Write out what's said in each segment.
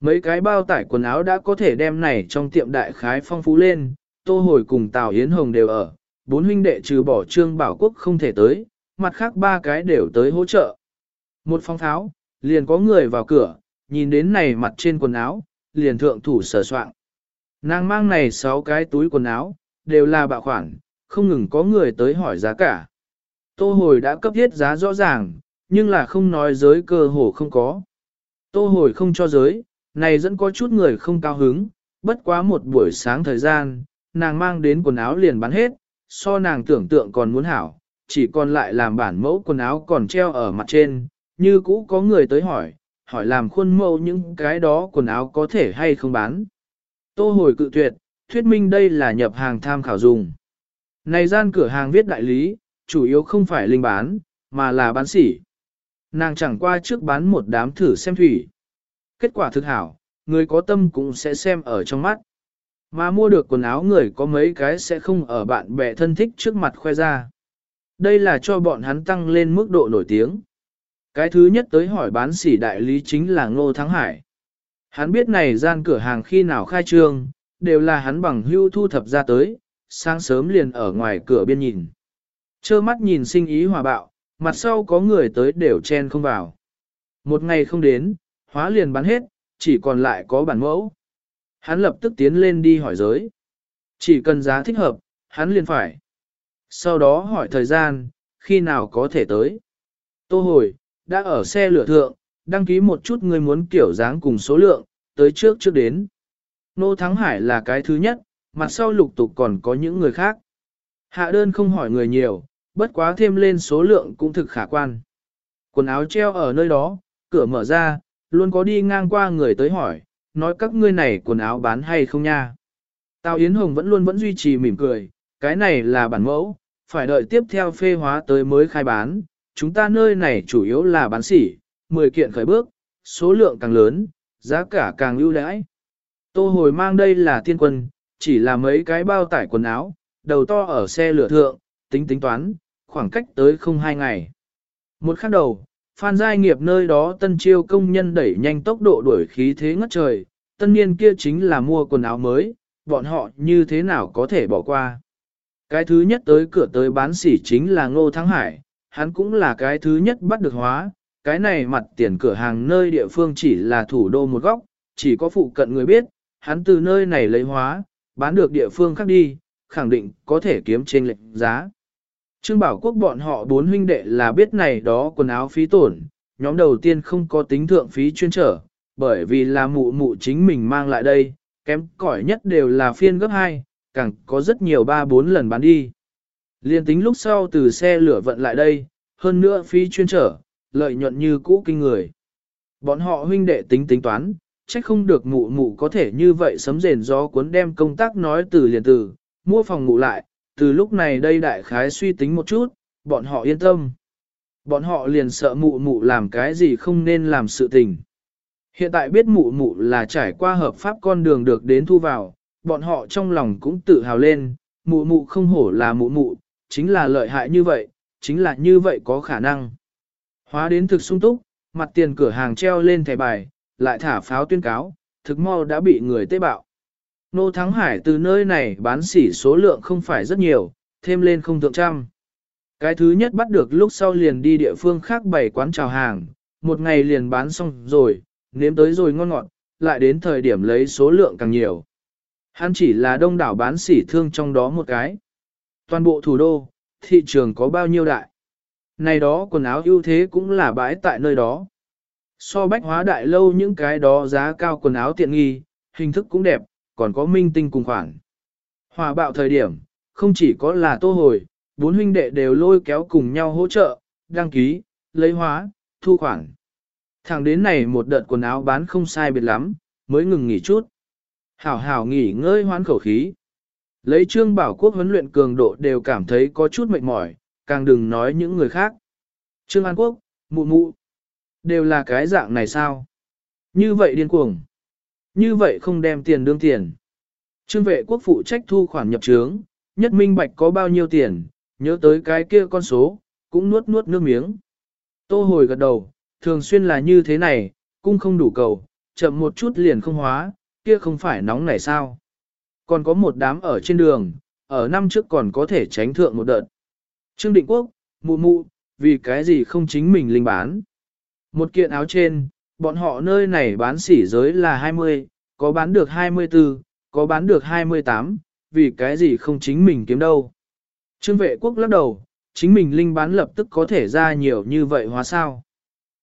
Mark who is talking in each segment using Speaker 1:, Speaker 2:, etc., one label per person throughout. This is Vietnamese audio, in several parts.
Speaker 1: Mấy cái bao tải quần áo đã có thể đem này trong tiệm đại khái phong phú lên, Tô Hồi cùng Tào Yến Hồng đều ở, bốn huynh đệ trừ bỏ Trương Bảo Quốc không thể tới, mặt khác ba cái đều tới hỗ trợ. Một phong tháo, liền có người vào cửa, nhìn đến này mặt trên quần áo, liền thượng thủ sở soạn. Nàng mang này sáu cái túi quần áo, đều là bạo khoản, không ngừng có người tới hỏi giá cả. Tô hồi đã cấp thiết giá rõ ràng, nhưng là không nói giới cơ hồ không có. Tô hồi không cho giới, này dẫn có chút người không cao hứng, bất quá một buổi sáng thời gian, nàng mang đến quần áo liền bán hết, so nàng tưởng tượng còn muốn hảo, chỉ còn lại làm bản mẫu quần áo còn treo ở mặt trên, như cũ có người tới hỏi, hỏi làm khuôn mẫu những cái đó quần áo có thể hay không bán. Tô hồi cự tuyệt, thuyết minh đây là nhập hàng tham khảo dùng. Này gian cửa hàng viết đại lý, chủ yếu không phải linh bán, mà là bán sỉ. Nàng chẳng qua trước bán một đám thử xem thủy. Kết quả thực hảo, người có tâm cũng sẽ xem ở trong mắt. Mà mua được quần áo người có mấy cái sẽ không ở bạn bè thân thích trước mặt khoe ra. Đây là cho bọn hắn tăng lên mức độ nổi tiếng. Cái thứ nhất tới hỏi bán sỉ đại lý chính là Ngô Thắng Hải. Hắn biết này gian cửa hàng khi nào khai trương, đều là hắn bằng hưu thu thập ra tới, sáng sớm liền ở ngoài cửa biên nhìn. Chơ mắt nhìn sinh ý hòa bạo, mặt sau có người tới đều chen không vào. Một ngày không đến, hóa liền bán hết, chỉ còn lại có bản mẫu. Hắn lập tức tiến lên đi hỏi giới. Chỉ cần giá thích hợp, hắn liền phải. Sau đó hỏi thời gian, khi nào có thể tới. Tô hồi, đã ở xe lửa thượng, đăng ký một chút người muốn kiểu dáng cùng số lượng, tới trước trước đến. Nô Thắng Hải là cái thứ nhất, mặt sau lục tục còn có những người khác. Hạ đơn không hỏi người nhiều, bất quá thêm lên số lượng cũng thực khả quan. Quần áo treo ở nơi đó, cửa mở ra, luôn có đi ngang qua người tới hỏi, nói các ngươi này quần áo bán hay không nha. Tào Yến Hồng vẫn luôn vẫn duy trì mỉm cười, cái này là bản mẫu, phải đợi tiếp theo phê hóa tới mới khai bán, chúng ta nơi này chủ yếu là bán sỉ, 10 kiện khởi bước, số lượng càng lớn, giá cả càng ưu đãi. Tô hồi mang đây là tiên quân, chỉ là mấy cái bao tải quần áo, đầu to ở xe lửa thượng, tính tính toán, khoảng cách tới không hai ngày. Một khắc đầu, Phan Giai Nghiệp nơi đó tân chiêu công nhân đẩy nhanh tốc độ đuổi khí thế ngất trời, tân niên kia chính là mua quần áo mới, bọn họ như thế nào có thể bỏ qua. Cái thứ nhất tới cửa tới bán sỉ chính là Ngô Thắng Hải, hắn cũng là cái thứ nhất bắt được hóa, cái này mặt tiền cửa hàng nơi địa phương chỉ là thủ đô một góc, chỉ có phụ cận người biết, hắn từ nơi này lấy hóa, bán được địa phương khác đi, khẳng định có thể kiếm trên lệnh giá. Trương Bảo Quốc bọn họ bốn huynh đệ là biết này đó quần áo phí tổn, nhóm đầu tiên không có tính thượng phí chuyên trở, bởi vì là mụ mụ chính mình mang lại đây, kém cỏi nhất đều là phiên gấp 2, càng có rất nhiều 3-4 lần bán đi. Liên tính lúc sau từ xe lửa vận lại đây, hơn nữa phí chuyên trở, lợi nhuận như cũ kinh người. Bọn họ huynh đệ tính tính toán, trách không được mụ mụ có thể như vậy sấm rền gió cuốn đem công tác nói từ liền từ, mua phòng ngủ lại, từ lúc này đây đại khái suy tính một chút, bọn họ yên tâm. Bọn họ liền sợ mụ mụ làm cái gì không nên làm sự tình. Hiện tại biết mụ mụ là trải qua hợp pháp con đường được đến thu vào, bọn họ trong lòng cũng tự hào lên, mụ mụ không hổ là mụ mụ, chính là lợi hại như vậy, chính là như vậy có khả năng. Hóa đến thực sung túc, mặt tiền cửa hàng treo lên thẻ bài, lại thả pháo tuyên cáo, thực mau đã bị người tế bạo. Nô Thắng Hải từ nơi này bán sỉ số lượng không phải rất nhiều, thêm lên không thượng trăm. Cái thứ nhất bắt được lúc sau liền đi địa phương khác bày quán chào hàng, một ngày liền bán xong rồi, nếm tới rồi ngon ngọt, lại đến thời điểm lấy số lượng càng nhiều. Hắn chỉ là đông đảo bán sỉ thương trong đó một cái. Toàn bộ thủ đô, thị trường có bao nhiêu đại. Này đó quần áo ưu thế cũng là bãi tại nơi đó. So bách hóa đại lâu những cái đó giá cao quần áo tiện nghi, hình thức cũng đẹp, còn có minh tinh cùng khoản. Hòa bạo thời điểm, không chỉ có là tô hồi, bốn huynh đệ đều lôi kéo cùng nhau hỗ trợ, đăng ký, lấy hóa, thu khoản. Thẳng đến này một đợt quần áo bán không sai biệt lắm, mới ngừng nghỉ chút. Hảo hảo nghỉ ngơi hoán khẩu khí. Lấy trương bảo quốc huấn luyện cường độ đều cảm thấy có chút mệt mỏi, càng đừng nói những người khác. Trương An Quốc, mụ mụ, đều là cái dạng này sao? Như vậy điên cuồng. Như vậy không đem tiền đương tiền. Trương vệ quốc phụ trách thu khoản nhập trướng, nhất minh bạch có bao nhiêu tiền, nhớ tới cái kia con số, cũng nuốt nuốt nước miếng. Tô hồi gật đầu, thường xuyên là như thế này, cung không đủ cầu, chậm một chút liền không hóa, kia không phải nóng này sao. Còn có một đám ở trên đường, ở năm trước còn có thể tránh thượng một đợt. Trương Định Quốc, mụ mụ, vì cái gì không chính mình linh bán. Một kiện áo trên, bọn họ nơi này bán sỉ giới là 20, có bán được 24, có bán được 28, vì cái gì không chính mình kiếm đâu. Trương vệ quốc lắc đầu, chính mình linh bán lập tức có thể ra nhiều như vậy hóa sao.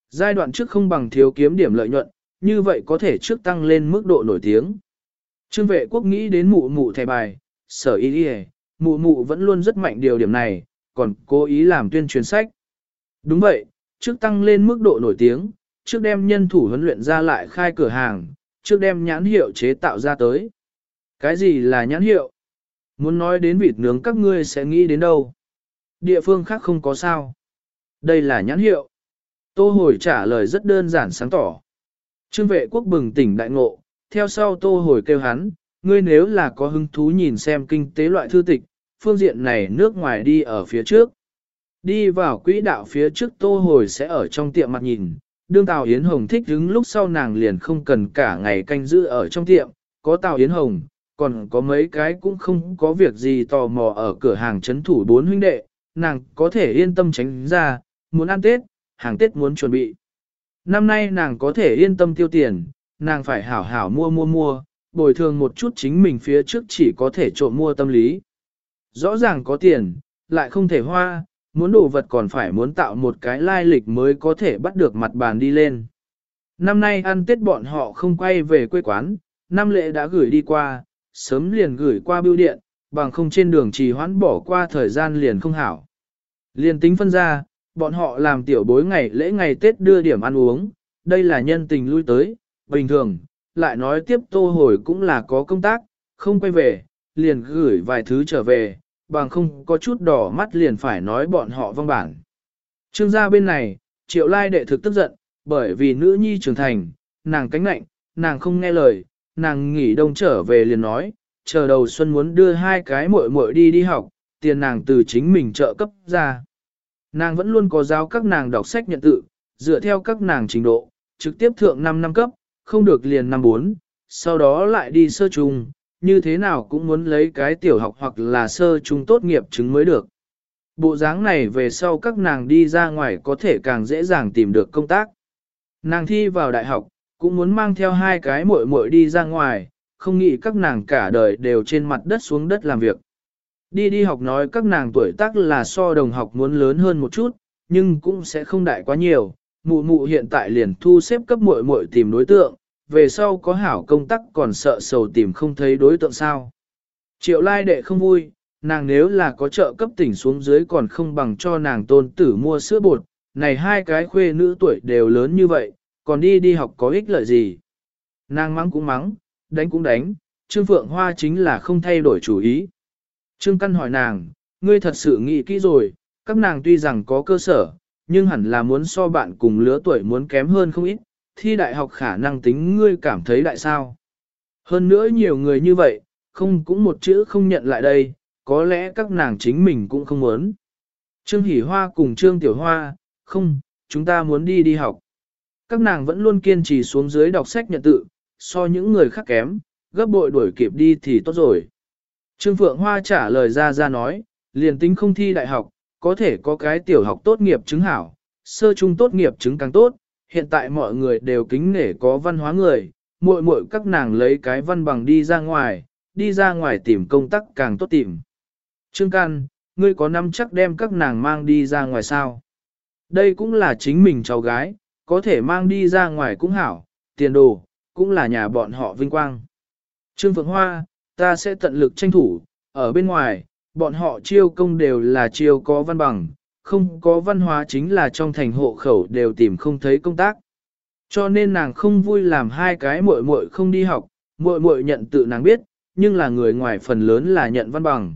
Speaker 1: Giai đoạn trước không bằng thiếu kiếm điểm lợi nhuận, như vậy có thể trước tăng lên mức độ nổi tiếng. Trương vệ quốc nghĩ đến mụ mụ thẻ bài, sở ý đi mụ mụ vẫn luôn rất mạnh điều điểm này, còn cố ý làm tuyên truyền sách. Đúng vậy, trước tăng lên mức độ nổi tiếng, trước đem nhân thủ huấn luyện ra lại khai cửa hàng, trước đem nhãn hiệu chế tạo ra tới. Cái gì là nhãn hiệu? Muốn nói đến vịt nướng các ngươi sẽ nghĩ đến đâu? Địa phương khác không có sao. Đây là nhãn hiệu. Tô hồi trả lời rất đơn giản sáng tỏ. Trương vệ quốc bừng tỉnh đại ngộ, theo sau tô hồi kêu hắn, ngươi nếu là có hứng thú nhìn xem kinh tế loại thư tịch, phương diện này nước ngoài đi ở phía trước. Đi vào quỹ đạo phía trước tô hồi sẽ ở trong tiệm mặt nhìn, đương Tào Yến Hồng thích đứng lúc sau nàng liền không cần cả ngày canh giữ ở trong tiệm, có Tào Yến Hồng, còn có mấy cái cũng không có việc gì tò mò ở cửa hàng chấn thủ bốn huynh đệ, nàng có thể yên tâm tránh ra, muốn ăn Tết, hàng Tết muốn chuẩn bị. Năm nay nàng có thể yên tâm tiêu tiền, nàng phải hảo hảo mua mua mua, bồi thường một chút chính mình phía trước chỉ có thể trộm mua tâm lý. Rõ ràng có tiền, lại không thể hoa, muốn đồ vật còn phải muốn tạo một cái lai lịch mới có thể bắt được mặt bàn đi lên. Năm nay ăn Tết bọn họ không quay về quê quán, năm lệ đã gửi đi qua, sớm liền gửi qua bưu điện, bằng không trên đường trì hoãn bỏ qua thời gian liền không hảo. Liền tính phân ra, bọn họ làm tiểu bối ngày lễ ngày Tết đưa điểm ăn uống, đây là nhân tình lui tới, bình thường, lại nói tiếp tô hồi cũng là có công tác, không quay về, liền gửi vài thứ trở về, bằng không có chút đỏ mắt liền phải nói bọn họ vong bản. Trương gia bên này, triệu lai đệ thực tức giận, bởi vì nữ nhi trưởng thành, nàng cánh lạnh, nàng không nghe lời, nàng nghỉ đông trở về liền nói, chờ đầu xuân muốn đưa hai cái muội muội đi đi học, tiền nàng từ chính mình trợ cấp ra. Nàng vẫn luôn có giáo các nàng đọc sách nhận tự, dựa theo các nàng trình độ, trực tiếp thượng 5 năm cấp, không được liền năm 4, sau đó lại đi sơ trung, như thế nào cũng muốn lấy cái tiểu học hoặc là sơ trung tốt nghiệp chứng mới được. Bộ dáng này về sau các nàng đi ra ngoài có thể càng dễ dàng tìm được công tác. Nàng thi vào đại học, cũng muốn mang theo hai cái muội muội đi ra ngoài, không nghĩ các nàng cả đời đều trên mặt đất xuống đất làm việc. Đi đi học nói các nàng tuổi tác là so đồng học muốn lớn hơn một chút, nhưng cũng sẽ không đại quá nhiều. Mụ mụ hiện tại liền thu xếp cấp muội muội tìm đối tượng, về sau có hảo công tác còn sợ sầu tìm không thấy đối tượng sao. Triệu lai đệ không vui, nàng nếu là có trợ cấp tỉnh xuống dưới còn không bằng cho nàng tôn tử mua sữa bột, này hai cái khuê nữ tuổi đều lớn như vậy, còn đi đi học có ích lợi gì. Nàng mắng cũng mắng, đánh cũng đánh, Trương Phượng Hoa chính là không thay đổi chủ ý. Trương Căn hỏi nàng, ngươi thật sự nghĩ kỹ rồi, các nàng tuy rằng có cơ sở, nhưng hẳn là muốn so bạn cùng lứa tuổi muốn kém hơn không ít, thi đại học khả năng tính ngươi cảm thấy đại sao. Hơn nữa nhiều người như vậy, không cũng một chữ không nhận lại đây, có lẽ các nàng chính mình cũng không muốn. Trương Hỷ Hoa cùng Trương Tiểu Hoa, không, chúng ta muốn đi đi học. Các nàng vẫn luôn kiên trì xuống dưới đọc sách nhận tự, so những người khác kém, gấp bội đuổi kịp đi thì tốt rồi. Trương Phượng Hoa trả lời ra ra nói, liền tính không thi đại học, có thể có cái tiểu học tốt nghiệp chứng hảo, sơ trung tốt nghiệp chứng càng tốt, hiện tại mọi người đều kính nể có văn hóa người, muội muội các nàng lấy cái văn bằng đi ra ngoài, đi ra ngoài tìm công tác càng tốt tìm. Trương Can, ngươi có năm chắc đem các nàng mang đi ra ngoài sao? Đây cũng là chính mình cháu gái, có thể mang đi ra ngoài cũng hảo, tiền đồ, cũng là nhà bọn họ vinh quang. Trương Phượng Hoa, ta sẽ tận lực tranh thủ, ở bên ngoài, bọn họ chiêu công đều là chiêu có văn bằng, không có văn hóa chính là trong thành hộ khẩu đều tìm không thấy công tác. Cho nên nàng không vui làm hai cái muội muội không đi học, muội muội nhận tự nàng biết, nhưng là người ngoài phần lớn là nhận văn bằng.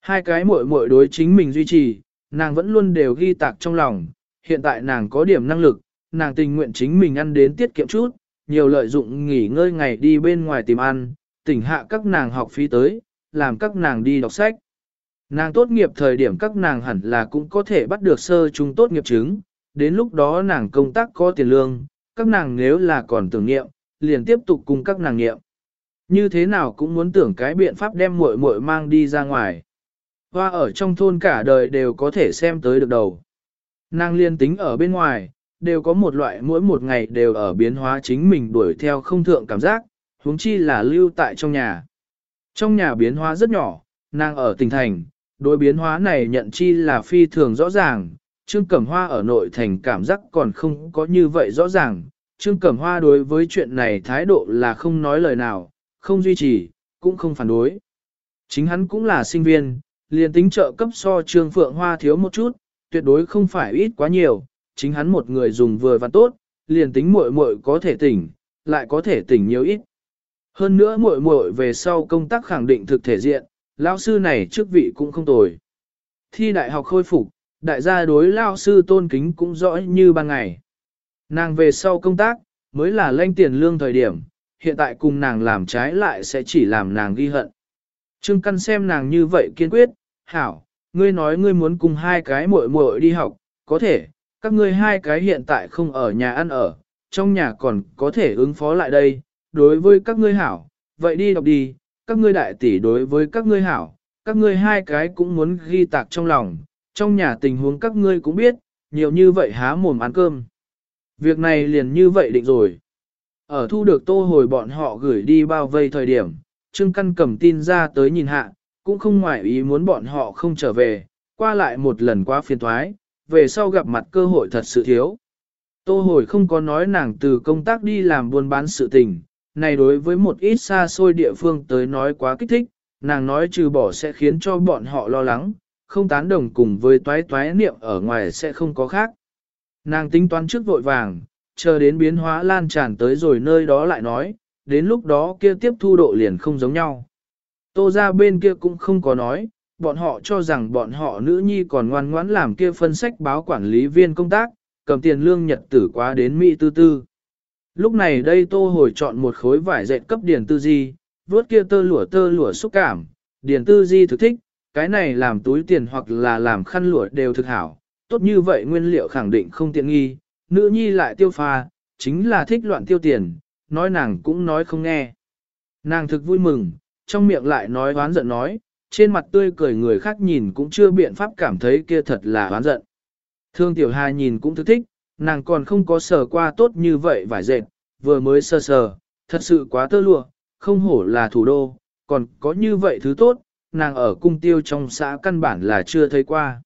Speaker 1: Hai cái muội muội đối chính mình duy trì, nàng vẫn luôn đều ghi tạc trong lòng, hiện tại nàng có điểm năng lực, nàng tình nguyện chính mình ăn đến tiết kiệm chút, nhiều lợi dụng nghỉ ngơi ngày đi bên ngoài tìm ăn, tỉnh hạ các nàng học phí tới, làm các nàng đi đọc sách. Nàng tốt nghiệp thời điểm các nàng hẳn là cũng có thể bắt được sơ trung tốt nghiệp chứng, đến lúc đó nàng công tác có tiền lương, các nàng nếu là còn tưởng nghiệm, liền tiếp tục cùng các nàng nghiệm. Như thế nào cũng muốn tưởng cái biện pháp đem muội muội mang đi ra ngoài. Hoa ở trong thôn cả đời đều có thể xem tới được đầu. Nàng liên tính ở bên ngoài, đều có một loại mỗi một ngày đều ở biến hóa chính mình đuổi theo không thượng cảm giác, huống chi là lưu tại trong nhà. Trong nhà biến hóa rất nhỏ, nàng ở tỉnh thành, đối biến hóa này nhận chi là phi thường rõ ràng, Trương Cẩm Hoa ở nội thành cảm giác còn không có như vậy rõ ràng. Trương Cẩm Hoa đối với chuyện này thái độ là không nói lời nào, không duy trì, cũng không phản đối. Chính hắn cũng là sinh viên, liền tính trợ cấp so Trương Phượng Hoa thiếu một chút, tuyệt đối không phải ít quá nhiều, chính hắn một người dùng vừa và tốt, liền tính muội muội có thể tỉnh, lại có thể tỉnh nhiều ít. Hơn nữa muội muội về sau công tác khẳng định thực thể diện, lão sư này chức vị cũng không tồi. Thi đại học khôi phục, đại gia đối lão sư tôn kính cũng rõ như ban ngày. Nàng về sau công tác, mới là lanh tiền lương thời điểm, hiện tại cùng nàng làm trái lại sẽ chỉ làm nàng ghi hận. Trương Căn xem nàng như vậy kiên quyết, hảo, ngươi nói ngươi muốn cùng hai cái muội muội đi học, có thể, các ngươi hai cái hiện tại không ở nhà ăn ở, trong nhà còn có thể ứng phó lại đây, đối với các ngươi hảo, vậy đi đọc đi, các ngươi đại tỷ đối với các ngươi hảo, các ngươi hai cái cũng muốn ghi tạc trong lòng, trong nhà tình huống các ngươi cũng biết, nhiều như vậy há mồm ăn cơm. Việc này liền như vậy định rồi. Ở thu được tô hồi bọn họ gửi đi bao vây thời điểm, Trương Căn cầm tin ra tới nhìn hạ, cũng không ngoại ý muốn bọn họ không trở về, qua lại một lần quá phiền thoái, về sau gặp mặt cơ hội thật sự thiếu. Tô hồi không có nói nàng từ công tác đi làm buôn bán sự tình, này đối với một ít xa xôi địa phương tới nói quá kích thích, nàng nói trừ bỏ sẽ khiến cho bọn họ lo lắng, không tán đồng cùng với toái toái niệm ở ngoài sẽ không có khác. Nàng tính toán trước vội vàng, chờ đến biến hóa lan tràn tới rồi nơi đó lại nói, đến lúc đó kia tiếp thu độ liền không giống nhau. Tô ra bên kia cũng không có nói, bọn họ cho rằng bọn họ nữ nhi còn ngoan ngoãn làm kia phân sách báo quản lý viên công tác, cầm tiền lương nhật tử quá đến Mỹ tư tư. Lúc này đây tô hồi chọn một khối vải dệt cấp điền tư di, vớt kia tơ lụa tơ lụa xúc cảm, điền tư di thực thích, cái này làm túi tiền hoặc là làm khăn lụa đều thực hảo, tốt như vậy nguyên liệu khẳng định không tiện nghi, nữ nhi lại tiêu pha, chính là thích loạn tiêu tiền, nói nàng cũng nói không nghe. Nàng thực vui mừng, trong miệng lại nói oán giận nói, trên mặt tươi cười người khác nhìn cũng chưa biện pháp cảm thấy kia thật là oán giận. Thương tiểu hà nhìn cũng thức thích, nàng còn không có sờ qua tốt như vậy vải dệt, vừa mới sờ sờ, thật sự quá tơ lụa, không hổ là thủ đô, còn có như vậy thứ tốt, nàng ở cung tiêu trong xã căn bản là chưa thấy qua.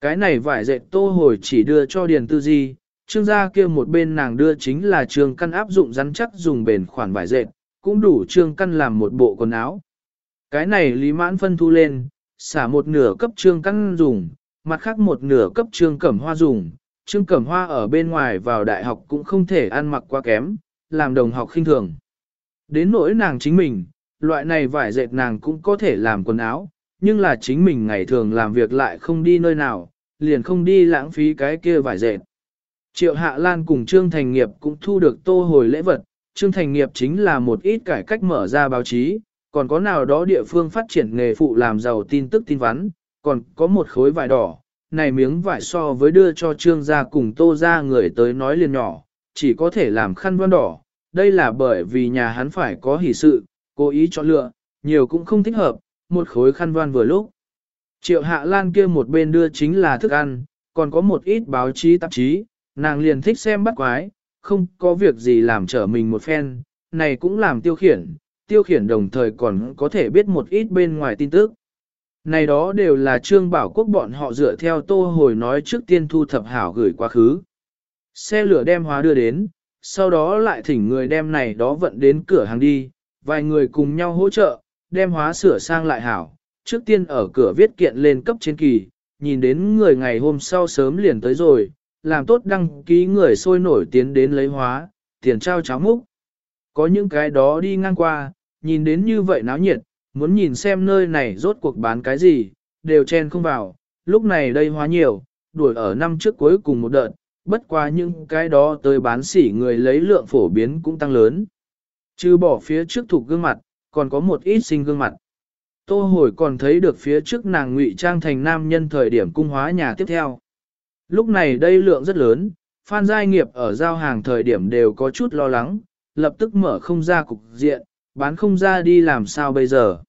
Speaker 1: Cái này vải dệt tô hồi chỉ đưa cho Điền Tư Di, trương gia kia một bên nàng đưa chính là trương căn áp dụng rắn chắc dùng bền khoản vải dệt, cũng đủ trương căn làm một bộ quần áo. Cái này lý mãn phân thu lên, xả một nửa cấp trương căn dùng, mặt khác một nửa cấp trương cẩm hoa dùng. Trương Cẩm Hoa ở bên ngoài vào đại học cũng không thể ăn mặc quá kém, làm đồng học khinh thường. Đến nỗi nàng chính mình, loại này vải dệt nàng cũng có thể làm quần áo, nhưng là chính mình ngày thường làm việc lại không đi nơi nào, liền không đi lãng phí cái kia vải dệt. Triệu Hạ Lan cùng Trương Thành Nghiệp cũng thu được tô hồi lễ vật, Trương Thành Nghiệp chính là một ít cải cách mở ra báo chí, còn có nào đó địa phương phát triển nghề phụ làm giàu tin tức tin vắn, còn có một khối vải đỏ, này miếng vải so với đưa cho Trương gia cùng tô ra người tới nói liền nhỏ, chỉ có thể làm khăn voan đỏ, đây là bởi vì nhà hắn phải có hỷ sự, cố ý chọn lựa, nhiều cũng không thích hợp, một khối khăn voan vừa lúc. Triệu Hạ Lan kia một bên đưa chính là thức ăn, còn có một ít báo chí tạp chí, nàng liền thích xem bắt quái, không có việc gì làm trở mình một phen, này cũng làm tiêu khiển, tiêu khiển đồng thời còn có thể biết một ít bên ngoài tin tức. Này đó đều là trương bảo quốc bọn họ dựa theo tô hồi nói trước tiên thu thập hảo gửi quá khứ. Xe lửa đem hóa đưa đến, sau đó lại thỉnh người đem này đó vận đến cửa hàng đi, vài người cùng nhau hỗ trợ, đem hóa sửa sang lại hảo. Trước tiên ở cửa viết kiện lên cấp trên kỳ, nhìn đến người ngày hôm sau sớm liền tới rồi, làm tốt đăng ký người sôi nổi tiến đến lấy hóa, tiền trao cháo múc. Có những cái đó đi ngang qua, nhìn đến như vậy náo nhiệt, muốn nhìn xem nơi này rốt cuộc bán cái gì, đều chen không vào, lúc này đây hóa nhiều, đuổi ở năm trước cuối cùng một đợt, bất qua những cái đó tới bán sỉ người lấy lượng phổ biến cũng tăng lớn. Chứ bỏ phía trước thuộc gương mặt, còn có một ít sinh gương mặt. Tô hồi còn thấy được phía trước nàng ngụy trang thành nam nhân thời điểm cung hóa nhà tiếp theo. Lúc này đây lượng rất lớn, Phan Giai Nghiệp ở giao hàng thời điểm đều có chút lo lắng, lập tức mở không ra cục diện, bán không ra đi làm sao bây giờ.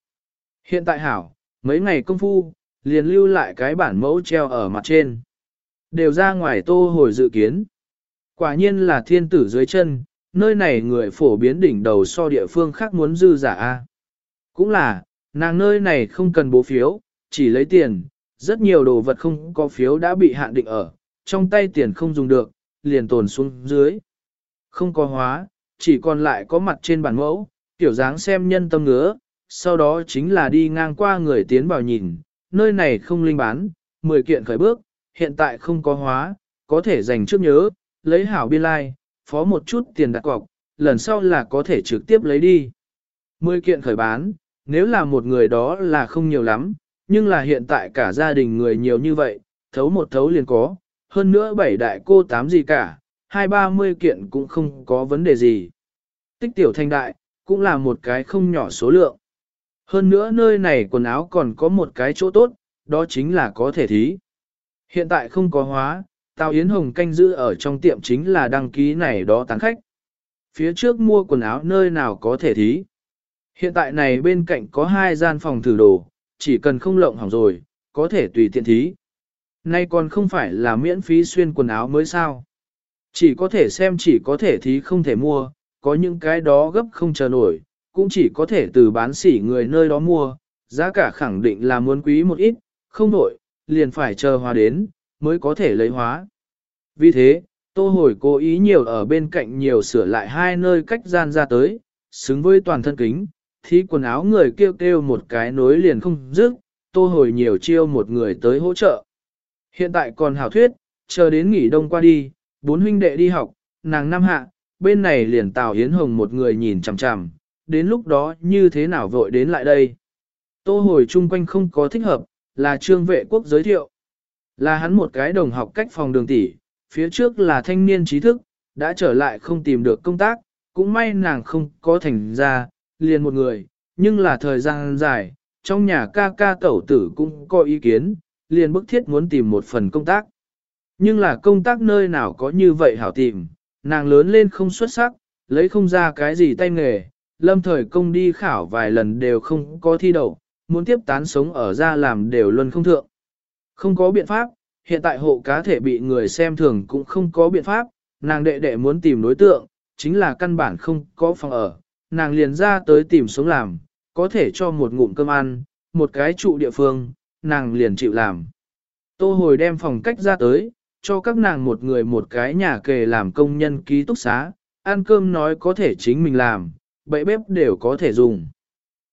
Speaker 1: Hiện tại hảo, mấy ngày công phu, liền lưu lại cái bản mẫu treo ở mặt trên. Đều ra ngoài tô hồi dự kiến. Quả nhiên là thiên tử dưới chân, nơi này người phổ biến đỉnh đầu so địa phương khác muốn dư giả a. Cũng là, nàng nơi này không cần bố phiếu, chỉ lấy tiền, rất nhiều đồ vật không có phiếu đã bị hạn định ở, trong tay tiền không dùng được, liền tồn xuống dưới. Không có hóa, chỉ còn lại có mặt trên bản mẫu, tiểu dáng xem nhân tâm ngứa, sau đó chính là đi ngang qua người tiến vào nhìn, nơi này không linh bán, 10 kiện khởi bước, hiện tại không có hóa, có thể dành trước nhớ, lấy hảo biên lai, like, phó một chút tiền đặt cọc, lần sau là có thể trực tiếp lấy đi. 10 kiện khởi bán, nếu là một người đó là không nhiều lắm, nhưng là hiện tại cả gia đình người nhiều như vậy, thấu một thấu liền có, hơn nữa bảy đại cô tám gì cả, hai ba mươi kiện cũng không có vấn đề gì. Tích tiểu thanh đại, cũng là một cái không nhỏ số lượng. Hơn nữa nơi này quần áo còn có một cái chỗ tốt, đó chính là có thể thí. Hiện tại không có hóa, Tào Yến Hồng canh giữ ở trong tiệm chính là đăng ký này đó tán khách. Phía trước mua quần áo nơi nào có thể thí. Hiện tại này bên cạnh có hai gian phòng thử đồ, chỉ cần không lộng hỏng rồi, có thể tùy tiện thí. Nay còn không phải là miễn phí xuyên quần áo mới sao. Chỉ có thể xem chỉ có thể thí không thể mua, có những cái đó gấp không chờ nổi, cũng chỉ có thể từ bán sỉ người nơi đó mua, giá cả khẳng định là muốn quý một ít, không nổi, liền phải chờ hóa đến, mới có thể lấy hóa. Vì thế, tô hồi cố ý nhiều ở bên cạnh nhiều sửa lại hai nơi cách gian ra tới, xứng với toàn thân kính, thì quần áo người kêu kêu một cái nối liền không dứt, tô hồi nhiều chiêu một người tới hỗ trợ. Hiện tại còn hảo thuyết, chờ đến nghỉ đông qua đi, bốn huynh đệ đi học, nàng năm hạ, bên này liền Tào Hiến Hồng một người nhìn chằm chằm, đến lúc đó như thế nào vội đến lại đây. Tô hồi chung quanh không có thích hợp, là trương vệ quốc giới thiệu. Là hắn một cái đồng học cách phòng đường tỷ, phía trước là thanh niên trí thức, đã trở lại không tìm được công tác, cũng may nàng không có thành ra, liền một người, nhưng là thời gian dài, trong nhà ca ca tẩu tử cũng có ý kiến, liền bức thiết muốn tìm một phần công tác. Nhưng là công tác nơi nào có như vậy hảo tìm, nàng lớn lên không xuất sắc, lấy không ra cái gì tay nghề, lâm thời công đi khảo vài lần đều không có thi đậu, muốn tiếp tán sống ở ra làm đều luôn không thượng. Không có biện pháp, hiện tại hộ cá thể bị người xem thường cũng không có biện pháp, nàng đệ đệ muốn tìm đối tượng, chính là căn bản không có phòng ở, nàng liền ra tới tìm sống làm, có thể cho một ngụm cơm ăn, một cái trụ địa phương, nàng liền chịu làm. Tô hồi đem phòng cách ra tới, cho các nàng một người một cái nhà kề làm công nhân ký túc xá, ăn cơm nói có thể chính mình làm, bậy bếp đều có thể dùng.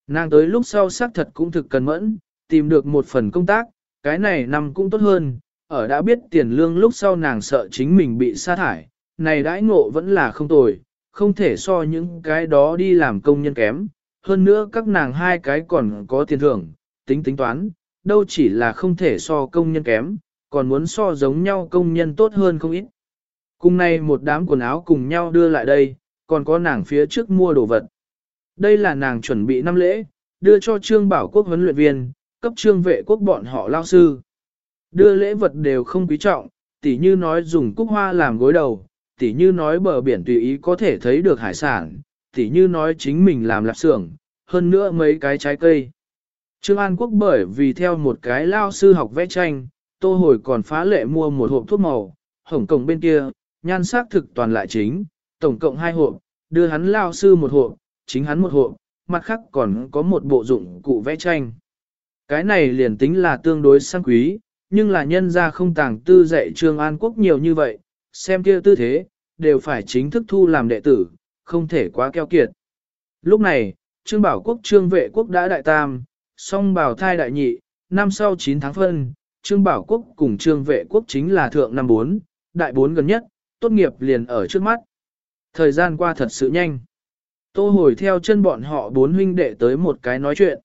Speaker 1: Nàng tới lúc sau xác thật cũng thực cần mẫn, tìm được một phần công tác, cái này nằm cũng tốt hơn, ở đã biết tiền lương lúc sau nàng sợ chính mình bị sa thải, này đãi ngộ vẫn là không tồi, không thể so những cái đó đi làm công nhân kém, hơn nữa các nàng hai cái còn có tiền thưởng, tính tính toán, đâu chỉ là không thể so công nhân kém, còn muốn so giống nhau công nhân tốt hơn không ít. Cùng nay một đám quần áo cùng nhau đưa lại đây, còn có nàng phía trước mua đồ vật. Đây là nàng chuẩn bị năm lễ, đưa cho trương bảo quốc huấn luyện viên, cấp trương vệ quốc bọn họ lao sư. Đưa lễ vật đều không quý trọng, tỉ như nói dùng cúc hoa làm gối đầu, tỉ như nói bờ biển tùy ý có thể thấy được hải sản, tỉ như nói chính mình làm lạp xưởng, hơn nữa mấy cái trái cây. Trương An Quốc bởi vì theo một cái lao sư học vẽ tranh, tô hồi còn phá lệ mua một hộp thuốc màu, hồng cổng bên kia, nhan sắc thực toàn lại chính, tổng cộng hai hộp, đưa hắn lao sư một hộp, chính hắn một hộp, mặt khác còn có một bộ dụng cụ vẽ tranh. Cái này liền tính là tương đối sang quý, nhưng là nhân ra không tàng tư dạy Trương An Quốc nhiều như vậy, xem kia tư thế, đều phải chính thức thu làm đệ tử, không thể quá keo kiệt. Lúc này, Trương Bảo Quốc Trương Vệ Quốc đã đại tam, song bảo thai đại nhị, năm sau 9 tháng phân, Trương Bảo Quốc cùng Trương Vệ Quốc chính là thượng năm 4, đại 4 gần nhất, tốt nghiệp liền ở trước mắt. Thời gian qua thật sự nhanh. Tô hồi theo chân bọn họ bốn huynh đệ tới một cái nói chuyện.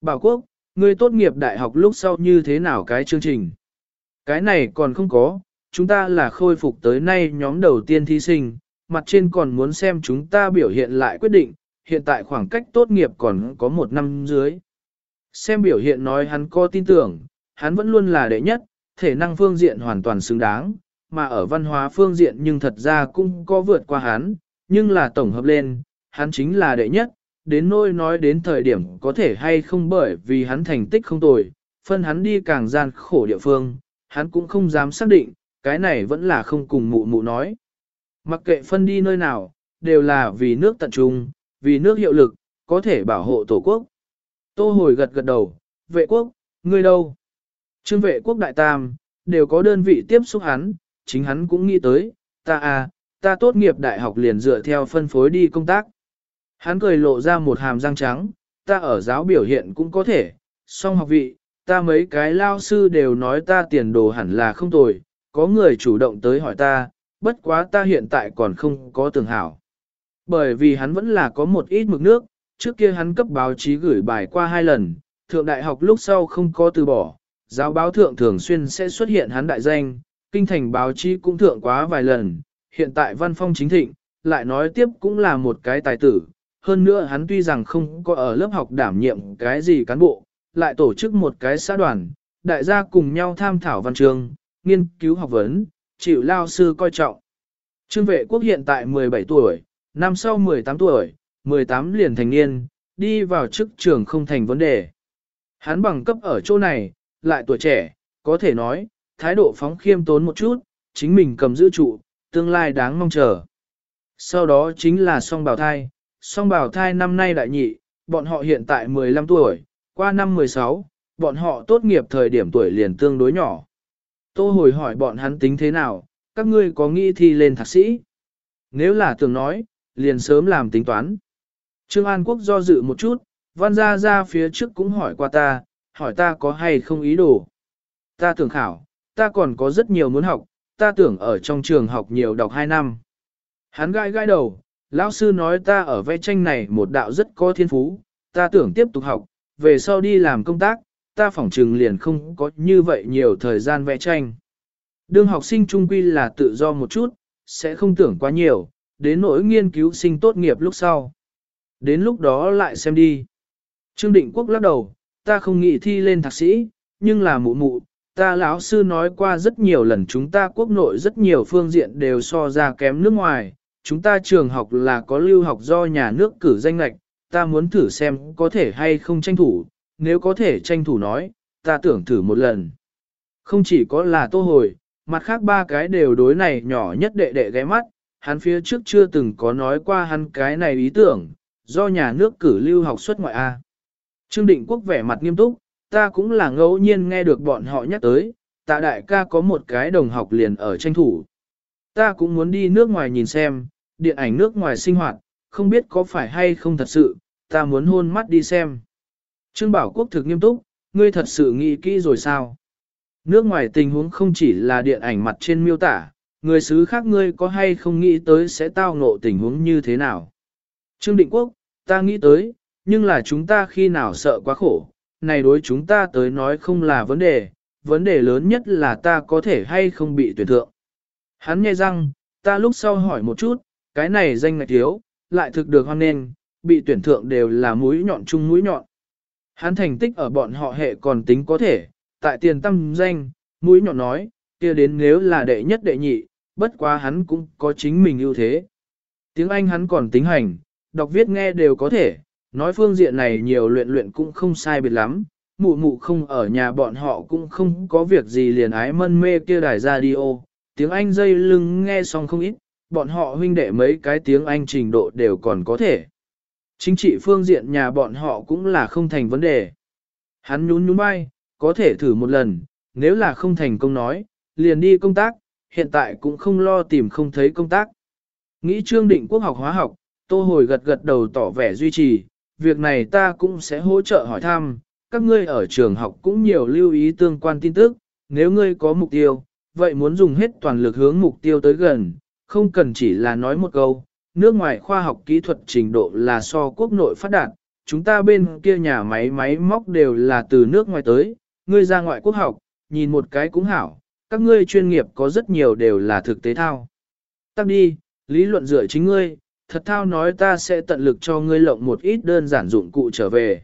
Speaker 1: Bảo Quốc, ngươi tốt nghiệp đại học lúc sau như thế nào cái chương trình? Cái này còn không có, chúng ta là khôi phục tới nay nhóm đầu tiên thí sinh, mặt trên còn muốn xem chúng ta biểu hiện lại quyết định, hiện tại khoảng cách tốt nghiệp còn có một năm dưới. Xem biểu hiện nói hắn có tin tưởng, hắn vẫn luôn là đệ nhất, thể năng phương diện hoàn toàn xứng đáng, mà ở văn hóa phương diện nhưng thật ra cũng có vượt qua hắn, nhưng là tổng hợp lên, hắn chính là đệ nhất, đến nỗi nói đến thời điểm có thể hay không bởi vì hắn thành tích không tồi, phân hắn đi càng gian khổ địa phương, hắn cũng không dám xác định, cái này vẫn là không cùng mụ mụ nói. Mặc kệ phân đi nơi nào, đều là vì nước tận trung, vì nước hiệu lực, có thể bảo hộ tổ quốc. Tô hồi gật gật đầu, vệ quốc, ngươi đâu? Trương vệ quốc đại tam, đều có đơn vị tiếp xúc hắn, chính hắn cũng nghĩ tới, ta à, ta tốt nghiệp đại học liền dựa theo phân phối đi công tác. Hắn cười lộ ra một hàm răng trắng, ta ở giáo biểu hiện cũng có thể, song học vị, ta mấy cái lao sư đều nói ta tiền đồ hẳn là không tồi, có người chủ động tới hỏi ta, bất quá ta hiện tại còn không có tường hảo. Bởi vì hắn vẫn là có một ít mực nước, trước kia hắn cấp báo chí gửi bài qua hai lần, thượng đại học lúc sau không có từ bỏ, giáo báo thượng thường xuyên sẽ xuất hiện hắn đại danh, kinh thành báo chí cũng thượng quá vài lần, hiện tại văn phong chính thịnh, lại nói tiếp cũng là một cái tài tử. Hơn nữa hắn tuy rằng không có ở lớp học đảm nhiệm cái gì cán bộ, lại tổ chức một cái xã đoàn, đại gia cùng nhau tham thảo văn trường, nghiên cứu học vấn, chịu lao sư coi trọng. Trương vệ quốc hiện tại 17 tuổi, năm sau 18 tuổi, 18 liền thành niên, đi vào chức trường không thành vấn đề. Hắn bằng cấp ở chỗ này, lại tuổi trẻ, có thể nói, thái độ phóng khiêm tốn một chút, chính mình cầm giữ trụ, tương lai đáng mong chờ. Sau đó chính là song bào thai, song bào thai năm nay đại nhị, bọn họ hiện tại 15 tuổi, qua năm 16, bọn họ tốt nghiệp thời điểm tuổi liền tương đối nhỏ. Tô hồi hỏi bọn hắn tính thế nào, các ngươi có nghĩ thi lên thạc sĩ? Nếu là tưởng nói, liền sớm làm tính toán. Trương An Quốc do dự một chút, văn ra ra phía trước cũng hỏi qua ta, hỏi ta có hay không ý đồ. Ta tưởng khảo, ta còn có rất nhiều muốn học, ta tưởng ở trong trường học nhiều đọc 2 năm. Hắn gãi gãi đầu, lão sư nói ta ở vẽ tranh này một đạo rất có thiên phú, ta tưởng tiếp tục học, về sau đi làm công tác, ta phỏng trừng liền không có như vậy nhiều thời gian vẽ tranh. Đương học sinh trung quy là tự do một chút, sẽ không tưởng quá nhiều, đến nỗi nghiên cứu sinh tốt nghiệp lúc sau. Đến lúc đó lại xem đi. Trương Định Quốc lắc đầu, ta không nghĩ thi lên thạc sĩ, nhưng là mụ mụ, ta lão sư nói qua rất nhiều lần chúng ta quốc nội rất nhiều phương diện đều so ra kém nước ngoài, chúng ta trường học là có lưu học do nhà nước cử danh lạch, ta muốn thử xem có thể hay không tranh thủ, nếu có thể tranh thủ nói, ta tưởng thử một lần. Không chỉ có là tô hồi, mặt khác ba cái đều đối này nhỏ nhất đệ đệ ghé mắt, hắn phía trước chưa từng có nói qua hắn cái này ý tưởng, do nhà nước cử lưu học xuất ngoại A. Trương Định Quốc vẻ mặt nghiêm túc, ta cũng là ngẫu nhiên nghe được bọn họ nhắc tới, tạ đại ca có một cái đồng học liền ở tranh thủ. Ta cũng muốn đi nước ngoài nhìn xem, điện ảnh nước ngoài sinh hoạt, không biết có phải hay không thật sự, ta muốn hôn mắt đi xem. Trương Bảo Quốc thực nghiêm túc, ngươi thật sự nghĩ kỹ rồi sao? Nước ngoài tình huống không chỉ là điện ảnh mặt trên miêu tả, người xứ khác ngươi có hay không nghĩ tới sẽ tao ngộ tình huống như thế nào? Trương Định Quốc, ta nghĩ tới, nhưng là chúng ta khi nào sợ quá khổ, này đối chúng ta tới nói không là vấn đề, vấn đề lớn nhất là ta có thể hay không bị tuyển thượng. Hắn nghe rằng ta lúc sau hỏi một chút, cái này danh ngạch thiếu, lại thực được hoan nên, bị tuyển thượng đều là mũi nhọn chung mũi nhọn. Hắn thành tích ở bọn họ hệ còn tính có thể, tại tiền tâm danh, mũi nhọn nói, kia đến nếu là đệ nhất đệ nhị, bất quá hắn cũng có chính mình ưu thế. Tiếng Anh hắn còn tính hành, đọc viết nghe đều có thể, nói phương diện này nhiều luyện luyện cũng không sai biệt lắm, mụ mụ không ở nhà bọn họ cũng không có việc gì liền ái mân mê kia đài radio, tiếng Anh dây lưng nghe xong không ít, bọn họ huynh đệ mấy cái tiếng Anh trình độ đều còn có thể. Chính trị phương diện nhà bọn họ cũng là không thành vấn đề. Hắn nhún nhún vai, có thể thử một lần, nếu là không thành công nói, liền đi công tác, hiện tại cũng không lo tìm không thấy công tác. Nghĩ trương định quốc học hóa học, tô hồi gật gật đầu tỏ vẻ duy trì, việc này ta cũng sẽ hỗ trợ hỏi thăm, các ngươi ở trường học cũng nhiều lưu ý tương quan tin tức, nếu ngươi có mục tiêu, vậy muốn dùng hết toàn lực hướng mục tiêu tới gần, không cần chỉ là nói một câu, nước ngoài khoa học kỹ thuật trình độ là so quốc nội phát đạt, chúng ta bên kia nhà máy máy móc đều là từ nước ngoài tới, ngươi ra ngoại quốc học, nhìn một cái cũng hảo, các ngươi chuyên nghiệp có rất nhiều đều là thực tế thao. Tắc đi, lý luận dựa chính ngươi, thật thao nói ta sẽ tận lực cho ngươi lộng một ít đơn giản dụng cụ trở về.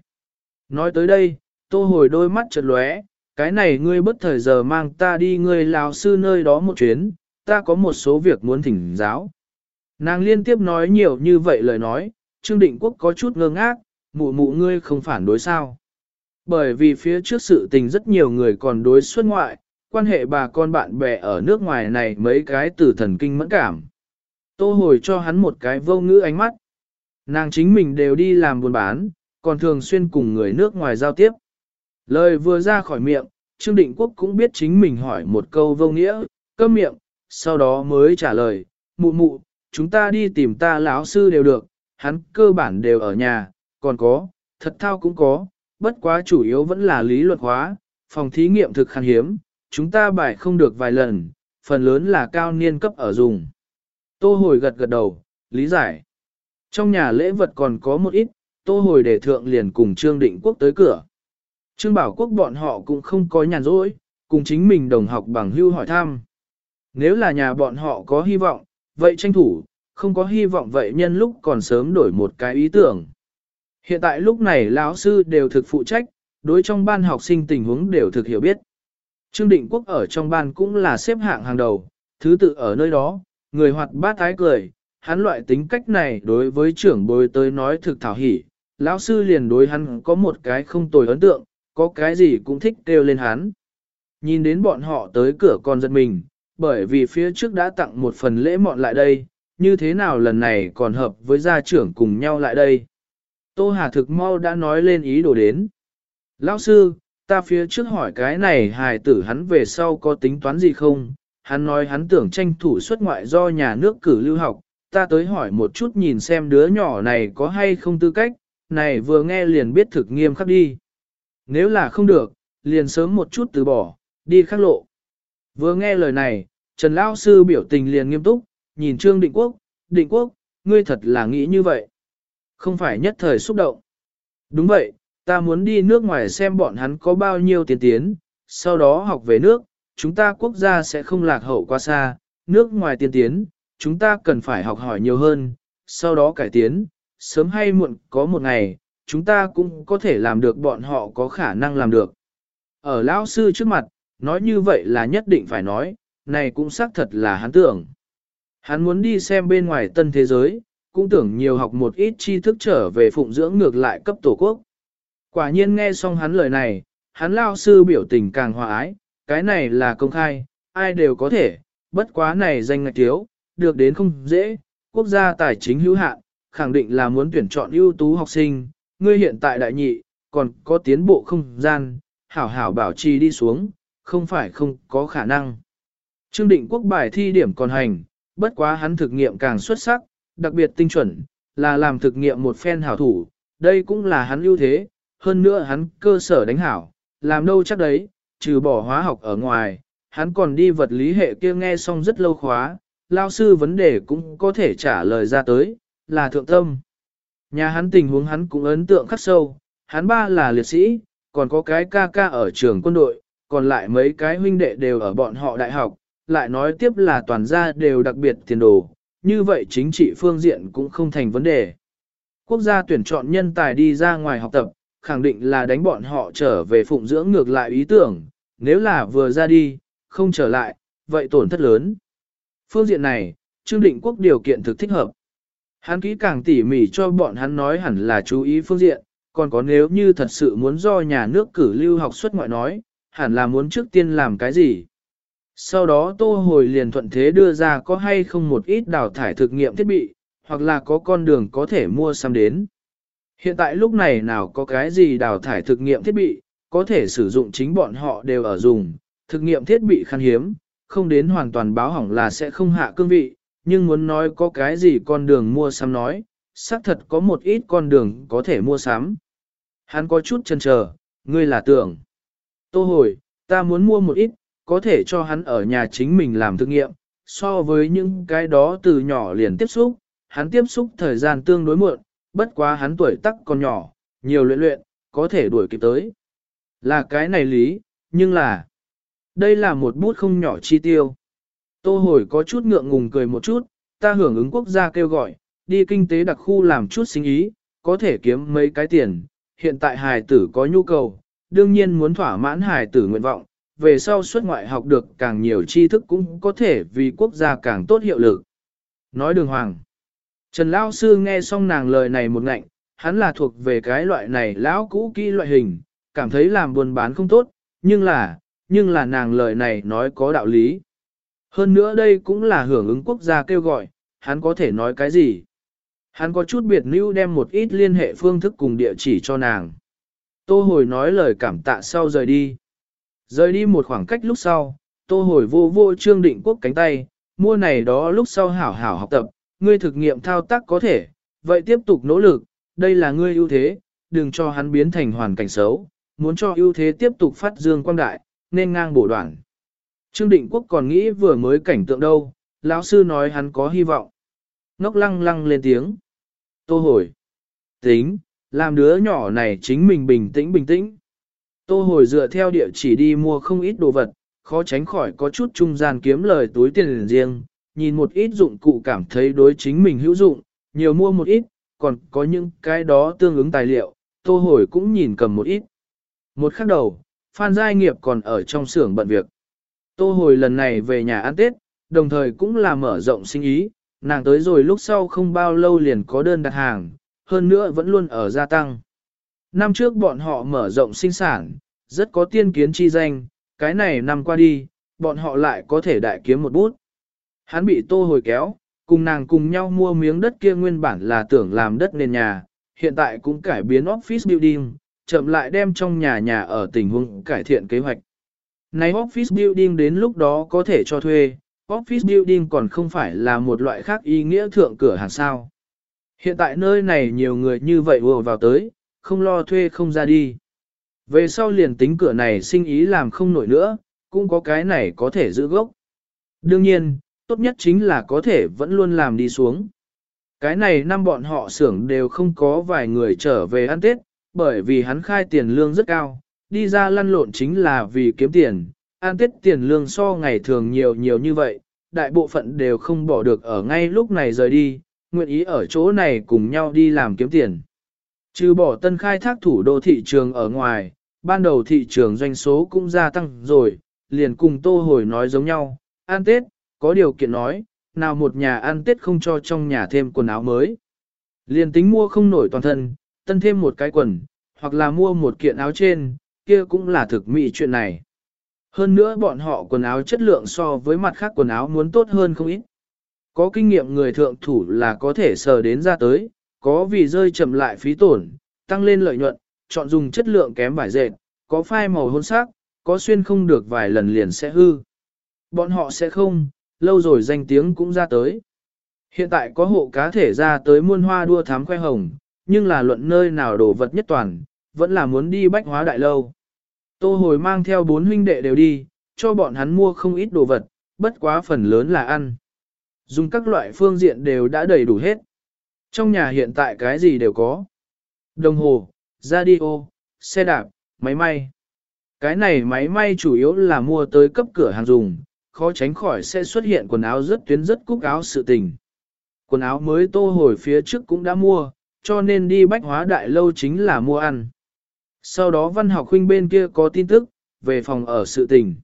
Speaker 1: Nói tới đây, tô hồi đôi mắt chợt lóe, cái này ngươi bất thời giờ mang ta đi ngươi lào sư nơi đó một chuyến, ta có một số việc muốn thỉnh giáo. Nàng liên tiếp nói nhiều như vậy lời nói, Trương Định Quốc có chút ngơ ngác, mụ mụ ngươi không phản đối sao. Bởi vì phía trước sự tình rất nhiều người còn đối xuất ngoại, quan hệ bà con bạn bè ở nước ngoài này mấy cái từ thần kinh mẫn cảm. Tô hồi cho hắn một cái vô ngữ ánh mắt. Nàng chính mình đều đi làm buôn bán, còn thường xuyên cùng người nước ngoài giao tiếp. Lời vừa ra khỏi miệng, Trương Định Quốc cũng biết chính mình hỏi một câu vô nghĩa, câm miệng, sau đó mới trả lời, mụ mụ, chúng ta đi tìm ta lão sư đều được, hắn cơ bản đều ở nhà, còn có, thật thao cũng có, bất quá chủ yếu vẫn là lý luật hóa, phòng thí nghiệm thực khan hiếm, chúng ta bài không được vài lần, phần lớn là cao niên cấp ở dùng. Tô hồi gật gật đầu, lý giải. Trong nhà lễ vật còn có một ít, tô hồi để thượng liền cùng Trương Định Quốc tới cửa. Trương Bảo Quốc bọn họ cũng không có nhàn rỗi, cùng chính mình đồng học bằng hưu hỏi thăm. Nếu là nhà bọn họ có hy vọng, vậy tranh thủ, không có hy vọng vậy nhân lúc còn sớm đổi một cái ý tưởng. Hiện tại lúc này lão sư đều thực phụ trách, đối trong ban học sinh tình huống đều thực hiểu biết. Trương Định Quốc ở trong ban cũng là xếp hạng hàng đầu, thứ tự ở nơi đó, người hoạt bát ái cười, hắn loại tính cách này đối với trưởng bối tới nói thực thảo hỉ, lão sư liền đối hắn có một cái không tồi ấn tượng, có cái gì cũng thích kêu lên hắn. Nhìn đến bọn họ tới cửa con giật mình, bởi vì phía trước đã tặng một phần lễ mọn lại đây, như thế nào lần này còn hợp với gia trưởng cùng nhau lại đây. Tô Hà thực mau đã nói lên ý đồ đến. Lão sư, ta phía trước hỏi cái này hài tử hắn về sau có tính toán gì không? Hắn nói hắn tưởng tranh thủ xuất ngoại do nhà nước cử lưu học, ta tới hỏi một chút nhìn xem đứa nhỏ này có hay không tư cách, này vừa nghe liền biết thực nghiêm khắc đi. Nếu là không được, liền sớm một chút từ bỏ, đi khắc lộ. Vừa nghe lời này, Trần Lão Sư biểu tình liền nghiêm túc, nhìn Trương Định Quốc, Định Quốc, ngươi thật là nghĩ như vậy. Không phải nhất thời xúc động. Đúng vậy, ta muốn đi nước ngoài xem bọn hắn có bao nhiêu tiền tiến, sau đó học về nước, chúng ta quốc gia sẽ không lạc hậu quá xa, nước ngoài tiên tiến, chúng ta cần phải học hỏi nhiều hơn, sau đó cải tiến, sớm hay muộn có một ngày, chúng ta cũng có thể làm được bọn họ có khả năng làm được. Ở lão sư trước mặt, nói như vậy là nhất định phải nói, này cũng xác thật là hắn tưởng. Hắn muốn đi xem bên ngoài tân thế giới, cũng tưởng nhiều học một ít tri thức trở về phụng dưỡng ngược lại cấp tổ quốc. Quả nhiên nghe xong hắn lời này, hắn lao sư biểu tình càng hòa ái, cái này là công khai, ai đều có thể, bất quá này danh ngạch thiếu, được đến không dễ, quốc gia tài chính hữu hạn, khẳng định là muốn tuyển chọn ưu tú học sinh, ngươi hiện tại đại nhị, còn có tiến bộ không gian, hảo hảo bảo trì đi xuống, không phải không có khả năng. Trương định quốc bài thi điểm còn hành, bất quá hắn thực nghiệm càng xuất sắc, đặc biệt tinh chuẩn, là làm thực nghiệm một phen hảo thủ, đây cũng là hắn ưu thế, hơn nữa hắn cơ sở đánh hảo, làm đâu chắc đấy, trừ bỏ hóa học ở ngoài, hắn còn đi vật lý hệ kia nghe xong rất lâu khóa, lao sư vấn đề cũng có thể trả lời ra tới, là thượng tâm. Nhà hắn tình huống hắn cũng ấn tượng khắc sâu, hắn ba là liệt sĩ, còn có cái ca ca ở trường quân đội, còn lại mấy cái huynh đệ đều ở bọn họ đại học, lại nói tiếp là toàn gia đều đặc biệt tiền đồ, như vậy chính trị phương diện cũng không thành vấn đề. Quốc gia tuyển chọn nhân tài đi ra ngoài học tập, khẳng định là đánh bọn họ trở về phụng dưỡng ngược lại ý tưởng, nếu là vừa ra đi, không trở lại, vậy tổn thất lớn. Phương diện này, Trương Định Quốc điều kiện thực thích hợp. Hắn kỹ càng tỉ mỉ cho bọn hắn nói hẳn là chú ý phương diện, còn có nếu như thật sự muốn do nhà nước cử lưu học xuất ngoại nói, hẳn là muốn trước tiên làm cái gì. Sau đó tô hồi liền thuận thế đưa ra có hay không một ít đào thải thực nghiệm thiết bị, hoặc là có con đường có thể mua xăm đến. Hiện tại lúc này nào có cái gì đào thải thực nghiệm thiết bị, có thể sử dụng chính bọn họ đều ở dùng, thực nghiệm thiết bị khan hiếm, không đến hoàn toàn báo hỏng là sẽ không hạ cương vị, nhưng muốn nói có cái gì con đường mua sắm nói, xác thật có một ít con đường có thể mua sắm. Hắn có chút chần chờ, ngươi là tưởng. Tô hồi, ta muốn mua một ít, có thể cho hắn ở nhà chính mình làm thực nghiệm, so với những cái đó từ nhỏ liền tiếp xúc, hắn tiếp xúc thời gian tương đối muộn, bất quá hắn tuổi tắc còn nhỏ, nhiều luyện luyện, có thể đuổi kịp tới. Là cái này lý, nhưng là, đây là một bút không nhỏ chi tiêu. Tô hồi có chút ngượng ngùng cười một chút, ta hưởng ứng quốc gia kêu gọi, đi kinh tế đặc khu làm chút sinh ý, có thể kiếm mấy cái tiền, hiện tại hài tử có nhu cầu, đương nhiên muốn thỏa mãn hài tử nguyện vọng, về sau xuất ngoại học được càng nhiều tri thức cũng có thể vì quốc gia càng tốt hiệu lực. Nói đường hoàng. Trần Lão Sư nghe xong nàng lời này một ngạnh, hắn là thuộc về cái loại này lão cũ kỹ loại hình, cảm thấy làm buôn bán không tốt, nhưng là, nhưng là nàng lời này nói có đạo lý. Hơn nữa đây cũng là hưởng ứng quốc gia kêu gọi, hắn có thể nói cái gì. Hắn có chút biệt lưu đem một ít liên hệ phương thức cùng địa chỉ cho nàng. Tô hồi nói lời cảm tạ sau rời đi. Rời đi một khoảng cách lúc sau, tô hồi vô vô trương định quốc cánh tay, mua này đó lúc sau hảo hảo học tập, ngươi thực nghiệm thao tác có thể, vậy tiếp tục nỗ lực, đây là ngươi ưu thế, đừng cho hắn biến thành hoàn cảnh xấu, muốn cho ưu thế tiếp tục phát dương quang đại, nên ngang bổ đoạn. Trương Định Quốc còn nghĩ vừa mới cảnh tượng đâu, lão sư nói hắn có hy vọng. Ngốc lăng lăng lên tiếng. Tô hồi. Tính, làm đứa nhỏ này chính mình bình tĩnh bình tĩnh. Tô hồi dựa theo địa chỉ đi mua không ít đồ vật, khó tránh khỏi có chút trung gian kiếm lời túi tiền riêng, nhìn một ít dụng cụ cảm thấy đối chính mình hữu dụng, nhiều mua một ít, còn có những cái đó tương ứng tài liệu, tô hồi cũng nhìn cầm một ít. Một khắc đầu, Phan Giai Nghiệp còn ở trong xưởng bận việc. Tô hồi lần này về nhà ăn Tết, đồng thời cũng là mở rộng sinh ý, nàng tới rồi lúc sau không bao lâu liền có đơn đặt hàng, hơn nữa vẫn luôn ở gia tăng. Năm trước bọn họ mở rộng sinh sản, rất có tiên kiến chi danh, cái này năm qua đi, bọn họ lại có thể đại kiếm một bút. Hắn bị tô hồi kéo, cùng nàng cùng nhau mua miếng đất kia nguyên bản là tưởng làm đất nền nhà, hiện tại cũng cải biến office building, chậm lại đem trong nhà nhà ở tình huống cải thiện kế hoạch. Này office building đến lúc đó có thể cho thuê, office building còn không phải là một loại khác ý nghĩa thượng cửa hàng sao. Hiện tại nơi này nhiều người như vậy vừa vào tới, không lo thuê không ra đi. Về sau liền tính cửa này sinh ý làm không nổi nữa, cũng có cái này có thể giữ gốc. Đương nhiên, tốt nhất chính là có thể vẫn luôn làm đi xuống. Cái này năm bọn họ xưởng đều không có vài người trở về ăn Tết, bởi vì hắn khai tiền lương rất cao, đi ra lăn lộn chính là vì kiếm tiền, An Tết tiền lương so ngày thường nhiều nhiều như vậy, đại bộ phận đều không bỏ được ở ngay lúc này rời đi, nguyện ý ở chỗ này cùng nhau đi làm kiếm tiền. Trừ bỏ tân khai thác thủ đô thị trường ở ngoài, ban đầu thị trường doanh số cũng gia tăng rồi, liền cùng tô hồi nói giống nhau, An Tết, có điều kiện nói, nào một nhà ăn Tết không cho trong nhà thêm quần áo mới. Liền tính mua không nổi toàn thân, tân thêm một cái quần, hoặc là mua một kiện áo trên, kia cũng là thực mỹ chuyện này. Hơn nữa bọn họ quần áo chất lượng so với mặt khác quần áo muốn tốt hơn không ít. Có kinh nghiệm người thượng thủ là có thể sờ đến ra tới, có vì rơi chậm lại phí tổn, tăng lên lợi nhuận, chọn dùng chất lượng kém vải dệt, có phai màu hôn sắc, có xuyên không được vài lần liền sẽ hư. Bọn họ sẽ không, lâu rồi danh tiếng cũng ra tới. Hiện tại có hộ cá thể ra tới muôn hoa đua thám khoe hồng, nhưng là luận nơi nào đổ vật nhất toàn, vẫn là muốn đi bách hóa đại lâu. Tô hồi mang theo bốn huynh đệ đều đi, cho bọn hắn mua không ít đồ vật, bất quá phần lớn là ăn. Dùng các loại phương diện đều đã đầy đủ hết. Trong nhà hiện tại cái gì đều có. Đồng hồ, radio, xe đạp, máy may. Cái này máy may chủ yếu là mua tới cấp cửa hàng dùng, khó tránh khỏi sẽ xuất hiện quần áo rất tuyến rất cúc áo sự tình. Quần áo mới tô hồi phía trước cũng đã mua, cho nên đi bách hóa đại lâu chính là mua ăn. Sau đó văn học huynh bên kia có tin tức, về phòng ở sự tình.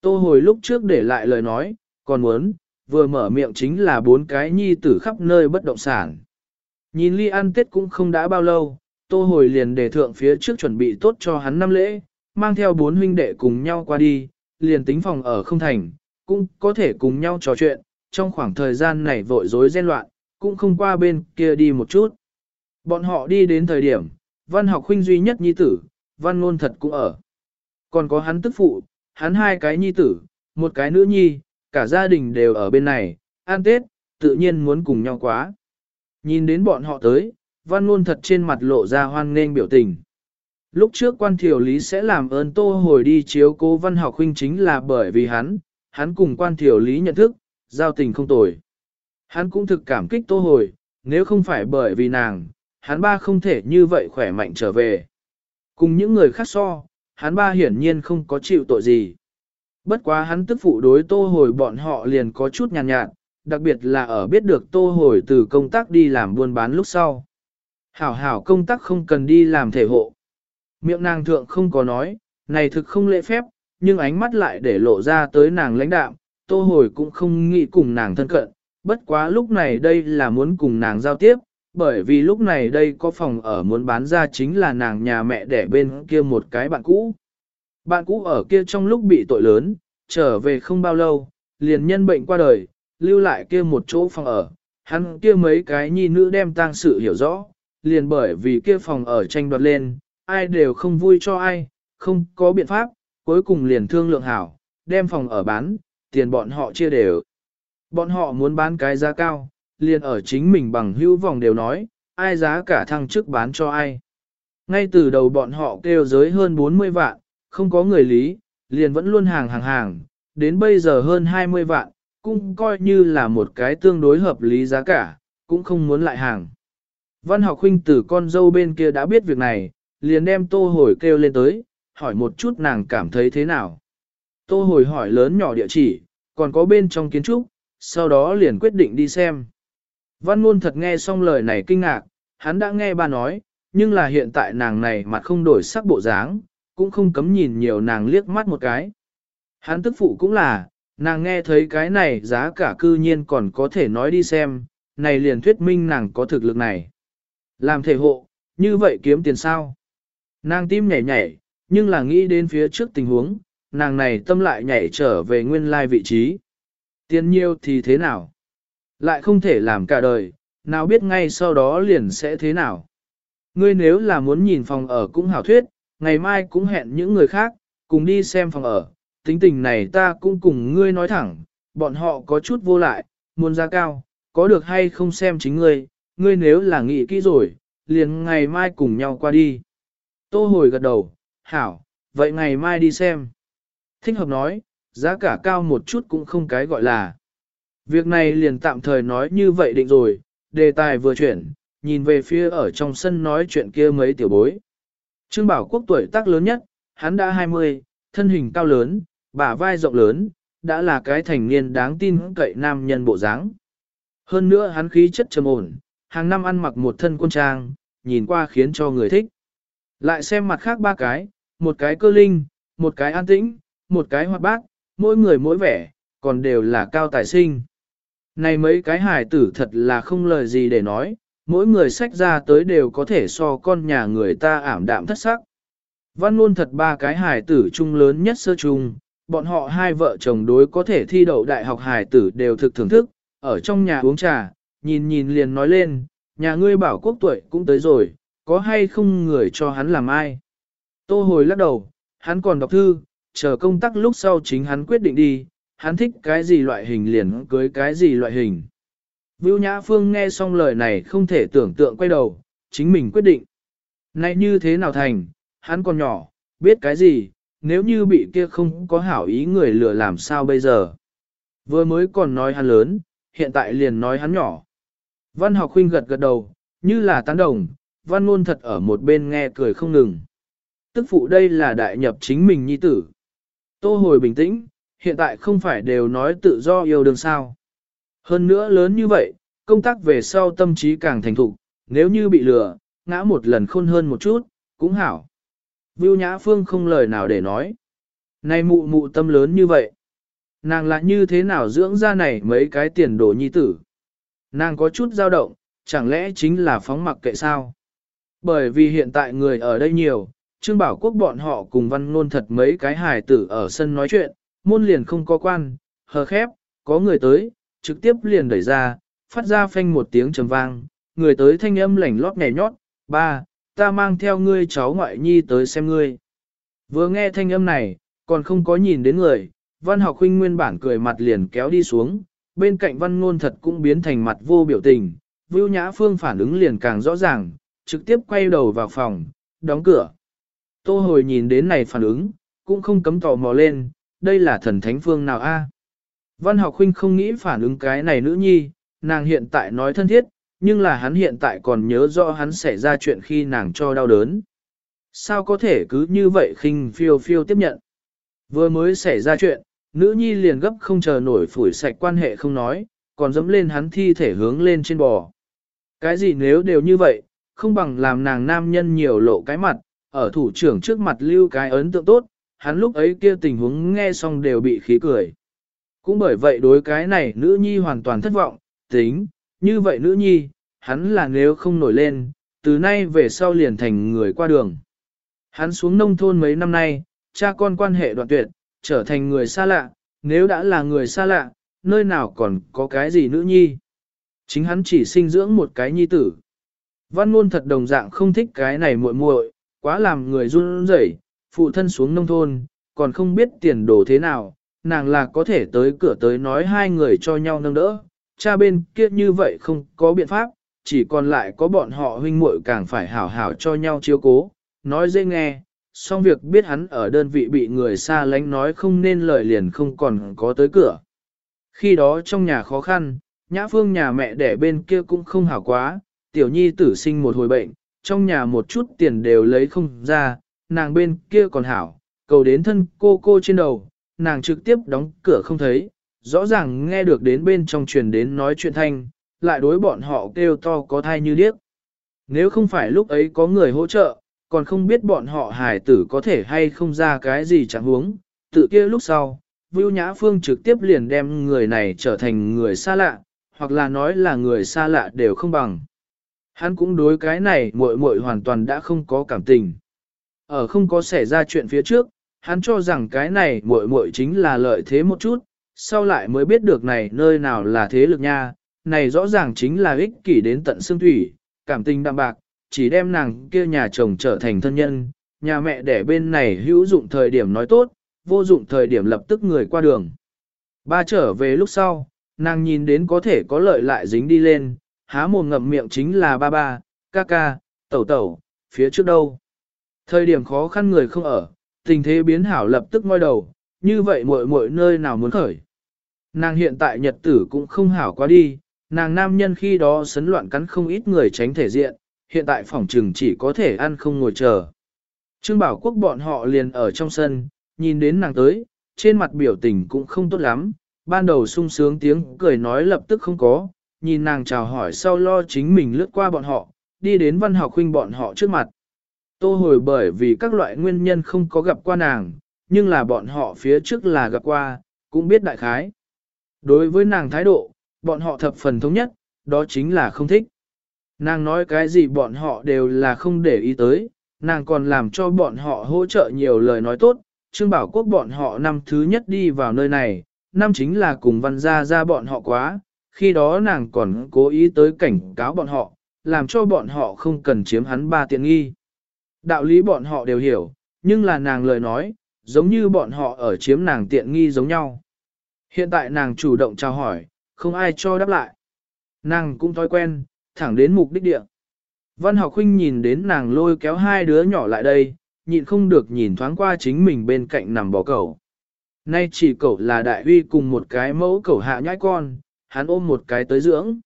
Speaker 1: Tô hồi lúc trước để lại lời nói, còn muốn, vừa mở miệng chính là bốn cái nhi tử khắp nơi bất động sản. Nhìn ly ăn tết cũng không đã bao lâu, tô hồi liền đề thượng phía trước chuẩn bị tốt cho hắn năm lễ, mang theo bốn huynh đệ cùng nhau qua đi, liền tính phòng ở không thành, cũng có thể cùng nhau trò chuyện, trong khoảng thời gian này vội rối ren loạn, cũng không qua bên kia đi một chút. Bọn họ đi đến thời điểm, văn học huynh duy nhất nhi tử, văn ngôn thật cũng ở. Còn có hắn tức phụ, hắn hai cái nhi tử, một cái nữ nhi, cả gia đình đều ở bên này, an tết, tự nhiên muốn cùng nhau quá. Nhìn đến bọn họ tới, văn ngôn thật trên mặt lộ ra hoan nghênh biểu tình. Lúc trước quan thiểu lý sẽ làm ơn tô hồi đi chiếu cố văn học huynh chính là bởi vì hắn, hắn cùng quan thiểu lý nhận thức, giao tình không tồi. Hắn cũng thực cảm kích tô hồi, nếu không phải bởi vì nàng, hắn ba không thể như vậy khỏe mạnh trở về. Cùng những người khác so, hắn ba hiển nhiên không có chịu tội gì. Bất quá hắn tức phụ đối tô hồi bọn họ liền có chút nhàn nhạt, nhạt, đặc biệt là ở biết được tô hồi từ công tác đi làm buôn bán lúc sau. Hảo hảo công tác không cần đi làm thể hộ. Miệng nàng thượng không có nói, này thực không lễ phép, nhưng ánh mắt lại để lộ ra tới nàng lãnh đạm, tô hồi cũng không nghĩ cùng nàng thân cận, bất quá lúc này đây là muốn cùng nàng giao tiếp, bởi vì lúc này đây có phòng ở muốn bán ra chính là nàng nhà mẹ đẻ bên kia một cái bạn cũ. Bạn cũ ở kia trong lúc bị tội lớn, trở về không bao lâu, liền nhân bệnh qua đời, lưu lại kia một chỗ phòng ở, hắn kia mấy cái nhi nữ đem tang sự hiểu rõ, liền bởi vì kia phòng ở tranh đoạt lên, ai đều không vui cho ai, không có biện pháp, cuối cùng liền thương lượng hảo, đem phòng ở bán, tiền bọn họ chia đều. Bọn họ muốn bán cái giá cao, liền ở chính mình bằng hữu vòng đều nói, ai giá cả thăng chức bán cho ai. Ngay từ đầu bọn họ kêu giới hơn 40 vạn, không có người lý, liền vẫn luôn hàng hàng hàng, đến bây giờ hơn 20 vạn, cũng coi như là một cái tương đối hợp lý giá cả, cũng không muốn lại hàng. Văn học huynh tử con dâu bên kia đã biết việc này, liền đem tô hồi kêu lên tới, hỏi một chút nàng cảm thấy thế nào. Tô hồi hỏi lớn nhỏ địa chỉ, còn có bên trong kiến trúc, sau đó liền quyết định đi xem. Văn ngôn thật nghe xong lời này kinh ngạc, hắn đã nghe bà nói, nhưng là hiện tại nàng này mặt không đổi sắc bộ dáng, cũng không cấm nhìn nhiều nàng liếc mắt một cái. Hắn tức phụ cũng là, nàng nghe thấy cái này giá cả cư nhiên còn có thể nói đi xem, này liền thuyết minh nàng có thực lực này. Làm thể hộ, như vậy kiếm tiền sao? Nàng tim nhảy nhảy, nhưng là nghĩ đến phía trước tình huống, nàng này tâm lại nhảy trở về nguyên lai vị trí. Tiền nhiêu thì thế nào? Lại không thể làm cả đời, nào biết ngay sau đó liền sẽ thế nào? Ngươi nếu là muốn nhìn phòng ở cũng hảo thuyết, ngày mai cũng hẹn những người khác, cùng đi xem phòng ở. Tính tình này ta cũng cùng ngươi nói thẳng, bọn họ có chút vô lại, muốn giá cao, có được hay không xem chính ngươi, ngươi nếu là nghĩ kỹ rồi, liền ngày mai cùng nhau qua đi. Tô hồi gật đầu, hảo, vậy ngày mai đi xem. Thích hợp nói, giá cả cao một chút cũng không cái gọi là. Việc này liền tạm thời nói như vậy định rồi, đề tài vừa chuyển, nhìn về phía ở trong sân nói chuyện kia mấy tiểu bối. Trương Bảo Quốc tuổi tác lớn nhất, hắn đã 20, thân hình cao lớn, bả vai rộng lớn, đã là cái thành niên đáng tin cậy nam nhân bộ dáng. Hơn nữa hắn khí chất trầm ổn, hàng năm ăn mặc một thân quân trang, nhìn qua khiến cho người thích. Lại xem mặt khác ba cái, một cái cơ linh, một cái an tĩnh, một cái hoạt bát, mỗi người mỗi vẻ, còn đều là cao tài sinh. Này mấy cái hài tử thật là không lời gì để nói, mỗi người sách ra tới đều có thể so con nhà người ta ảm đạm thất sắc. Văn luôn thật ba cái hài tử chung lớn nhất sơ chung, bọn họ hai vợ chồng đối có thể thi đậu đại học hài tử đều thực thưởng thức, ở trong nhà uống trà, nhìn nhìn liền nói lên, nhà ngươi bảo quốc tuổi cũng tới rồi, có hay không người cho hắn làm ai. Tô hồi lắc đầu, hắn còn đọc thư, chờ công tác lúc sau chính hắn quyết định đi, hắn thích cái gì loại hình liền cưới cái gì loại hình. Vưu Nhã Phương nghe xong lời này không thể tưởng tượng quay đầu, chính mình quyết định. Này như thế nào thành, hắn còn nhỏ, biết cái gì, nếu như bị kia không có hảo ý người lừa làm sao bây giờ. Vừa mới còn nói hắn lớn, hiện tại liền nói hắn nhỏ. Văn học huynh gật gật đầu, như là tán đồng, văn ngôn thật ở một bên nghe cười không ngừng. Tức phụ đây là đại nhập chính mình nhi tử. Tô hồi bình tĩnh, hiện tại không phải đều nói tự do yêu đương sao. Hơn nữa lớn như vậy, công tác về sau tâm trí càng thành thục, nếu như bị lừa, ngã một lần khôn hơn một chút, cũng hảo. Vưu Nhã Phương không lời nào để nói. Này mụ mụ tâm lớn như vậy. Nàng lại như thế nào dưỡng ra này mấy cái tiền đồ nhi tử. Nàng có chút dao động, chẳng lẽ chính là phóng mặc kệ sao? Bởi vì hiện tại người ở đây nhiều, Trương Bảo Quốc bọn họ cùng văn ngôn thật mấy cái hài tử ở sân nói chuyện, môn liền không có quan, hờ khép, có người tới, trực tiếp liền đẩy ra, phát ra phanh một tiếng trầm vang, người tới thanh âm lảnh lót nhẹ nhót, ba, ta mang theo ngươi cháu ngoại nhi tới xem ngươi. Vừa nghe thanh âm này, còn không có nhìn đến người, văn học huynh nguyên bản cười mặt liền kéo đi xuống, bên cạnh văn ngôn thật cũng biến thành mặt vô biểu tình, Vưu Nhã Phương phản ứng liền càng rõ ràng, trực tiếp quay đầu vào phòng, đóng cửa. Tô hồi nhìn đến này phản ứng, cũng không cấm tò mò lên, đây là thần thánh phương nào a? Văn học huynh không nghĩ phản ứng cái này nữ nhi, nàng hiện tại nói thân thiết, nhưng là hắn hiện tại còn nhớ rõ hắn xảy ra chuyện khi nàng cho đau đớn. Sao có thể cứ như vậy khinh phiêu phiêu tiếp nhận? Vừa mới xảy ra chuyện, nữ nhi liền gấp không chờ nổi phủi sạch quan hệ không nói, còn dẫm lên hắn thi thể hướng lên trên bò. Cái gì nếu đều như vậy, không bằng làm nàng nam nhân nhiều lộ cái mặt, ở thủ trưởng trước mặt lưu cái ấn tượng tốt, hắn lúc ấy kia tình huống nghe xong đều bị khí cười. Cũng bởi vậy đối cái này nữ nhi hoàn toàn thất vọng, tính, như vậy nữ nhi, hắn là nếu không nổi lên, từ nay về sau liền thành người qua đường. Hắn xuống nông thôn mấy năm nay, cha con quan hệ đoạn tuyệt, trở thành người xa lạ, nếu đã là người xa lạ, nơi nào còn có cái gì nữ nhi. Chính hắn chỉ sinh dưỡng một cái nhi tử. Văn ngôn thật đồng dạng không thích cái này muội muội, quá làm người run rẩy, phụ thân xuống nông thôn, còn không biết tiền đồ thế nào, nàng là có thể tới cửa tới nói hai người cho nhau nâng đỡ, cha bên kia như vậy không có biện pháp, chỉ còn lại có bọn họ huynh muội càng phải hảo hảo cho nhau chiếu cố, nói dễ nghe, song việc biết hắn ở đơn vị bị người xa lánh nói không nên lời liền không còn có tới cửa. Khi đó trong nhà khó khăn, nhã phương nhà mẹ đẻ bên kia cũng không hảo quá, tiểu nhi tử sinh một hồi bệnh, trong nhà một chút tiền đều lấy không ra, nàng bên kia còn hảo, cầu đến thân cô cô trên đầu, nàng trực tiếp đóng cửa không thấy, rõ ràng nghe được đến bên trong truyền đến nói chuyện thanh, lại đối bọn họ kêu to có thai như điếc. Nếu không phải lúc ấy có người hỗ trợ, còn không biết bọn họ hài tử có thể hay không ra cái gì chẳng huống, tự kia lúc sau, Vưu Nhã Phương trực tiếp liền đem người này trở thành người xa lạ, hoặc là nói là người xa lạ đều không bằng. Hắn cũng đối cái này muội muội hoàn toàn đã không có cảm tình. Ở không có xảy ra chuyện phía trước, hắn cho rằng cái này muội muội chính là lợi thế một chút, sau lại mới biết được này nơi nào là thế lực nha, này rõ ràng chính là ích kỷ đến tận xương thủy, cảm tình đạm bạc, chỉ đem nàng kia nhà chồng trở thành thân nhân, nhà mẹ đẻ bên này hữu dụng thời điểm nói tốt, vô dụng thời điểm lập tức người qua đường. Ba trở về lúc sau, nàng nhìn đến có thể có lợi lại dính đi lên, há mồm ngậm miệng chính là ba ba, ca ca, tẩu tẩu, phía trước đâu. Thời điểm khó khăn người không ở, tình thế biến hảo lập tức ngoi đầu, như vậy muội muội nơi nào muốn khởi. Nàng hiện tại nhật tử cũng không hảo quá đi, nàng nam nhân khi đó sấn loạn cắn không ít người tránh thể diện, hiện tại phòng trừng chỉ có thể ăn không ngồi chờ. Trương Bảo Quốc bọn họ liền ở trong sân, nhìn đến nàng tới, trên mặt biểu tình cũng không tốt lắm, ban đầu sung sướng tiếng cười nói lập tức không có, nhìn nàng chào hỏi sau lo chính mình lướt qua bọn họ, đi đến văn học huynh bọn họ trước mặt. Tô hồi bởi vì các loại nguyên nhân không có gặp qua nàng, nhưng là bọn họ phía trước là gặp qua, cũng biết đại khái. Đối với nàng thái độ, bọn họ thập phần thống nhất, đó chính là không thích. Nàng nói cái gì bọn họ đều là không để ý tới, nàng còn làm cho bọn họ hỗ trợ nhiều lời nói tốt, Trương Bảo Quốc bọn họ năm thứ nhất đi vào nơi này, năm chính là cùng văn gia ra bọn họ quá, khi đó nàng còn cố ý tới cảnh cáo bọn họ, làm cho bọn họ không cần chiếm hắn ba tiện nghi. Đạo lý bọn họ đều hiểu, nhưng là nàng lời nói, giống như bọn họ ở chiếm nàng tiện nghi giống nhau. Hiện tại nàng chủ động chào hỏi, không ai cho đáp lại. Nàng cũng thói quen, thẳng đến mục đích địa. Văn học huynh nhìn đến nàng lôi kéo hai đứa nhỏ lại đây, nhịn không được nhìn thoáng qua chính mình bên cạnh nằm bò cẩu. Nay chỉ cẩu là đại huy cùng một cái mẫu cẩu hạ nhãi con, hắn ôm một cái tới dưỡng.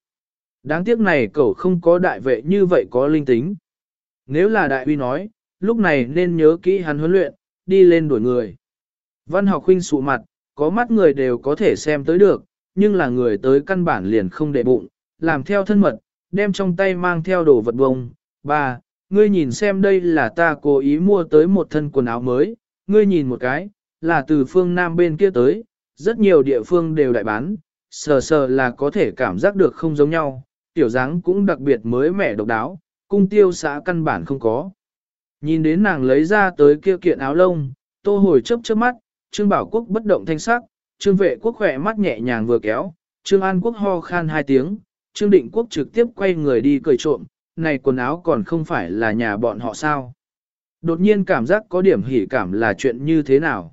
Speaker 1: Đáng tiếc này cẩu không có đại vệ như vậy có linh tính. Nếu là đại uy nói, lúc này nên nhớ kỹ hắn huấn luyện, đi lên đuổi người. Văn học huynh sụ mặt, có mắt người đều có thể xem tới được, nhưng là người tới căn bản liền không để bụng, làm theo thân mật, đem trong tay mang theo đồ vật bông. Ba, ngươi nhìn xem đây là ta cố ý mua tới một thân quần áo mới, ngươi nhìn một cái, là từ phương Nam bên kia tới, rất nhiều địa phương đều đại bán, sờ sờ là có thể cảm giác được không giống nhau, tiểu dáng cũng đặc biệt mới mẻ độc đáo, cung tiêu xã căn bản không có. Nhìn đến nàng lấy ra tới kia kiện áo lông, tô hồi chớp chớp mắt, Trương Bảo Quốc bất động thanh sắc, Trương Vệ Quốc khỏe mắt nhẹ nhàng vừa kéo, Trương An Quốc ho khan hai tiếng, Trương Định Quốc trực tiếp quay người đi cười trộm, này quần áo còn không phải là nhà bọn họ sao. Đột nhiên cảm giác có điểm hỉ cảm là chuyện như thế nào.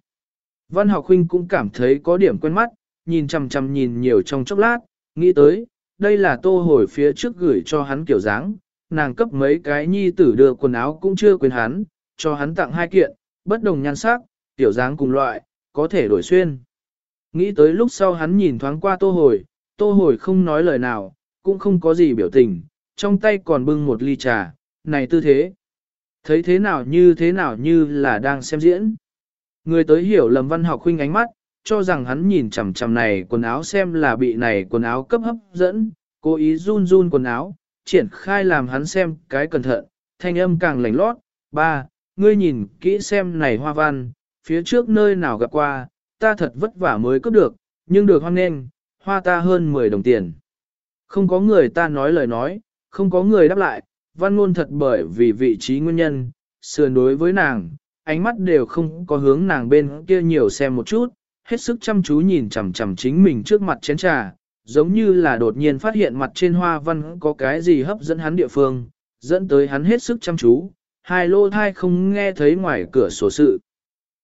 Speaker 1: Văn học huynh cũng cảm thấy có điểm quen mắt, nhìn chằm chằm nhìn nhiều trong chốc lát, nghĩ tới, đây là tô hồi phía trước gửi cho hắn kiểu dáng, nàng cấp mấy cái nhi tử đưa quần áo cũng chưa quên hắn, cho hắn tặng hai kiện, bất đồng nhan sắc, tiểu dáng cùng loại, có thể đổi xuyên. Nghĩ tới lúc sau hắn nhìn thoáng qua tô hồi, tô hồi không nói lời nào, cũng không có gì biểu tình, trong tay còn bưng một ly trà, này tư thế. Thấy thế nào như thế nào như là đang xem diễn. Người tới hiểu lầm văn học huynh ánh mắt, cho rằng hắn nhìn chằm chằm này quần áo xem là bị này quần áo cấp hấp dẫn, cố ý run run quần áo, triển khai làm hắn xem cái cẩn thận, thanh âm càng lành lót. Ba, ngươi nhìn kỹ xem này hoa văn, phía trước nơi nào gặp qua, ta thật vất vả mới cướp được, nhưng được hoan nên, hoa ta hơn 10 đồng tiền. Không có người ta nói lời nói, không có người đáp lại, văn ngôn thật bởi vì vị trí nguyên nhân, sườn đối với nàng, ánh mắt đều không có hướng nàng bên kia nhiều xem một chút, hết sức chăm chú nhìn chằm chằm chính mình trước mặt chén trà, giống như là đột nhiên phát hiện mặt trên hoa văn có cái gì hấp dẫn hắn địa phương, dẫn tới hắn hết sức chăm chú, hai lô thai không nghe thấy ngoài cửa sổ sự.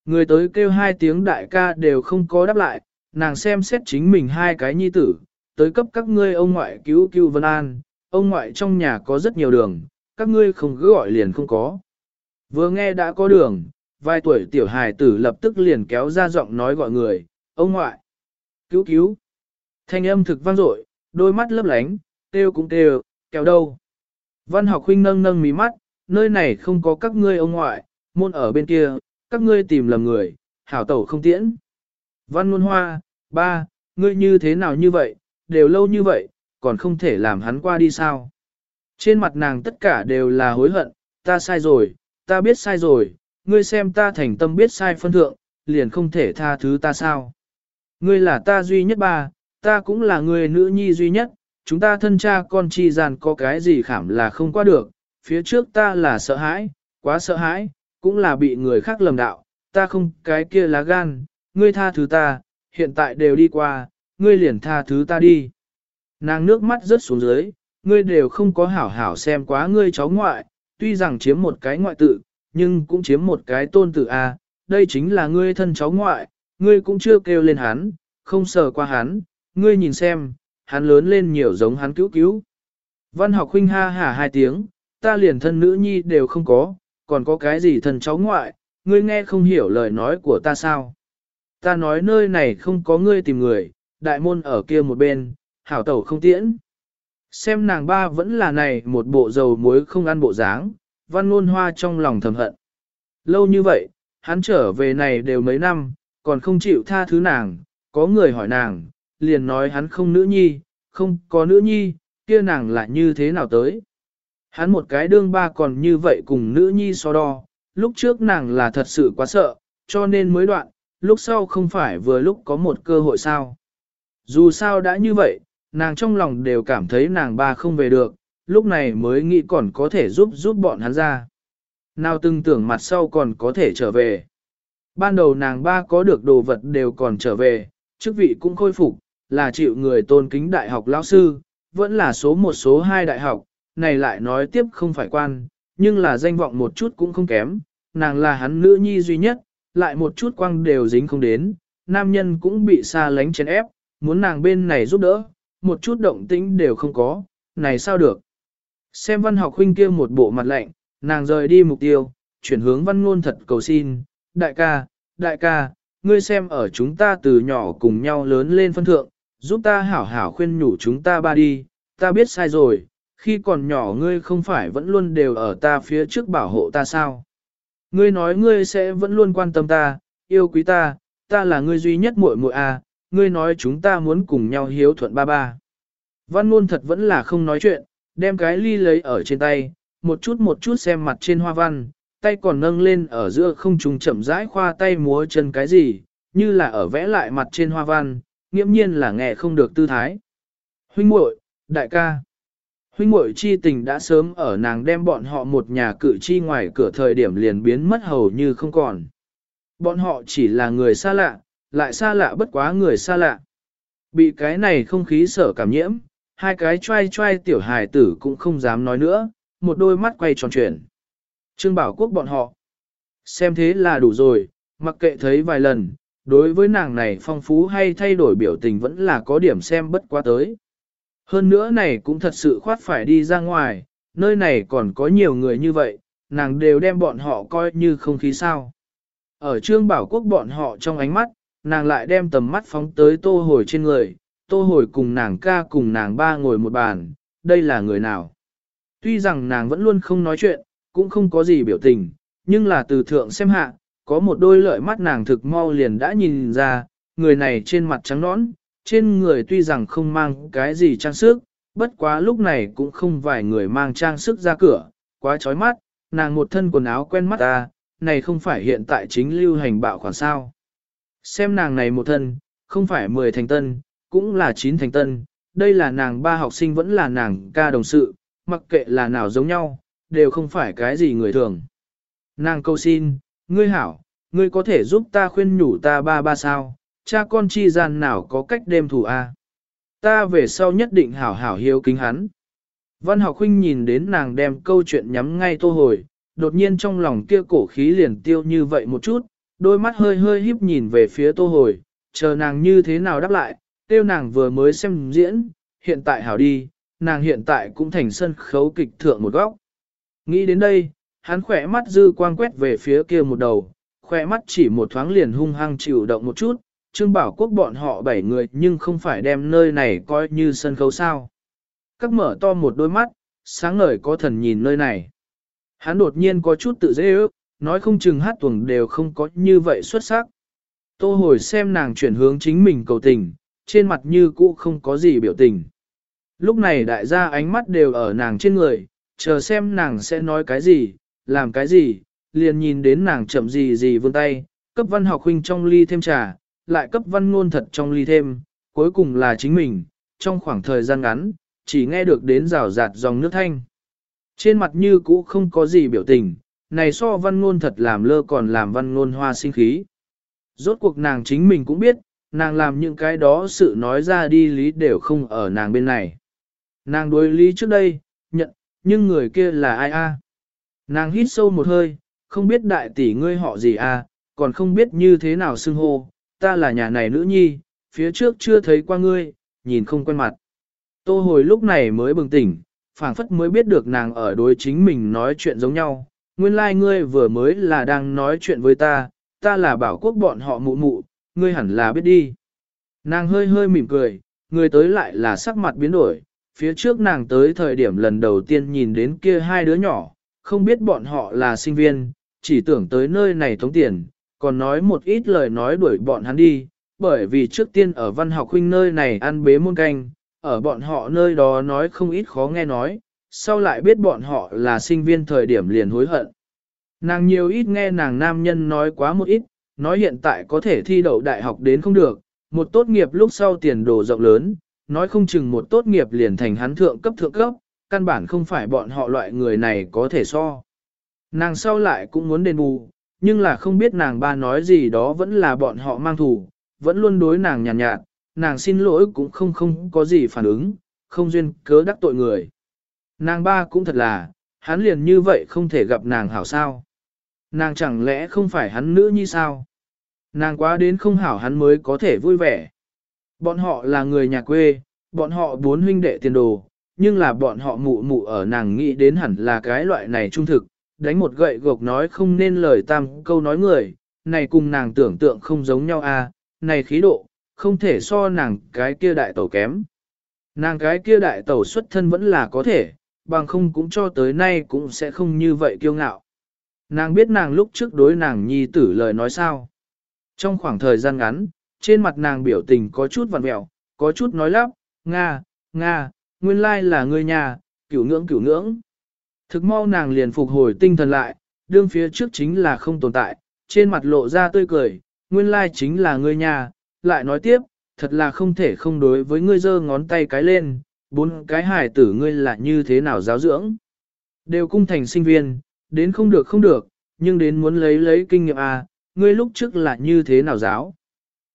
Speaker 1: Người tới kêu hai tiếng đại ca đều không có đáp lại, nàng xem xét chính mình hai cái nhi tử, tới cấp các ngươi ông ngoại cứu cứu Vân An, ông ngoại trong nhà có rất nhiều đường, các ngươi không cứ gọi liền không có. Vừa nghe đã có đường, vài tuổi tiểu hài tử lập tức liền kéo ra giọng nói gọi người, ông ngoại, cứu cứu. Thanh âm thực vang dội, đôi mắt lấp lánh, kêu cũng kêu, kéo đâu. Văn học huynh nâng nâng mí mắt, nơi này không có các ngươi ông ngoại, môn ở bên kia, các ngươi tìm lầm người, hảo tẩu không tiễn. Văn ngôn hoa, ba, ngươi như thế nào như vậy, đều lâu như vậy, còn không thể làm hắn qua đi sao. Trên mặt nàng tất cả đều là hối hận, ta sai rồi, ta biết sai rồi, ngươi xem ta thành tâm biết sai phân thượng, liền không thể tha thứ ta sao. Ngươi là ta duy nhất ba, ta cũng là người nữ nhi duy nhất, chúng ta thân cha con chi gian có cái gì khảm là không qua được, phía trước ta là sợ hãi, quá sợ hãi, cũng là bị người khác lầm đạo, ta không cái kia lá gan, ngươi tha thứ ta, hiện tại đều đi qua, ngươi liền tha thứ ta đi. Nàng nước mắt rớt xuống dưới, ngươi đều không có hảo hảo xem quá ngươi cháu ngoại, tuy rằng chiếm một cái ngoại tự, nhưng cũng chiếm một cái tôn tử a. À, đây chính là ngươi thân cháu ngoại, ngươi cũng chưa kêu lên hắn, không sờ qua hắn, ngươi nhìn xem, hắn lớn lên nhiều giống hắn cứu cứu. Văn học huynh ha hả hai tiếng, ta liền thân nữ nhi đều không có, còn có cái gì thân cháu ngoại, ngươi nghe không hiểu lời nói của ta sao. Ta nói nơi này không có ngươi tìm người, đại môn ở kia một bên, hảo tẩu không tiễn. Xem nàng ba vẫn là này một bộ dầu muối không ăn bộ dáng, văn luôn hoa trong lòng thầm hận. Lâu như vậy, hắn trở về này đều mấy năm, còn không chịu tha thứ nàng, có người hỏi nàng, liền nói hắn không nữ nhi, không có nữ nhi, kia nàng lại như thế nào tới. Hắn một cái đương ba còn như vậy cùng nữ nhi so đo, lúc trước nàng là thật sự quá sợ, cho nên mới đoạn, lúc sau không phải vừa lúc có một cơ hội sao. Dù sao đã như vậy, nàng trong lòng đều cảm thấy nàng ba không về được, lúc này mới nghĩ còn có thể giúp giúp bọn hắn ra. Nào từng tưởng mặt sau còn có thể trở về. Ban đầu nàng ba có được đồ vật đều còn trở về, chức vị cũng khôi phục, là chịu người tôn kính đại học lão sư, vẫn là số một số hai đại học, này lại nói tiếp không phải quan, nhưng là danh vọng một chút cũng không kém, nàng là hắn nữ nhi duy nhất, lại một chút quang đều dính không đến, nam nhân cũng bị xa lánh chèn ép, muốn nàng bên này giúp đỡ, một chút động tĩnh đều không có, này sao được. Xem văn học huynh kia một bộ mặt lạnh, nàng rời đi mục tiêu, chuyển hướng văn ngôn thật cầu xin, đại ca, đại ca, ngươi xem ở chúng ta từ nhỏ cùng nhau lớn lên phân thượng, giúp ta hảo hảo khuyên nhủ chúng ta ba đi, ta biết sai rồi, khi còn nhỏ ngươi không phải vẫn luôn đều ở ta phía trước bảo hộ ta sao? Ngươi nói ngươi sẽ vẫn luôn quan tâm ta, yêu quý ta, ta là ngươi duy nhất muội muội à, ngươi nói chúng ta muốn cùng nhau hiếu thuận ba ba. Văn luôn thật vẫn là không nói chuyện, đem cái ly lấy ở trên tay, một chút một chút xem mặt trên hoa văn, tay còn nâng lên ở giữa không trùng chậm rãi khoa tay múa chân cái gì, như là ở vẽ lại mặt trên hoa văn, nghiễm nhiên là nghe không được tư thái. Huynh muội, đại ca. Huynh muội chi tình đã sớm ở nàng đem bọn họ một nhà cử chi ngoài cửa thời điểm liền biến mất hầu như không còn. Bọn họ chỉ là người xa lạ, lại xa lạ bất quá người xa lạ. Bị cái này không khí sở cảm nhiễm, hai cái trai trai tiểu hài tử cũng không dám nói nữa, một đôi mắt quay tròn chuyển. Trương Bảo Quốc bọn họ. Xem thế là đủ rồi, mặc kệ thấy vài lần, đối với nàng này phong phú hay thay đổi biểu tình vẫn là có điểm xem bất quá tới. Hơn nữa này cũng thật sự khoát phải đi ra ngoài, nơi này còn có nhiều người như vậy, nàng đều đem bọn họ coi như không khí sao. Ở trương bảo quốc bọn họ trong ánh mắt, nàng lại đem tầm mắt phóng tới tô hồi trên người, tô hồi cùng nàng ca cùng nàng ba ngồi một bàn, đây là người nào. Tuy rằng nàng vẫn luôn không nói chuyện, cũng không có gì biểu tình, nhưng là từ thượng xem hạ, có một đôi lợi mắt nàng thực mau liền đã nhìn ra, người này trên mặt trắng nõn, trên người tuy rằng không mang cái gì trang sức, bất quá lúc này cũng không vài người mang trang sức ra cửa, quá chói mắt, nàng một thân quần áo quen mắt ta, này không phải hiện tại chính lưu hành bạo khoản sao. Xem nàng này một thân, không phải 10 thành tân, cũng là 9 thành tân, đây là nàng ba học sinh vẫn là nàng ca đồng sự, mặc kệ là nào giống nhau, đều không phải cái gì người thường. Nàng câu xin, ngươi hảo, ngươi có thể giúp ta khuyên nhủ ta ba ba sao, cha con chi gian nào có cách đêm thù a? Ta về sau nhất định hảo hảo hiếu kính hắn. Văn học huynh nhìn đến nàng đem câu chuyện nhắm ngay tô hồi, đột nhiên trong lòng kia cổ khí liền tiêu như vậy một chút, đôi mắt hơi hơi híp nhìn về phía tô hồi, chờ nàng như thế nào đáp lại, tiêu nàng vừa mới xem diễn, hiện tại hảo đi, nàng hiện tại cũng thành sân khấu kịch thượng một góc. Nghĩ đến đây, hắn khỏe mắt dư quang quét về phía kia một đầu, khỏe mắt chỉ một thoáng liền hung hăng chịu động một chút, Trương Bảo Quốc bọn họ bảy người nhưng không phải đem nơi này coi như sân khấu sao. Các mở to một đôi mắt, sáng ngời có thần nhìn nơi này. Hắn đột nhiên có chút tự dễ ước, nói không chừng hát tuồng đều không có như vậy xuất sắc. Tô hồi xem nàng chuyển hướng chính mình cầu tình, trên mặt như cũ không có gì biểu tình. Lúc này đại gia ánh mắt đều ở nàng trên người, chờ xem nàng sẽ nói cái gì, làm cái gì, liền nhìn đến nàng chậm gì gì vươn tay, cấp văn học huynh trong ly thêm trà, lại cấp văn ngôn thật trong ly thêm, cuối cùng là chính mình, trong khoảng thời gian ngắn, chỉ nghe được đến rào rạt dòng nước thanh. Trên mặt như cũ không có gì biểu tình, này so văn ngôn thật làm lơ còn làm văn ngôn hoa sinh khí. Rốt cuộc nàng chính mình cũng biết, nàng làm những cái đó sự nói ra đi lý đều không ở nàng bên này. Nàng đối lý trước đây, nhận, nhưng người kia là ai a? Nàng hít sâu một hơi, không biết đại tỷ ngươi họ gì à, còn không biết như thế nào xưng hô, ta là nhà này nữ nhi, phía trước chưa thấy qua ngươi, nhìn không quen mặt. Tô hồi lúc này mới bừng tỉnh, phảng phất mới biết được nàng ở đối chính mình nói chuyện giống nhau. Nguyên lai like ngươi vừa mới là đang nói chuyện với ta, ta là bảo quốc bọn họ mụ mụ, ngươi hẳn là biết đi. Nàng hơi hơi mỉm cười, người tới lại là sắc mặt biến đổi, phía trước nàng tới thời điểm lần đầu tiên nhìn đến kia hai đứa nhỏ, không biết bọn họ là sinh viên, chỉ tưởng tới nơi này tống tiền, còn nói một ít lời nói đuổi bọn hắn đi, bởi vì trước tiên ở văn học huynh nơi này ăn bế môn canh, ở bọn họ nơi đó nói không ít khó nghe nói, sau lại biết bọn họ là sinh viên thời điểm liền hối hận. Nàng nhiều ít nghe nàng nam nhân nói quá một ít, nói hiện tại có thể thi đậu đại học đến không được, một tốt nghiệp lúc sau tiền đồ rộng lớn, nói không chừng một tốt nghiệp liền thành hắn thượng cấp thượng cấp, căn bản không phải bọn họ loại người này có thể so. Nàng sau lại cũng muốn đền bù, nhưng là không biết nàng ba nói gì đó vẫn là bọn họ mang thù, vẫn luôn đối nàng nhàn nhạt, nhạt, nàng xin lỗi cũng không không có gì phản ứng, không duyên cớ đắc tội người. Nàng ba cũng thật là, hắn liền như vậy không thể gặp nàng hảo sao. Nàng chẳng lẽ không phải hắn nữ như sao? Nàng quá đến không hảo hắn mới có thể vui vẻ. Bọn họ là người nhà quê, bọn họ bốn huynh đệ tiền đồ, nhưng là bọn họ mụ mụ ở nàng nghĩ đến hẳn là cái loại này trung thực, đánh một gậy gộc nói không nên lời tam câu nói người, này cùng nàng tưởng tượng không giống nhau a, à, này khí độ, không thể so nàng cái kia đại tẩu kém. Nàng cái kia đại tẩu xuất thân vẫn là có thể, bằng không cũng cho tới nay cũng sẽ không như vậy kiêu ngạo. Nàng biết nàng lúc trước đối nàng nhi tử lời nói sao. Trong khoảng thời gian ngắn, trên mặt nàng biểu tình có chút vặn mẹo, có chút nói lắp, Nga, Nga, nguyên lai là người nhà, cửu ngưỡng cửu ngưỡng. Thực mau nàng liền phục hồi tinh thần lại, đương phía trước chính là không tồn tại, trên mặt lộ ra tươi cười, nguyên lai chính là người nhà, lại nói tiếp, thật là không thể không đối với ngươi giơ ngón tay cái lên, bốn cái hải tử ngươi là như thế nào giáo dưỡng. Đều cung thành sinh viên, đến không được không được, nhưng đến muốn lấy lấy kinh nghiệm à, ngươi lúc trước là như thế nào giáo.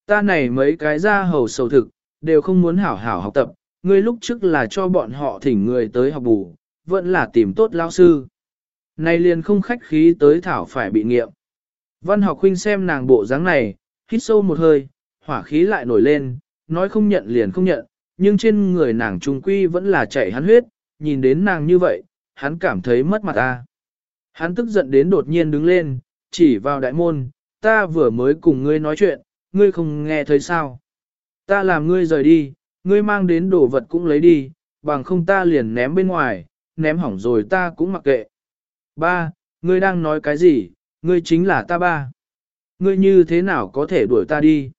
Speaker 1: Ta này mấy cái ra hầu sầu thực, đều không muốn hảo hảo học tập, ngươi lúc trước là cho bọn họ thỉnh người tới học bù, vẫn là tìm tốt lao sư. Này liền không khách khí tới thảo phải bị nghiệm. Văn học huynh xem nàng bộ dáng này, hít sâu một hơi, hỏa khí lại nổi lên, nói không nhận liền không nhận, nhưng trên người nàng trung quy vẫn là chảy hắn huyết, nhìn đến nàng như vậy, hắn cảm thấy mất mặt ta. Hắn tức giận đến đột nhiên đứng lên, chỉ vào đại môn, ta vừa mới cùng ngươi nói chuyện, ngươi không nghe thấy sao. Ta làm ngươi rời đi, ngươi mang đến đồ vật cũng lấy đi, bằng không ta liền ném bên ngoài, ném hỏng rồi ta cũng mặc kệ. Ba, ngươi đang nói cái gì, ngươi chính là ta ba. Ngươi như thế nào có thể đuổi ta đi?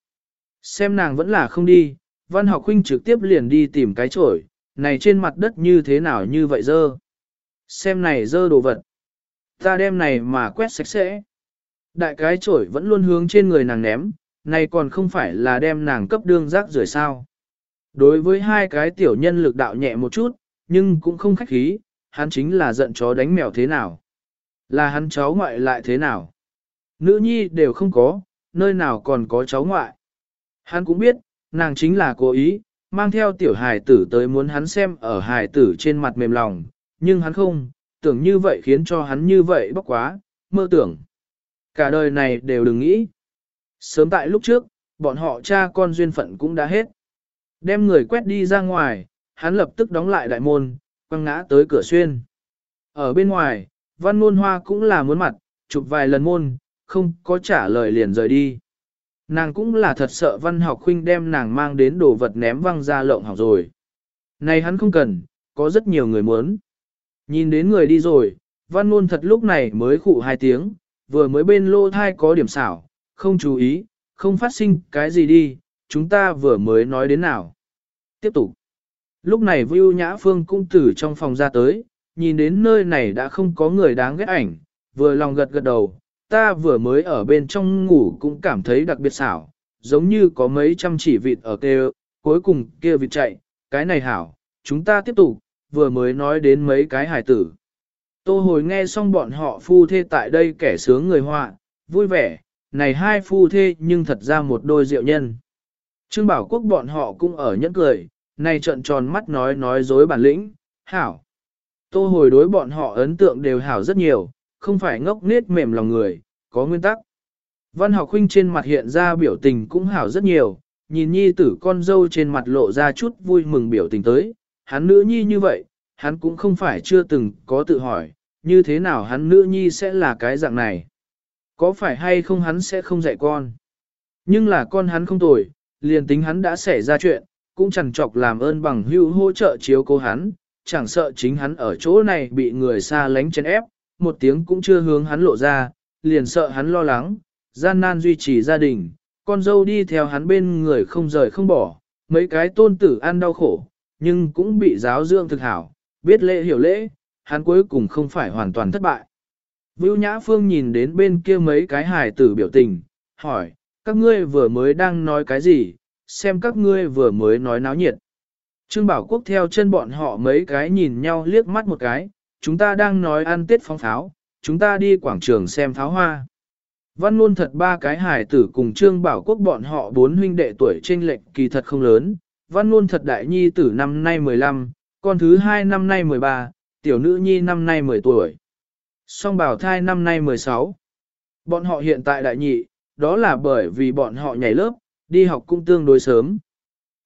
Speaker 1: Xem nàng vẫn là không đi, văn học huynh trực tiếp liền đi tìm cái chổi, này trên mặt đất như thế nào như vậy dơ. Xem này dơ đồ vật. Ta đem này mà quét sạch sẽ. Đại cái chổi vẫn luôn hướng trên người nàng ném, này còn không phải là đem nàng cấp đương rác rưởi sao. Đối với hai cái tiểu nhân lực đạo nhẹ một chút, nhưng cũng không khách khí, hắn chính là giận chó đánh mèo thế nào. Là hắn cháu ngoại lại thế nào. Nữ nhi đều không có, nơi nào còn có cháu ngoại. Hắn cũng biết, nàng chính là cố ý, mang theo tiểu hài tử tới muốn hắn xem ở hài tử trên mặt mềm lòng, nhưng hắn không, tưởng như vậy khiến cho hắn như vậy bốc quá, mơ tưởng. Cả đời này đều đừng nghĩ. Sớm tại lúc trước, bọn họ cha con duyên phận cũng đã hết. Đem người quét đi ra ngoài, hắn lập tức đóng lại đại môn, quăng ngã tới cửa xuyên. Ở bên ngoài, văn ngôn hoa cũng là muốn mặt, chụp vài lần môn, không có trả lời liền rời đi. Nàng cũng là thật sợ văn học huynh đem nàng mang đến đồ vật ném văng ra lộng học rồi. Này hắn không cần, có rất nhiều người muốn. Nhìn đến người đi rồi, văn ngôn thật lúc này mới khụ hai tiếng, vừa mới bên lô thai có điểm xảo, không chú ý, không phát sinh cái gì đi, chúng ta vừa mới nói đến nào. Tiếp tục. Lúc này Vưu Nhã Phương cũng từ trong phòng ra tới, nhìn đến nơi này đã không có người đáng ghét ảnh, vừa lòng gật gật đầu, ta vừa mới ở bên trong ngủ cũng cảm thấy đặc biệt xảo, giống như có mấy trăm chỉ vịt ở kêu, cuối cùng kia vịt chạy, cái này hảo, chúng ta tiếp tục, vừa mới nói đến mấy cái hải tử. Tô hồi nghe xong bọn họ phu thê tại đây kẻ sướng người họa, vui vẻ, này hai phu thê nhưng thật ra một đôi diệu nhân. Trương Bảo Quốc bọn họ cũng ở nhẫn cười, nay trận tròn mắt nói nói dối bản lĩnh, hảo. Tô hồi đối bọn họ ấn tượng đều hảo rất nhiều, không phải ngốc nết mềm lòng người, có nguyên tắc. Văn học huynh trên mặt hiện ra biểu tình cũng hảo rất nhiều, nhìn nhi tử con dâu trên mặt lộ ra chút vui mừng biểu tình tới, hắn nữ nhi như vậy, hắn cũng không phải chưa từng có tự hỏi, như thế nào hắn nữ nhi sẽ là cái dạng này. Có phải hay không hắn sẽ không dạy con. Nhưng là con hắn không tồi, liền tính hắn đã xảy ra chuyện, cũng chẳng chọc làm ơn bằng hưu hỗ trợ chiếu cố hắn, chẳng sợ chính hắn ở chỗ này bị người xa lánh chèn ép, một tiếng cũng chưa hướng hắn lộ ra, liền sợ hắn lo lắng, gian nan duy trì gia đình, con dâu đi theo hắn bên người không rời không bỏ, mấy cái tôn tử ăn đau khổ, nhưng cũng bị giáo dưỡng thực hảo, biết lễ hiểu lễ, hắn cuối cùng không phải hoàn toàn thất bại. Vưu Nhã Phương nhìn đến bên kia mấy cái hài tử biểu tình, hỏi, các ngươi vừa mới đang nói cái gì, xem các ngươi vừa mới nói náo nhiệt. Trương Bảo Quốc theo chân bọn họ mấy cái nhìn nhau liếc mắt một cái, chúng ta đang nói ăn tết phóng pháo, chúng ta đi quảng trường xem pháo hoa. Văn luôn thật ba cái hài tử cùng Trương Bảo Quốc bọn họ bốn huynh đệ tuổi trên lệch kỳ thật không lớn, văn luôn thật đại nhi tử năm nay 15, con thứ hai năm nay 13, tiểu nữ nhi năm nay 10 tuổi. Song bảo thai năm nay 16. Bọn họ hiện tại đại nhị, đó là bởi vì bọn họ nhảy lớp, đi học cũng tương đối sớm.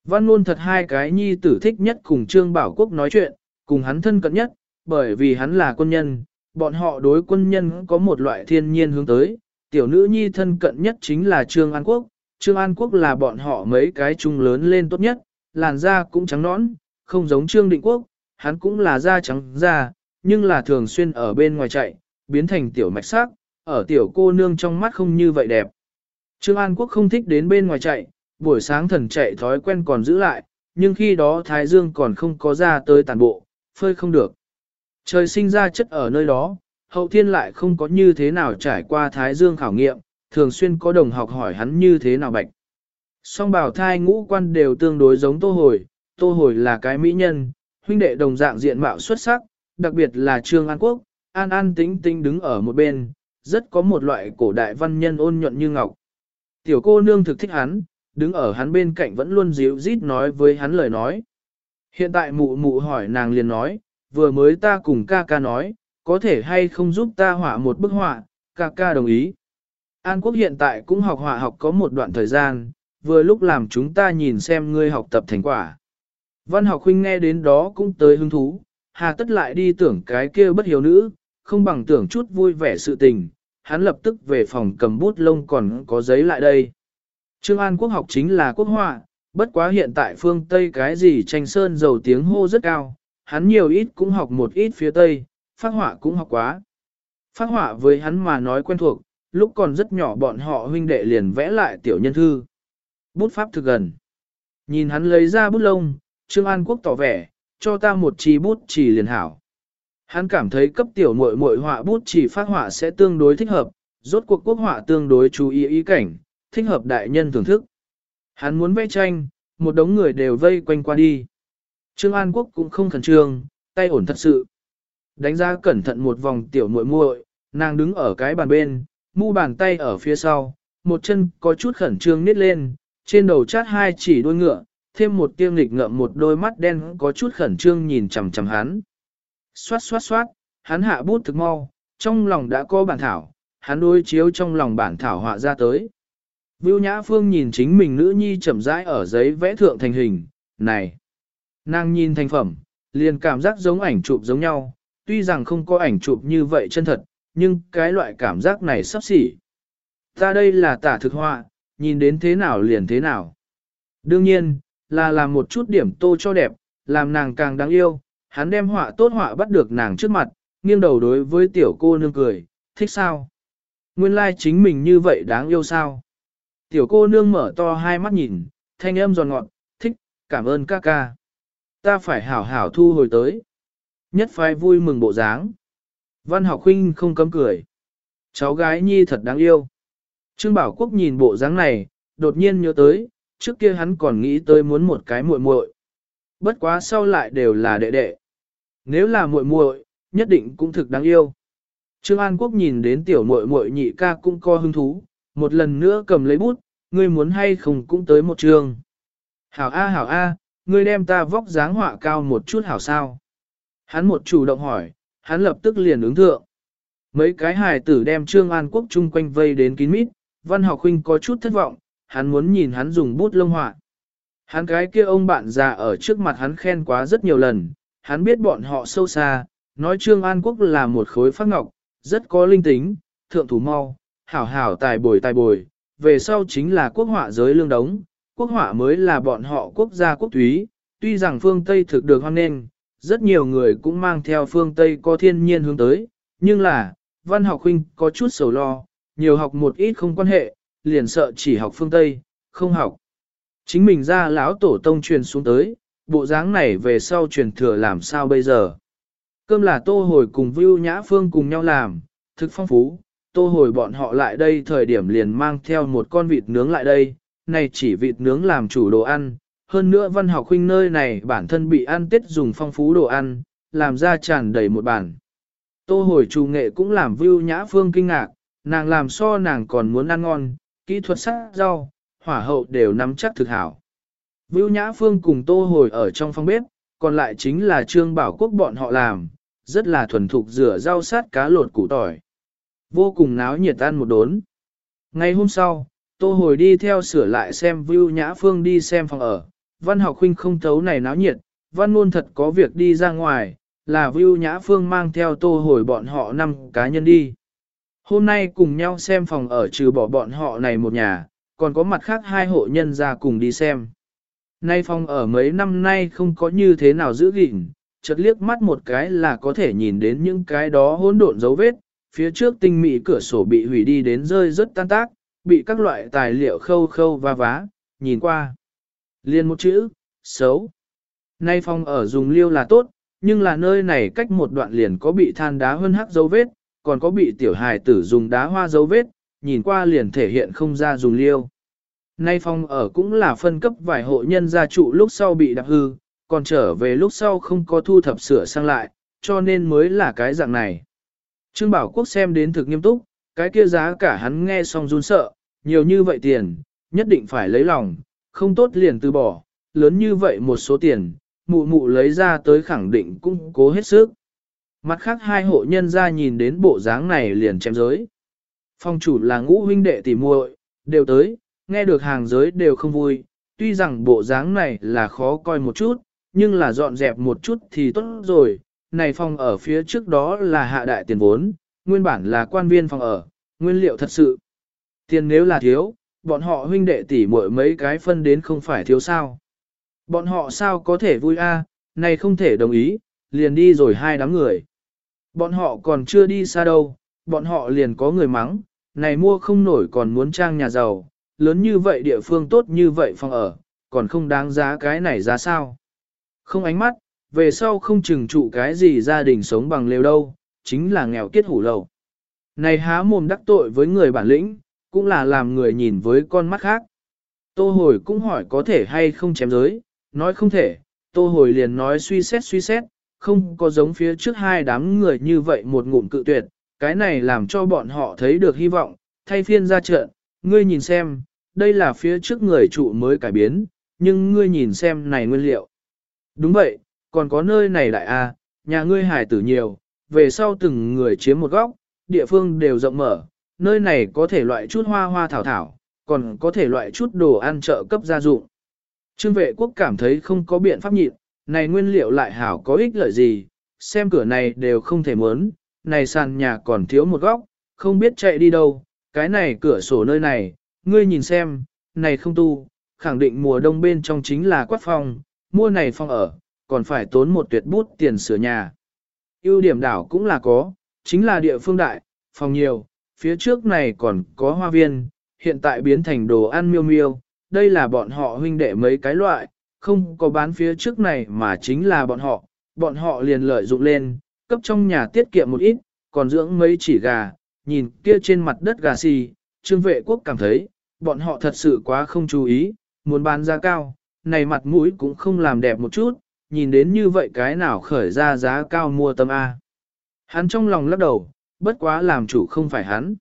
Speaker 1: Văn luôn thật hai cái nhi tử thích nhất cùng Trương Bảo Quốc nói chuyện, cùng hắn thân cận nhất, bởi vì hắn là quân nhân, bọn họ đối quân nhân có một loại thiên nhiên hướng tới, tiểu nữ nhi thân cận nhất chính là Trương An Quốc, Trương An Quốc là bọn họ mấy cái chung lớn lên tốt nhất, làn da cũng trắng nõn, không giống Trương Định Quốc, hắn cũng là da trắng da, nhưng là thường xuyên ở bên ngoài chạy, biến thành tiểu mạch sắc, ở tiểu cô nương trong mắt không như vậy đẹp. Trương An Quốc không thích đến bên ngoài chạy, buổi sáng thần chạy thói quen còn giữ lại, nhưng khi đó Thái Dương còn không có ra tới tàn bộ, phơi không được. Trời sinh ra chất ở nơi đó, hậu thiên lại không có như thế nào trải qua Thái Dương khảo nghiệm, thường xuyên có đồng học hỏi hắn như thế nào bạch. Song bảo thai ngũ quan đều tương đối giống tô hồi, tô hồi là cái mỹ nhân, huynh đệ đồng dạng diện mạo xuất sắc, đặc biệt là Trương An Quốc, an an tính tính đứng ở một bên, rất có một loại cổ đại văn nhân ôn nhuận như ngọc. Tiểu cô nương thực thích hắn, đứng ở hắn bên cạnh vẫn luôn dịu rít nói với hắn lời nói. Hiện tại mụ mụ hỏi nàng liền nói, vừa mới ta cùng ca ca nói, có thể hay không giúp ta họa một bức họa, ca ca đồng ý. An Quốc hiện tại cũng học họa học có một đoạn thời gian, vừa lúc làm chúng ta nhìn xem ngươi học tập thành quả. Văn học huynh nghe đến đó cũng tới hứng thú, hà tất lại đi tưởng cái kia bất hiếu nữ, không bằng tưởng chút vui vẻ sự tình, hắn lập tức về phòng cầm bút lông còn có giấy lại đây. Trương An quốc học chính là quốc họa, bất quá hiện tại phương Tây cái gì tranh sơn dầu tiếng hô rất cao, hắn nhiều ít cũng học một ít phía Tây, phát họa cũng học quá. Phát họa với hắn mà nói quen thuộc, lúc còn rất nhỏ bọn họ huynh đệ liền vẽ lại tiểu nhân thư. Bút pháp thực gần. Nhìn hắn lấy ra bút lông, Trương An Quốc tỏ vẻ, cho ta một chi bút chỉ liền hảo. Hắn cảm thấy cấp tiểu muội muội họa bút chỉ phát họa sẽ tương đối thích hợp, rốt cuộc quốc họa tương đối chú ý ý cảnh, thích hợp đại nhân thưởng thức. Hắn muốn vẽ tranh, một đống người đều vây quanh qua đi. Trương An Quốc cũng không khẩn trương, tay ổn thật sự. Đánh ra cẩn thận một vòng tiểu muội muội, nàng đứng ở cái bàn bên, mu bàn tay ở phía sau, một chân có chút khẩn trương nít lên, trên đầu chát hai chỉ đuôi ngựa, thêm một tiêm lịch ngậm một đôi mắt đen có chút khẩn trương nhìn chằm chằm hắn. Xoát xoát xoát, hắn hạ bút thực mau, trong lòng đã có bản thảo, hắn đối chiếu trong lòng bản thảo họa ra tới. Vưu Nhã Phương nhìn chính mình nữ nhi chậm rãi ở giấy vẽ thượng thành hình, này. Nàng nhìn thành phẩm, liền cảm giác giống ảnh chụp giống nhau, tuy rằng không có ảnh chụp như vậy chân thật, nhưng cái loại cảm giác này sắp xỉ. Ta đây là tả thực họa, nhìn đến thế nào liền thế nào. Đương nhiên, là làm một chút điểm tô cho đẹp, làm nàng càng đáng yêu, hắn đem họa tốt họa bắt được nàng trước mặt, nghiêng đầu đối với tiểu cô nương cười, thích sao? Nguyên lai like chính mình như vậy đáng yêu sao? Tiểu cô nương mở to hai mắt nhìn, thanh âm giòn ngọt, thích, cảm ơn ca ca. Ta phải hảo hảo thu hồi tới. Nhất phái vui mừng bộ dáng. Văn học huynh không cấm cười. Cháu gái nhi thật đáng yêu. Trương Bảo Quốc nhìn bộ dáng này, đột nhiên nhớ tới, trước kia hắn còn nghĩ tới muốn một cái muội muội. Bất quá sau lại đều là đệ đệ. Nếu là muội muội, nhất định cũng thực đáng yêu. Trương An Quốc nhìn đến tiểu muội muội nhị ca cũng co hứng thú, một lần nữa cầm lấy bút, ngươi muốn hay không cũng tới một trường. Hảo A hảo A, ngươi đem ta vóc dáng họa cao một chút hảo sao. Hắn một chủ động hỏi, hắn lập tức liền ứng thượng. Mấy cái hài tử đem Trương An Quốc chung quanh vây đến kín mít, văn học huynh có chút thất vọng, hắn muốn nhìn hắn dùng bút lông họa. Hắn cái kia ông bạn già ở trước mặt hắn khen quá rất nhiều lần, hắn biết bọn họ sâu xa, nói Trương An Quốc là một khối phát ngọc, rất có linh tính, thượng thủ mau, hảo hảo tài bồi tài bồi, về sau chính là quốc họa giới lương đống, quốc họa mới là bọn họ quốc gia quốc túy, tuy rằng phương Tây thực được hoan nghênh, rất nhiều người cũng mang theo phương Tây có thiên nhiên hướng tới, nhưng là, văn học huynh có chút sầu lo, nhiều học một ít không quan hệ, liền sợ chỉ học phương Tây, không học. Chính mình ra lão tổ tông truyền xuống tới, bộ dáng này về sau truyền thừa làm sao bây giờ. Cơm là tô hồi cùng Vưu Nhã Phương cùng nhau làm, thực phong phú, tô hồi bọn họ lại đây thời điểm liền mang theo một con vịt nướng lại đây, này chỉ vịt nướng làm chủ đồ ăn, hơn nữa văn học huynh nơi này bản thân bị ăn tết dùng phong phú đồ ăn, làm ra tràn đầy một bản. Tô hồi chủ nghệ cũng làm Vưu Nhã Phương kinh ngạc, nàng làm so nàng còn muốn ăn ngon, kỹ thuật sắc rau, hỏa hậu đều nắm chắc thực hảo. Vưu Nhã Phương cùng Tô hồi ở trong phòng bếp, còn lại chính là Trương Bảo Quốc bọn họ làm, rất là thuần thục rửa rau sát cá lột củ tỏi. Vô cùng náo nhiệt ăn một đốn. Ngày hôm sau, Tô hồi đi theo sửa lại xem Vưu Nhã Phương đi xem phòng ở, văn học huynh không thấu này náo nhiệt, văn luôn thật có việc đi ra ngoài, là Vưu Nhã Phương mang theo tô hồi bọn họ năm cá nhân đi. Hôm nay cùng nhau xem phòng ở trừ bỏ bọn họ này một nhà, còn có mặt khác hai hộ nhân ra cùng đi xem. Nay phòng ở mấy năm nay không có như thế nào giữ gìn, chợt liếc mắt một cái là có thể nhìn đến những cái đó hỗn độn dấu vết, phía trước tinh mỹ cửa sổ bị hủy đi đến rơi rất tan tác, bị các loại tài liệu khâu khâu va vá, nhìn qua. Liên một chữ, xấu. Nay phòng ở dùng liêu là tốt, nhưng là nơi này cách một đoạn liền có bị than đá hơn hắc dấu vết, còn có bị tiểu hài tử dùng đá hoa dấu vết, nhìn qua liền thể hiện không ra dùng liêu. Nay phòng ở cũng là phân cấp vài hộ nhân gia trụ lúc sau bị đạp hư, còn trở về lúc sau không có thu thập sửa sang lại, cho nên mới là cái dạng này. Trương Bảo Quốc xem đến thực nghiêm túc, cái kia giá cả hắn nghe xong run sợ, nhiều như vậy tiền, nhất định phải lấy lòng, không tốt liền từ bỏ, lớn như vậy một số tiền, mụ mụ lấy ra tới khẳng định cũng cố hết sức. Mặt khác hai hộ nhân ra nhìn đến bộ dáng này liền chém giới. Phong chủ là ngũ huynh đệ tỉ muội, đều tới, nghe được hàng giới đều không vui, tuy rằng bộ dáng này là khó coi một chút, nhưng là dọn dẹp một chút thì tốt rồi. Này phòng ở phía trước đó là hạ đại tiền vốn, nguyên bản là quan viên phòng ở, nguyên liệu thật sự. Tiền nếu là thiếu, bọn họ huynh đệ tỷ muội mấy cái phân đến không phải thiếu sao. Bọn họ sao có thể vui a? này không thể đồng ý, liền đi rồi hai đám người. Bọn họ còn chưa đi xa đâu, bọn họ liền có người mắng, này mua không nổi còn muốn trang nhà giàu, lớn như vậy địa phương tốt như vậy phòng ở, còn không đáng giá cái này giá sao. Không ánh mắt, về sau không chừng trụ cái gì gia đình sống bằng lều đâu, chính là nghèo kiết hủ lầu. Này há mồm đắc tội với người bản lĩnh, cũng là làm người nhìn với con mắt khác. Tô hồi cũng hỏi có thể hay không chém giới, nói không thể, tô hồi liền nói suy xét suy xét, không có giống phía trước hai đám người như vậy một ngụm cự tuyệt, cái này làm cho bọn họ thấy được hy vọng, thay phiên ra trận, ngươi nhìn xem, đây là phía trước người trụ mới cải biến, nhưng ngươi nhìn xem này nguyên liệu. Đúng vậy, còn có nơi này đại a, nhà ngươi hải tử nhiều, về sau từng người chiếm một góc, địa phương đều rộng mở, nơi này có thể loại chút hoa hoa thảo thảo, còn có thể loại chút đồ ăn trợ cấp gia dụng. Trương vệ quốc cảm thấy không có biện pháp nhịn, này nguyên liệu lại hảo có ích lợi gì, xem cửa này đều không thể muốn, này sàn nhà còn thiếu một góc, không biết chạy đi đâu, cái này cửa sổ nơi này, ngươi nhìn xem, này không tu, khẳng định mùa đông bên trong chính là quát phong, mua này phong ở, còn phải tốn một tuyệt bút tiền sửa nhà. ưu điểm đảo cũng là có, chính là địa phương đại, phòng nhiều, phía trước này còn có hoa viên, hiện tại biến thành đồ ăn miêu miêu, đây là bọn họ huynh đệ mấy cái loại, không có bán phía trước này mà chính là bọn họ, bọn họ liền lợi dụng lên, cấp trong nhà tiết kiệm một ít, còn dưỡng mấy chỉ gà, nhìn kia trên mặt đất gà xì, trương vệ quốc cảm thấy, bọn họ thật sự quá không chú ý, muốn bán giá cao, này mặt mũi cũng không làm đẹp một chút, nhìn đến như vậy cái nào khởi ra giá cao mua tâm A. Hắn trong lòng lắc đầu, bất quá làm chủ không phải hắn.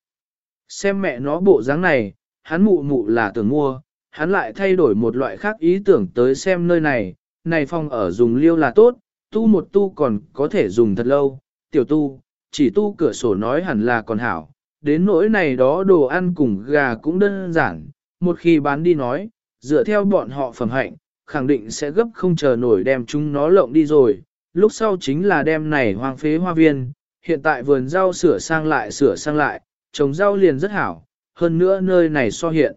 Speaker 1: Xem mẹ nó bộ dáng này, hắn mụ mụ là tưởng mua, hắn lại thay đổi một loại khác ý tưởng tới xem nơi này, này phòng ở dùng liêu là tốt, tu một tu còn có thể dùng thật lâu, tiểu tu, chỉ tu cửa sổ nói hẳn là còn hảo, đến nỗi này đó đồ ăn cùng gà cũng đơn giản, một khi bán đi nói, dựa theo bọn họ phẩm hạnh, khẳng định sẽ gấp không chờ nổi đem chúng nó lộng đi rồi, lúc sau chính là đem này hoang phế hoa viên, hiện tại vườn rau sửa sang lại sửa sang lại, trồng rau liền rất hảo, hơn nữa nơi này so hiện.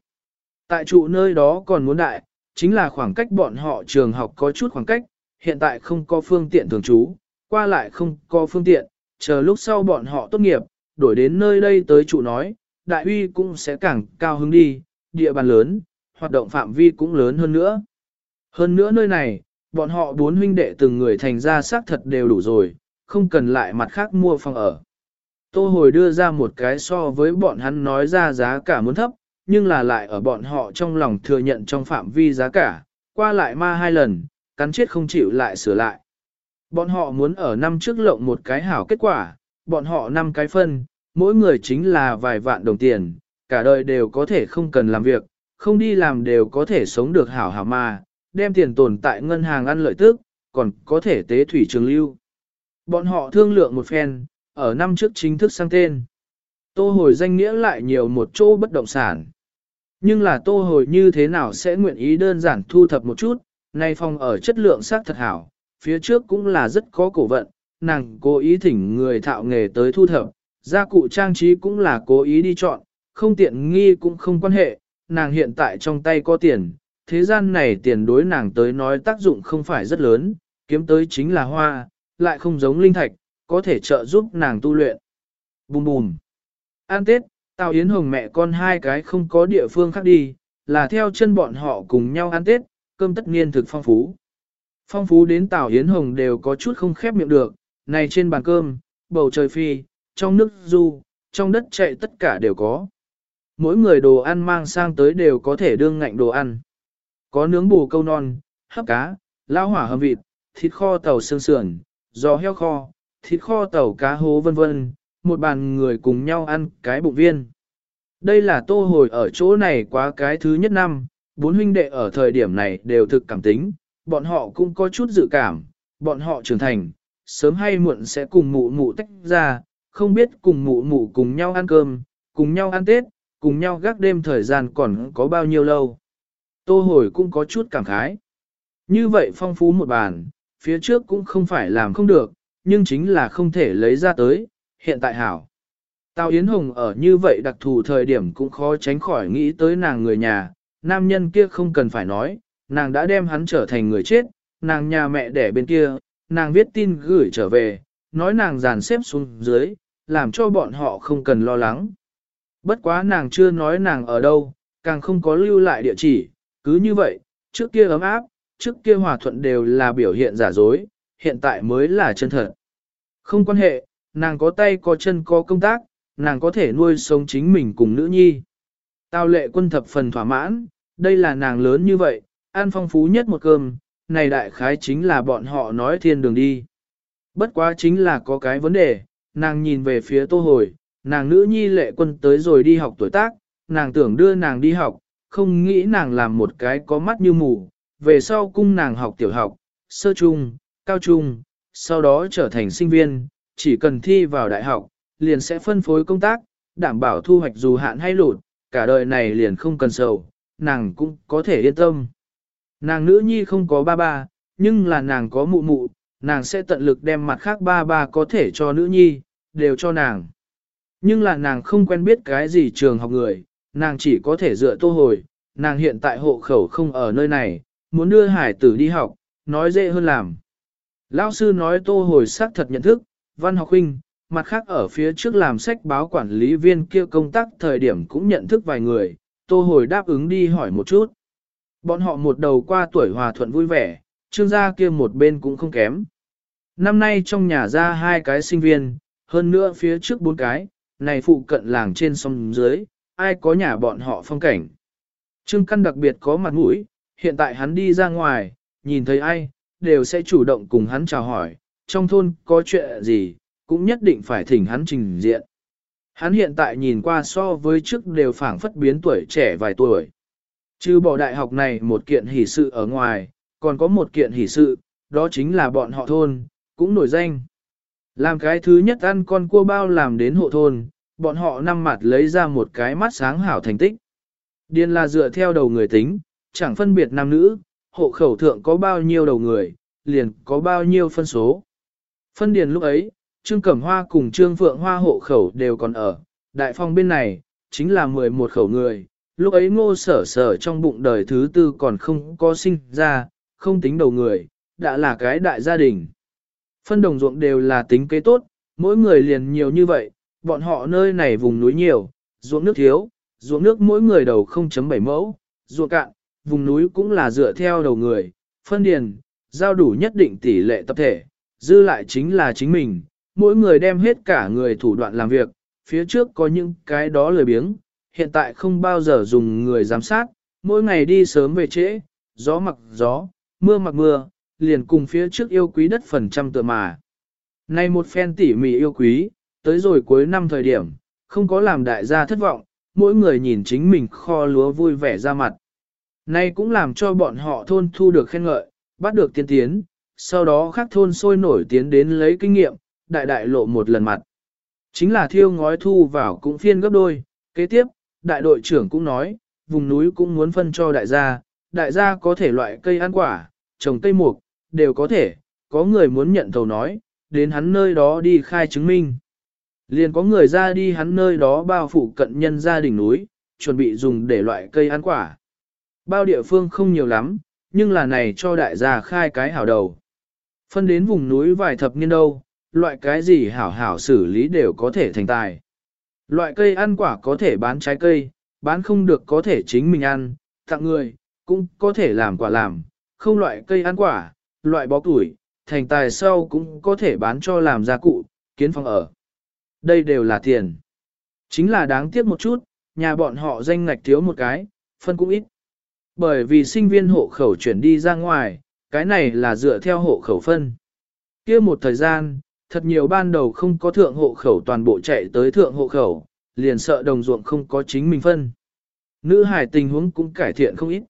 Speaker 1: Tại trụ nơi đó còn muốn đại, chính là khoảng cách bọn họ trường học có chút khoảng cách, hiện tại không có phương tiện thường trú, qua lại không có phương tiện, chờ lúc sau bọn họ tốt nghiệp, đổi đến nơi đây tới trụ nói, đại uy cũng sẽ càng cao hứng đi, địa bàn lớn, hoạt động phạm vi cũng lớn hơn nữa. Hơn nữa nơi này, bọn họ bốn huynh đệ từng người thành ra xác thật đều đủ rồi, không cần lại mặt khác mua phòng ở. Tô hồi đưa ra một cái so với bọn hắn nói ra giá cả muốn thấp, nhưng là lại ở bọn họ trong lòng thừa nhận trong phạm vi giá cả, qua lại ma hai lần, cắn chết không chịu lại sửa lại. Bọn họ muốn ở năm trước lộng một cái hảo kết quả, bọn họ năm cái phân, mỗi người chính là vài vạn đồng tiền, cả đời đều có thể không cần làm việc, không đi làm đều có thể sống được hảo hảo mà, đem tiền tồn tại ngân hàng ăn lợi tức, còn có thể tế thủy trường lưu. Bọn họ thương lượng một phen, ở năm trước chính thức sang tên. Tô hồi danh nghĩa lại nhiều một chỗ bất động sản. Nhưng là tô hồi như thế nào sẽ nguyện ý đơn giản thu thập một chút, nay phòng ở chất lượng xác thật hảo, phía trước cũng là rất có cổ vận, nàng cố ý thỉnh người thạo nghề tới thu thập, gia cụ trang trí cũng là cố ý đi chọn, không tiện nghi cũng không quan hệ, nàng hiện tại trong tay có tiền, thế gian này tiền đối nàng tới nói tác dụng không phải rất lớn, kiếm tới chính là hoa, lại không giống linh thạch, có thể trợ giúp nàng tu luyện. Bùm bùm. An Tết, Tào Yến Hồng mẹ con hai cái không có địa phương khác đi, là theo chân bọn họ cùng nhau ăn Tết, cơm tất niên thực phong phú. Phong phú đến Tào Yến Hồng đều có chút không khép miệng được, này trên bàn cơm, bầu trời phi, trong nước du, trong đất chạy tất cả đều có. Mỗi người đồ ăn mang sang tới đều có thể đương ngạnh đồ ăn. Có nướng bù câu non, hấp cá, lao hỏa hầm vịt, thịt kho tàu xương sườn, giò heo kho, thịt kho tàu cá hố vân vân, một bàn người cùng nhau ăn cái bụng viên. Đây là tô hồi ở chỗ này quá cái thứ nhất năm, bốn huynh đệ ở thời điểm này đều thực cảm tính, bọn họ cũng có chút dự cảm, bọn họ trưởng thành, sớm hay muộn sẽ cùng mụ mụ tách ra, không biết cùng mụ mụ cùng nhau ăn cơm, cùng nhau ăn Tết, cùng nhau gác đêm thời gian còn có bao nhiêu lâu. Tô hồi cũng có chút cảm khái. Như vậy phong phú một bàn, phía trước cũng không phải làm không được, nhưng chính là không thể lấy ra tới, hiện tại hảo. Tào Yến Hồng ở như vậy đặc thù thời điểm cũng khó tránh khỏi nghĩ tới nàng người nhà, nam nhân kia không cần phải nói, nàng đã đem hắn trở thành người chết, nàng nhà mẹ đẻ bên kia, nàng viết tin gửi trở về, nói nàng dàn xếp xuống dưới, làm cho bọn họ không cần lo lắng. Bất quá nàng chưa nói nàng ở đâu, càng không có lưu lại địa chỉ, cứ như vậy, trước kia ấm áp, trước kia hòa thuận đều là biểu hiện giả dối, hiện tại mới là chân thật. Không quan hệ, nàng có tay có chân có công tác, nàng có thể nuôi sống chính mình cùng nữ nhi. Tào lệ quân thập phần thỏa mãn, đây là nàng lớn như vậy, ăn phong phú nhất một cơm, này đại khái chính là bọn họ nói thiên đường đi. Bất quá chính là có cái vấn đề, nàng nhìn về phía tô hồi, nàng nữ nhi lệ quân tới rồi đi học tuổi tác, nàng tưởng đưa nàng đi học, không nghĩ nàng làm một cái có mắt như mù, về sau cung nàng học tiểu học, sơ trung, cao trung, sau đó trở thành sinh viên, chỉ cần thi vào đại học, liền sẽ phân phối công tác, đảm bảo thu hoạch dù hạn hay lụt, cả đời này liền không cần sầu, nàng cũng có thể yên tâm. Nàng nữ nhi không có ba ba, nhưng là nàng có mụ mụ, nàng sẽ tận lực đem mặt khác ba ba có thể cho nữ nhi, đều cho nàng. Nhưng là nàng không quen biết cái gì trường học người, nàng chỉ có thể dựa tô hồi, nàng hiện tại hộ khẩu không ở nơi này, muốn đưa hải tử đi học, nói dễ hơn làm. Lão sư nói tô hồi xác thật nhận thức, văn học huynh, mặt khác ở phía trước làm sách báo quản lý viên kia công tác thời điểm cũng nhận thức vài người, tô hồi đáp ứng đi hỏi một chút. Bọn họ một đầu qua tuổi hòa thuận vui vẻ, trương gia kia một bên cũng không kém. Năm nay trong nhà ra hai cái sinh viên, hơn nữa phía trước bốn cái, này phụ cận làng trên sông dưới, ai có nhà bọn họ phong cảnh. Trương Căn đặc biệt có mặt mũi, hiện tại hắn đi ra ngoài, nhìn thấy ai, đều sẽ chủ động cùng hắn chào hỏi, trong thôn có chuyện gì, cũng nhất định phải thỉnh hắn trình diện. Hắn hiện tại nhìn qua so với trước đều phảng phất biến tuổi trẻ vài tuổi. Chứ bỏ đại học này một kiện hỷ sự ở ngoài, còn có một kiện hỷ sự, đó chính là bọn họ thôn, cũng nổi danh. Làm cái thứ nhất ăn con cua bao làm đến hộ thôn, bọn họ năm mặt lấy ra một cái mắt sáng hảo thành tích. Điền là dựa theo đầu người tính, chẳng phân biệt nam nữ, hộ khẩu thượng có bao nhiêu đầu người, liền có bao nhiêu phân số. Phân điền lúc ấy, Trương Cẩm Hoa cùng Trương Phượng Hoa hộ khẩu đều còn ở, đại phong bên này, chính là 11 khẩu người, lúc ấy ngô sở sở trong bụng đời thứ tư còn không có sinh ra, không tính đầu người, đã là cái đại gia đình. Phân đồng ruộng đều là tính kế tốt, mỗi người liền nhiều như vậy, bọn họ nơi này vùng núi nhiều, ruộng nước thiếu, ruộng nước mỗi người đầu 0.7 mẫu, ruộng cạn, vùng núi cũng là dựa theo đầu người, phân điền, giao đủ nhất định tỷ lệ tập thể, dư lại chính là chính mình, mỗi người đem hết cả người thủ đoạn làm việc, phía trước có những cái đó lười biếng, hiện tại không bao giờ dùng người giám sát, mỗi ngày đi sớm về trễ, gió mặc gió, mưa mặc mưa, liền cùng phía trước yêu quý đất phần trăm tựa mà. Nay một phen tỉ mỉ yêu quý, tới rồi cuối năm thời điểm, không có làm đại gia thất vọng, mỗi người nhìn chính mình kho lúa vui vẻ ra mặt. Nay cũng làm cho bọn họ thôn thu được khen ngợi, bắt được tiên tiến, sau đó khác thôn sôi nổi tiến đến lấy kinh nghiệm, đại đại lộ một lần mặt. Chính là thiêu ngói thu vào cũng phiên gấp đôi, kế tiếp, đại đội trưởng cũng nói, vùng núi cũng muốn phân cho đại gia, đại gia có thể loại cây ăn quả, trồng cây mục, đều có thể, có người muốn nhận thầu nói, đến hắn nơi đó đi khai chứng minh. Liền có người ra đi hắn nơi đó bao phủ cận nhân gia đỉnh núi, chuẩn bị dùng để loại cây ăn quả. Bao địa phương không nhiều lắm, nhưng là này cho đại gia khai cái hảo đầu. Phân đến vùng núi vài thập niên đâu, loại cái gì hảo hảo xử lý đều có thể thành tài. Loại cây ăn quả có thể bán trái cây, bán không được có thể chính mình ăn, tặng người, cũng có thể làm quả làm, không loại cây ăn quả, loại bó tuổi, thành tài sau cũng có thể bán cho làm gia cụ, kiến phòng ở. Đây đều là tiền. Chính là đáng tiếc một chút, nhà bọn họ danh ngạch thiếu một cái, phân cũng ít. Bởi vì sinh viên hộ khẩu chuyển đi ra ngoài, cái này là dựa theo hộ khẩu phân. kia một thời gian, thật nhiều ban đầu không có thượng hộ khẩu toàn bộ chạy tới thượng hộ khẩu, liền sợ đồng ruộng không có chính mình phân. Nữ hải tình huống cũng cải thiện không ít.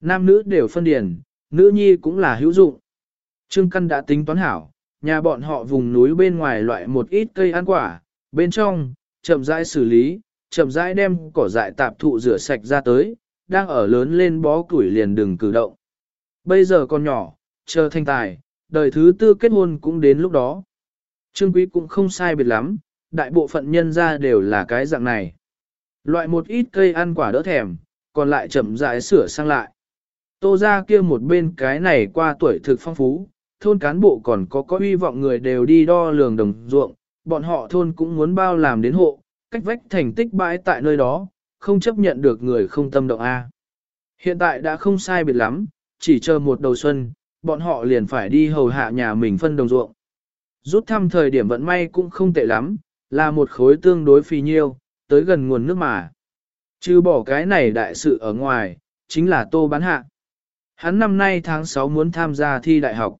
Speaker 1: Nam nữ đều phân điền, nữ nhi cũng là hữu dụng. Trương Căn đã tính toán hảo, nhà bọn họ vùng núi bên ngoài loại một ít cây ăn quả, bên trong, chậm rãi xử lý, chậm rãi đem cỏ dại tạp thụ rửa sạch ra tới, đang ở lớn lên bó củi liền đừng cử động. Bây giờ còn nhỏ, chờ thanh tài, đời thứ tư kết hôn cũng đến lúc đó. Trương Quý cũng không sai biệt lắm, đại bộ phận nhân ra đều là cái dạng này. Loại một ít cây ăn quả đỡ thèm, còn lại chậm rãi sửa sang lại. Tô ra kia một bên cái này qua tuổi thực phong phú, thôn cán bộ còn có có hy vọng người đều đi đo lường đồng ruộng, bọn họ thôn cũng muốn bao làm đến hộ, cách vách thành tích bãi tại nơi đó, không chấp nhận được người không tâm động A. Hiện tại đã không sai biệt lắm, chỉ chờ một đầu xuân, bọn họ liền phải đi hầu hạ nhà mình phân đồng ruộng. Rút thăm thời điểm vận may cũng không tệ lắm, là một khối tương đối phi nhiêu, tới gần nguồn nước mà. Chứ bỏ cái này đại sự ở ngoài, chính là Tô Bán Hạ. Hắn năm nay tháng 6 muốn tham gia thi đại học.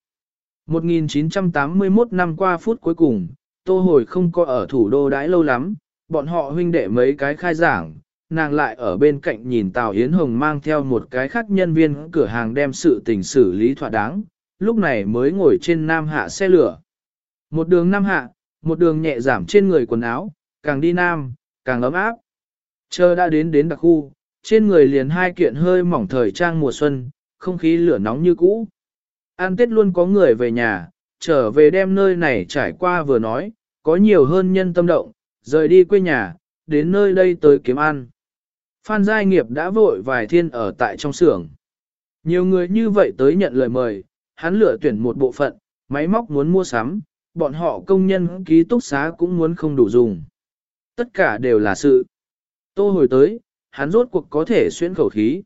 Speaker 1: 1981 năm qua phút cuối cùng, Tô Hồi không có ở thủ đô đãi lâu lắm, bọn họ huynh đệ mấy cái khai giảng, nàng lại ở bên cạnh nhìn Tào Yến Hồng mang theo một cái khác nhân viên cửa hàng đem sự tình xử lý thỏa đáng, lúc này mới ngồi trên nam hạ xe lửa. Một đường nam hạ, một đường nhẹ giảm trên người quần áo, càng đi nam, càng ấm áp. Chờ đã đến đến đặc khu, trên người liền hai kiện hơi mỏng thời trang mùa xuân, không khí lửa nóng như cũ. An Tết luôn có người về nhà, trở về đem nơi này trải qua vừa nói, có nhiều hơn nhân tâm động, rời đi quê nhà, đến nơi đây tới kiếm ăn. Phan Giai Nghiệp đã vội vài thiên ở tại trong xưởng. Nhiều người như vậy tới nhận lời mời, hắn lựa tuyển một bộ phận, máy móc muốn mua sắm, bọn họ công nhân ký túc xá cũng muốn không đủ dùng. Tất cả đều là sự. Tô hồi tới, hắn rốt cuộc có thể xuyên khẩu khí.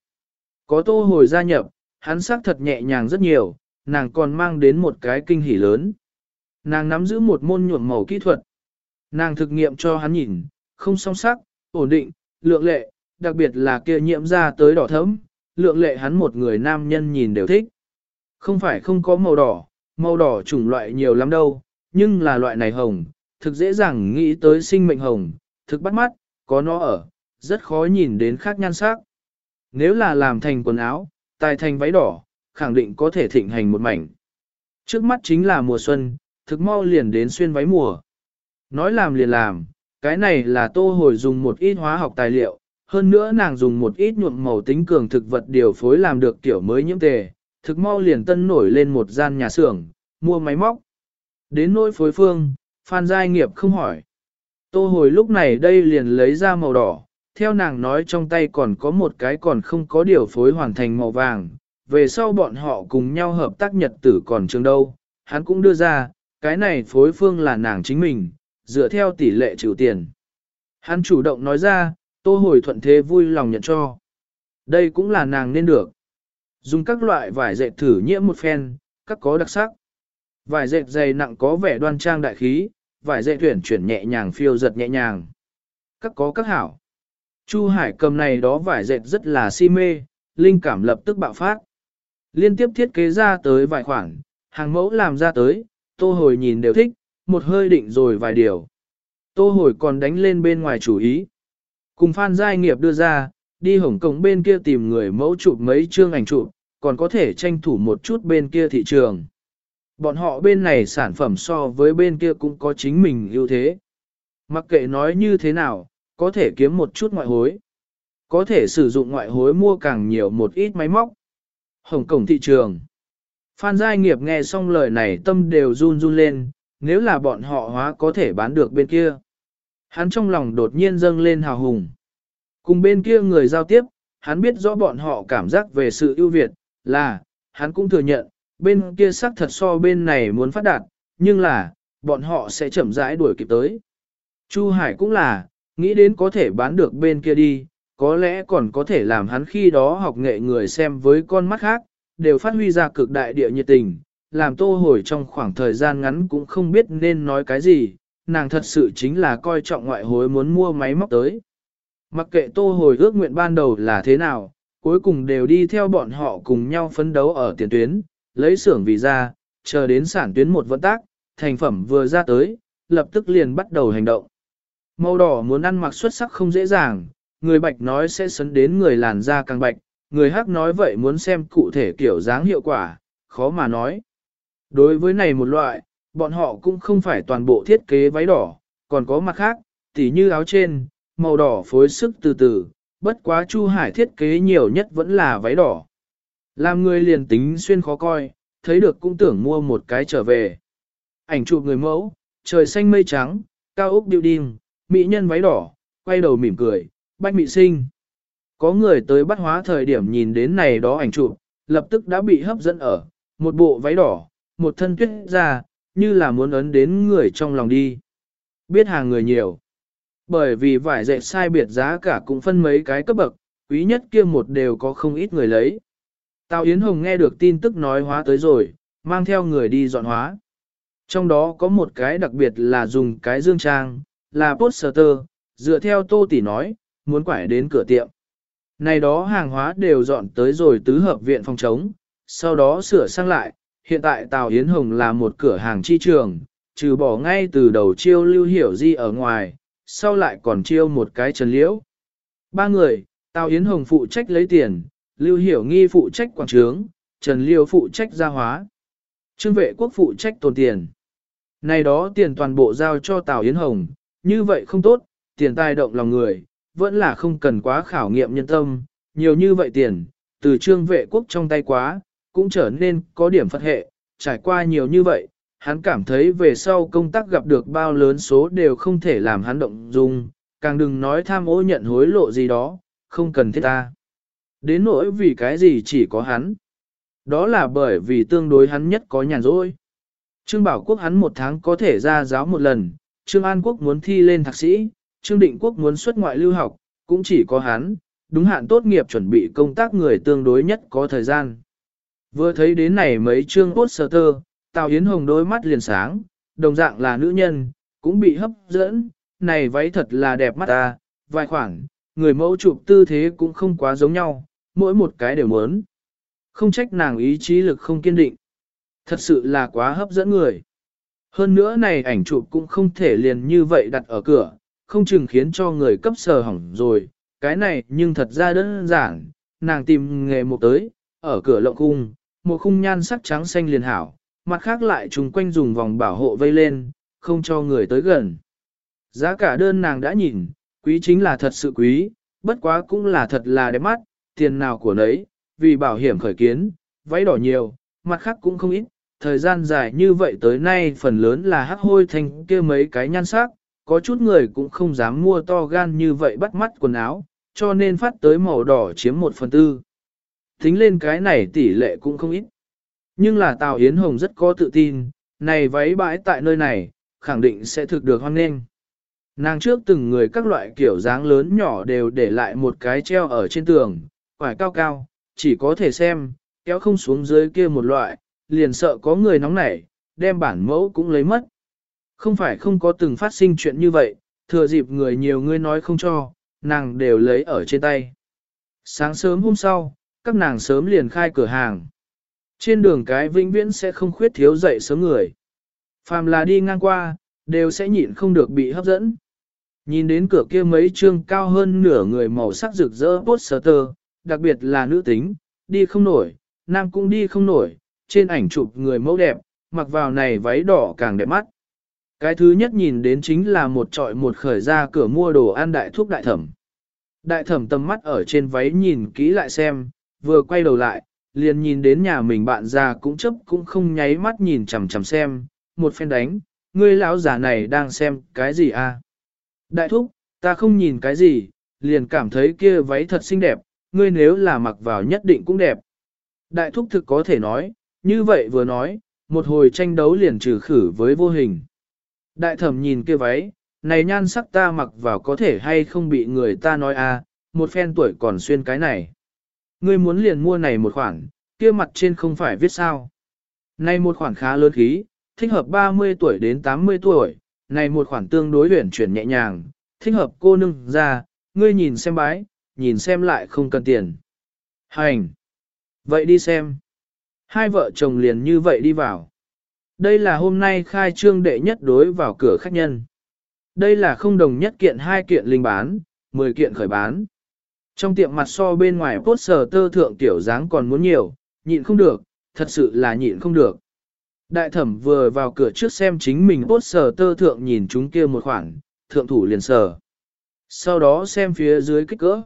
Speaker 1: Có tô hồi gia nhập, hắn xác thật nhẹ nhàng rất nhiều, nàng còn mang đến một cái kinh hỉ lớn. Nàng nắm giữ một môn nhuộm màu kỹ thuật. Nàng thực nghiệm cho hắn nhìn, không song sắc, ổn định, lượng lệ, đặc biệt là kia nhiễm ra tới đỏ thẫm, lượng lệ hắn một người nam nhân nhìn đều thích. Không phải không có màu đỏ, màu đỏ chủng loại nhiều lắm đâu, nhưng là loại này hồng, thực dễ dàng nghĩ tới sinh mệnh hồng, thực bắt mắt, có nó ở, rất khó nhìn đến khác nhan sắc. Nếu là làm thành quần áo, tài thành váy đỏ, khẳng định có thể thịnh hành một mảnh. Trước mắt chính là mùa xuân, thực mau liền đến xuyên váy mùa. Nói làm liền làm, cái này là tô hồi dùng một ít hóa học tài liệu, hơn nữa nàng dùng một ít nhuộm màu tính cường thực vật điều phối làm được kiểu mới nhiễm tề, thực mau liền tân nổi lên một gian nhà xưởng, mua máy móc. Đến nỗi phối phương, Phan Giai Nghiệp không hỏi. Tô hồi lúc này đây liền lấy ra màu đỏ, theo nàng nói trong tay còn có một cái còn không có điều phối hoàn thành màu vàng, về sau bọn họ cùng nhau hợp tác nhật tử còn trường đâu, hắn cũng đưa ra, cái này phối phương là nàng chính mình, dựa theo tỷ lệ trừ tiền. Hắn chủ động nói ra, tô hồi thuận thế vui lòng nhận cho. Đây cũng là nàng nên được. Dùng các loại vải dệt thử nhiễm một phen, các có đặc sắc. Vải dệt dày nặng có vẻ đoan trang đại khí, vải dệt tuyển chuyển nhẹ nhàng phiêu giật nhẹ nhàng. Các có các hảo. Chu Hải cầm này đó vải dệt rất là si mê, linh cảm lập tức bạo phát. Liên tiếp thiết kế ra tới vài khoản, hàng mẫu làm ra tới, tô hồi nhìn đều thích, một hơi định rồi vài điều. Tô hồi còn đánh lên bên ngoài chủ ý. Cùng Phan Giai Nghiệp đưa ra, đi Hồng Kông bên kia tìm người mẫu chụp mấy chương ảnh chụp, còn có thể tranh thủ một chút bên kia thị trường. Bọn họ bên này sản phẩm so với bên kia cũng có chính mình ưu thế. Mặc kệ nói như thế nào, có thể kiếm một chút ngoại hối. Có thể sử dụng ngoại hối mua càng nhiều một ít máy móc. Hồng Kông thị trường. Phan Giai Nghiệp nghe xong lời này tâm đều run run lên, nếu là bọn họ hóa có thể bán được bên kia. Hắn trong lòng đột nhiên dâng lên hào hùng. Cùng bên kia người giao tiếp, hắn biết rõ bọn họ cảm giác về sự ưu việt, là, hắn cũng thừa nhận, bên kia sắc thật so bên này muốn phát đạt, nhưng là, bọn họ sẽ chậm rãi đuổi kịp tới. Chu Hải cũng là, nghĩ đến có thể bán được bên kia đi, có lẽ còn có thể làm hắn khi đó học nghệ người xem với con mắt khác, đều phát huy ra cực đại địa nhiệt tình, làm tô hồi trong khoảng thời gian ngắn cũng không biết nên nói cái gì, nàng thật sự chính là coi trọng ngoại hối muốn mua máy móc tới. Mặc kệ tô hồi ước nguyện ban đầu là thế nào, cuối cùng đều đi theo bọn họ cùng nhau phấn đấu ở tiền tuyến, lấy xưởng vì ra, chờ đến sản tuyến một vận tác, thành phẩm vừa ra tới, lập tức liền bắt đầu hành động. Màu đỏ muốn ăn mặc xuất sắc không dễ dàng, người bạch nói sẽ sấn đến người làn da càng bạch, người hắc nói vậy muốn xem cụ thể kiểu dáng hiệu quả, khó mà nói. Đối với này một loại, bọn họ cũng không phải toàn bộ thiết kế váy đỏ, còn có mặt khác, tỉ như áo trên, màu đỏ phối sức từ từ, bất quá Chu Hải thiết kế nhiều nhất vẫn là váy đỏ. Làm người liền tính xuyên khó coi, thấy được cũng tưởng mua một cái trở về. Ảnh chụp người mẫu, trời xanh mây trắng, cao ốc building, mỹ nhân váy đỏ, quay đầu mỉm cười, bách mị sinh. Có người tới bắt hóa thời điểm nhìn đến này đó ảnh chụp, lập tức đã bị hấp dẫn ở, một bộ váy đỏ, một thân tuyết ra, như là muốn ấn đến người trong lòng đi. Biết hàng người nhiều. Bởi vì vải dệt sai biệt giá cả cũng phân mấy cái cấp bậc, quý nhất kia một đều có không ít người lấy. Tào Yến Hồng nghe được tin tức nói hóa tới rồi, mang theo người đi dọn hóa. Trong đó có một cái đặc biệt là dùng cái dương trang, là poster, dựa theo tô tỷ nói, muốn quải đến cửa tiệm. Này đó hàng hóa đều dọn tới rồi tứ hợp viện phòng trống, sau đó sửa sang lại, hiện tại Tào Yến Hồng là một cửa hàng chi trường, trừ bỏ ngay từ đầu chiêu lưu hiểu di ở ngoài, sau lại còn chiêu một cái trần liễu. Ba người, Tào Yến Hồng phụ trách lấy tiền, lưu hiểu nghi phụ trách quảng trướng, trần liêu phụ trách gia hóa. Trương vệ quốc phụ trách tồn tiền. Này đó tiền toàn bộ giao cho Tào Yến Hồng, như vậy không tốt, tiền tài động lòng người, vẫn là không cần quá khảo nghiệm nhân tâm, nhiều như vậy tiền, từ trương vệ quốc trong tay quá, cũng trở nên có điểm phật hệ, trải qua nhiều như vậy, hắn cảm thấy về sau công tác gặp được bao lớn số đều không thể làm hắn động dung, càng đừng nói tham ô nhận hối lộ gì đó, không cần thiết ta. Đến nỗi vì cái gì chỉ có hắn. Đó là bởi vì tương đối hắn nhất có nhàn rỗi. Trương Bảo Quốc hắn một tháng có thể ra giáo một lần, Trương An Quốc muốn thi lên thạc sĩ, Trương Định Quốc muốn xuất ngoại lưu học, cũng chỉ có hắn, đúng hạn tốt nghiệp chuẩn bị công tác người tương đối nhất có thời gian. Vừa thấy đến này mấy chương tốt sơ tơ, Tào Yến Hồng đôi mắt liền sáng, đồng dạng là nữ nhân, cũng bị hấp dẫn, này váy thật là đẹp mắt ta, vài khoảng, người mẫu chụp tư thế cũng không quá giống nhau, mỗi một cái đều muốn. Không trách nàng ý chí lực không kiên định. Thật sự là quá hấp dẫn người. Hơn nữa này ảnh chụp cũng không thể liền như vậy đặt ở cửa, không chừng khiến cho người cấp sờ hỏng rồi. Cái này nhưng thật ra đơn giản, nàng tìm nghề một tới, ở cửa lộng cung, một khung nhan sắc trắng xanh liền hảo, mặt khác lại trùng quanh dùng vòng bảo hộ vây lên, không cho người tới gần. Giá cả đơn nàng đã nhìn, quý chính là thật sự quý, bất quá cũng là thật là đẹp mắt, tiền nào của nấy, vì bảo hiểm khởi kiến, váy đỏ nhiều, mặt khác cũng không ít, thời gian dài như vậy tới nay phần lớn là hắc hôi thành kia mấy cái nhan sắc, có chút người cũng không dám mua to gan như vậy bắt mắt quần áo, cho nên phát tới màu đỏ chiếm một phần tư. Tính lên cái này tỷ lệ cũng không ít. Nhưng là Tào Yến Hồng rất có tự tin, này váy bãi tại nơi này, khẳng định sẽ thực được hoan nghênh. Nàng trước từng người các loại kiểu dáng lớn nhỏ đều để lại một cái treo ở trên tường, quải cao cao, chỉ có thể xem, kéo không xuống dưới kia một loại, liền sợ có người nóng nảy, đem bản mẫu cũng lấy mất. Không phải không có từng phát sinh chuyện như vậy, thừa dịp người nhiều người nói không cho, nàng đều lấy ở trên tay. Sáng sớm hôm sau, các nàng sớm liền khai cửa hàng. Trên đường cái vĩnh viễn sẽ không khuyết thiếu dậy sớm người. Phàm là đi ngang qua, đều sẽ nhịn không được bị hấp dẫn. Nhìn đến cửa kia mấy trương cao hơn nửa người màu sắc rực rỡ poster, đặc biệt là nữ tính, đi không nổi, nam cũng đi không nổi, trên ảnh chụp người mẫu đẹp, mặc vào này váy đỏ càng đẹp mắt. Cái thứ nhất nhìn đến chính là một trọi một khởi ra cửa mua đồ ăn đại thuốc đại thẩm. Đại thẩm tầm mắt ở trên váy nhìn kỹ lại xem, vừa quay đầu lại, liền nhìn đến nhà mình bạn già cũng chấp cũng không nháy mắt nhìn chằm chằm xem, một phen đánh, ngươi lão già này đang xem cái gì à? Đại thúc, ta không nhìn cái gì, liền cảm thấy kia váy thật xinh đẹp, ngươi nếu là mặc vào nhất định cũng đẹp. Đại thúc thực có thể nói, như vậy vừa nói, một hồi tranh đấu liền trừ khử với vô hình. Đại thẩm nhìn kia váy, này nhan sắc ta mặc vào có thể hay không bị người ta nói à, một phen tuổi còn xuyên cái này. Ngươi muốn liền mua này một khoản, kia mặt trên không phải viết sao. Này một khoản khá lớn khí, thích hợp 30 tuổi đến 80 tuổi, này một khoản tương đối luyện chuyển nhẹ nhàng, thích hợp cô nương ra, ngươi nhìn xem bái, nhìn xem lại không cần tiền. Hành! Vậy đi xem. Hai vợ chồng liền như vậy đi vào. Đây là hôm nay khai trương đệ nhất đối vào cửa khách nhân. Đây là không đồng nhất kiện hai kiện linh bán, 10 kiện khởi bán. Trong tiệm mặt so bên ngoài poster tơ thượng tiểu dáng còn muốn nhiều, nhịn không được, thật sự là nhịn không được. Đại thẩm vừa vào cửa trước xem chính mình poster tơ thượng nhìn chúng kia một khoảng thượng thủ liền sờ. Sau đó xem phía dưới kích cỡ.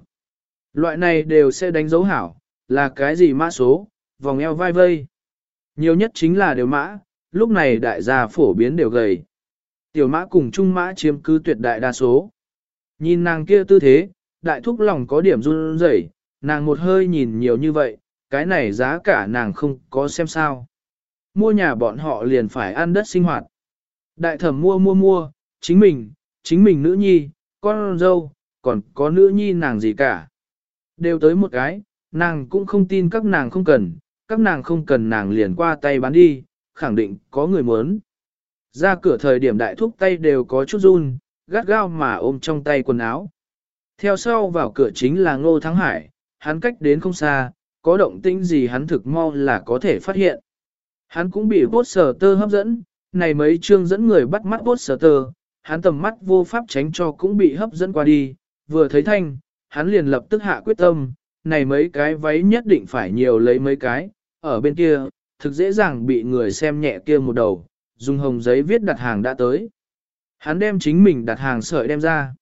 Speaker 1: Loại này đều sẽ đánh dấu hảo, là cái gì mã số, vòng eo vai vây. Nhiều nhất chính là đều mã, lúc này đại gia phổ biến đều gầy. Tiểu mã cùng trung mã chiếm cứ tuyệt đại đa số. Nhìn nàng kia tư thế, đại thúc lòng có điểm run rẩy, nàng một hơi nhìn nhiều như vậy, cái này giá cả nàng không có xem sao. Mua nhà bọn họ liền phải ăn đất sinh hoạt. Đại thẩm mua mua mua, chính mình, chính mình nữ nhi, con dâu, còn có nữ nhi nàng gì cả. Đều tới một cái, nàng cũng không tin các nàng không cần, các nàng không cần nàng liền qua tay bán đi, khẳng định có người muốn. Ra cửa thời điểm đại thúc tay đều có chút run, gắt gao mà ôm trong tay quần áo. Theo sau vào cửa chính là Ngô Thắng Hải, hắn cách đến không xa, có động tĩnh gì hắn thực mau là có thể phát hiện. Hắn cũng bị bốt sở tơ hấp dẫn, này mấy chương dẫn người bắt mắt bốt sở tơ, hắn tầm mắt vô pháp tránh cho cũng bị hấp dẫn qua đi, vừa thấy thanh, hắn liền lập tức hạ quyết tâm, này mấy cái váy nhất định phải nhiều lấy mấy cái, ở bên kia, thực dễ dàng bị người xem nhẹ kia một đầu, dùng hồng giấy viết đặt hàng đã tới. Hắn đem chính mình đặt hàng sợi đem ra.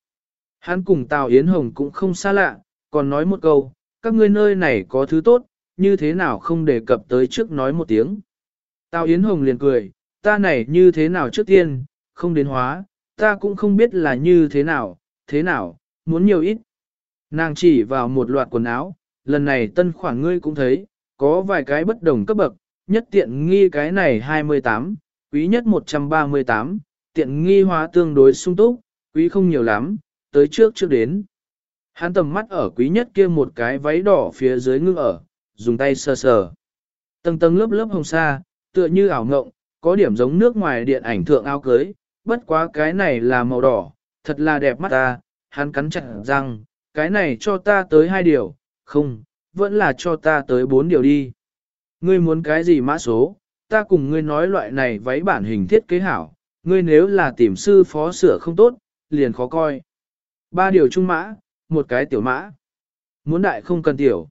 Speaker 1: Hắn cùng Tào Yến Hồng cũng không xa lạ, còn nói một câu, các ngươi nơi này có thứ tốt, như thế nào không đề cập tới trước nói một tiếng. Tào Yến Hồng liền cười, ta này như thế nào trước tiên, không đến hóa, ta cũng không biết là như thế nào, thế nào, muốn nhiều ít. Nàng chỉ vào một loạt quần áo, lần này tân khoản ngươi cũng thấy, có vài cái bất đồng cấp bậc, nhất tiện nghi cái này 28, quý nhất 138, tiện nghi hóa tương đối sung túc, quý không nhiều lắm, tới trước trước đến. Hắn tầm mắt ở quý nhất kia một cái váy đỏ phía dưới ngưng ở, dùng tay sờ sờ. Tầng tầng lớp lớp hồng sa, tựa như ảo ngộng, có điểm giống nước ngoài điện ảnh thượng áo cưới, bất quá cái này là màu đỏ, thật là đẹp mắt ta, hắn cắn chặt răng, cái này cho ta tới hai điều, không, vẫn là cho ta tới bốn điều đi. Ngươi muốn cái gì mã số, ta cùng ngươi nói loại này váy bản hình thiết kế hảo, ngươi nếu là tìm sư phó sửa không tốt, liền khó coi. Ba điều trung mã, một cái tiểu mã. Muốn đại không cần tiểu.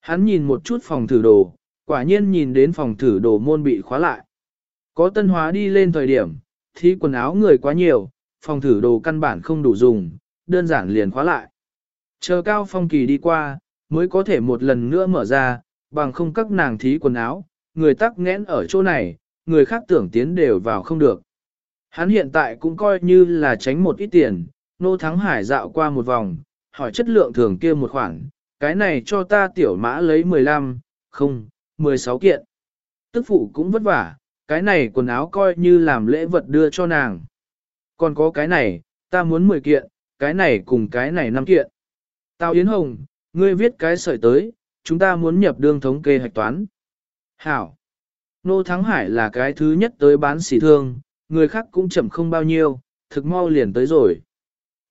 Speaker 1: Hắn nhìn một chút phòng thử đồ, quả nhiên nhìn đến phòng thử đồ môn bị khóa lại. Có tân hóa đi lên thời điểm, thì quần áo người quá nhiều, phòng thử đồ căn bản không đủ dùng, đơn giản liền khóa lại. Chờ cao phong kỳ đi qua, mới có thể một lần nữa mở ra, bằng không các nàng thí quần áo, người tắc nghẽn ở chỗ này, người khác tưởng tiến đều vào không được. Hắn hiện tại cũng coi như là tránh một ít tiền, nô thắng hải dạo qua một vòng, hỏi chất lượng thường kia một khoản, cái này cho ta tiểu mã lấy 15, không, 16 kiện. Tức phụ cũng vất vả, cái này quần áo coi như làm lễ vật đưa cho nàng. Còn có cái này, ta muốn 10 kiện, cái này cùng cái này 5 kiện. Tào Yến Hồng, ngươi viết cái sợi tới, chúng ta muốn nhập đương thống kê hạch toán. Hảo. Nô Thắng Hải là cái thứ nhất tới bán xỉ thương, người khác cũng chậm không bao nhiêu, thực mau liền tới rồi.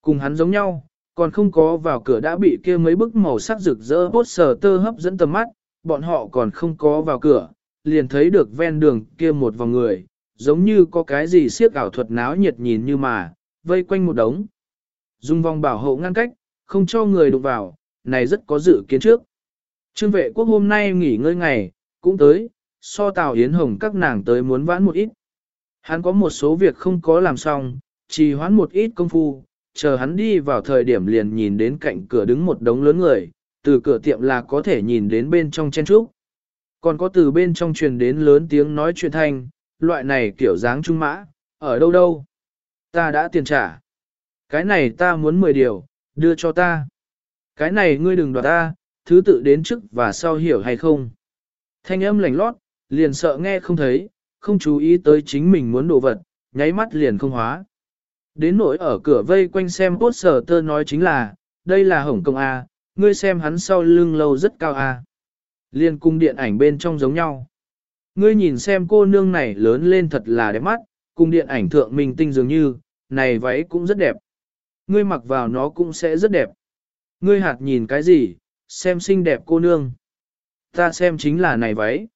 Speaker 1: Cùng hắn giống nhau, còn không có vào cửa đã bị kia mấy bức màu sắc rực rỡ poster tơ hấp dẫn tầm mắt, bọn họ còn không có vào cửa, liền thấy được ven đường kia một vòng người, giống như có cái gì siếc ảo thuật náo nhiệt nhìn như mà, vây quanh một đống. Dùng vòng bảo hộ ngăn cách, không cho người đụng vào, này rất có dự kiến trước. Trương vệ quốc hôm nay nghỉ ngơi ngày, cũng tới, so Tào Yến Hồng các nàng tới muốn vãn một ít. Hắn có một số việc không có làm xong, trì hoãn một ít công phu, chờ hắn đi vào thời điểm liền nhìn đến cạnh cửa đứng một đống lớn người, từ cửa tiệm là có thể nhìn đến bên trong chen trúc. Còn có từ bên trong truyền đến lớn tiếng nói chuyện thanh, loại này kiểu dáng trung mã, ở đâu đâu? Ta đã tiền trả. Cái này ta muốn 10 điều, đưa cho ta. Cái này ngươi đừng đoạt ta, thứ tự đến trước và sau hiểu hay không. Thanh âm lành lót, liền sợ nghe không thấy, không chú ý tới chính mình muốn đồ vật, nháy mắt liền không hóa. Đến nỗi ở cửa vây quanh xem bốt sở tơ nói chính là, đây là Hồng Kông A, ngươi xem hắn sau lưng lâu rất cao A. Liên cung điện ảnh bên trong giống nhau. Ngươi nhìn xem cô nương này lớn lên thật là đẹp mắt, cung điện ảnh thượng mình tinh dường như, này váy cũng rất đẹp. Ngươi mặc vào nó cũng sẽ rất đẹp. Ngươi hạt nhìn cái gì, xem xinh đẹp cô nương. Ta xem chính là này váy.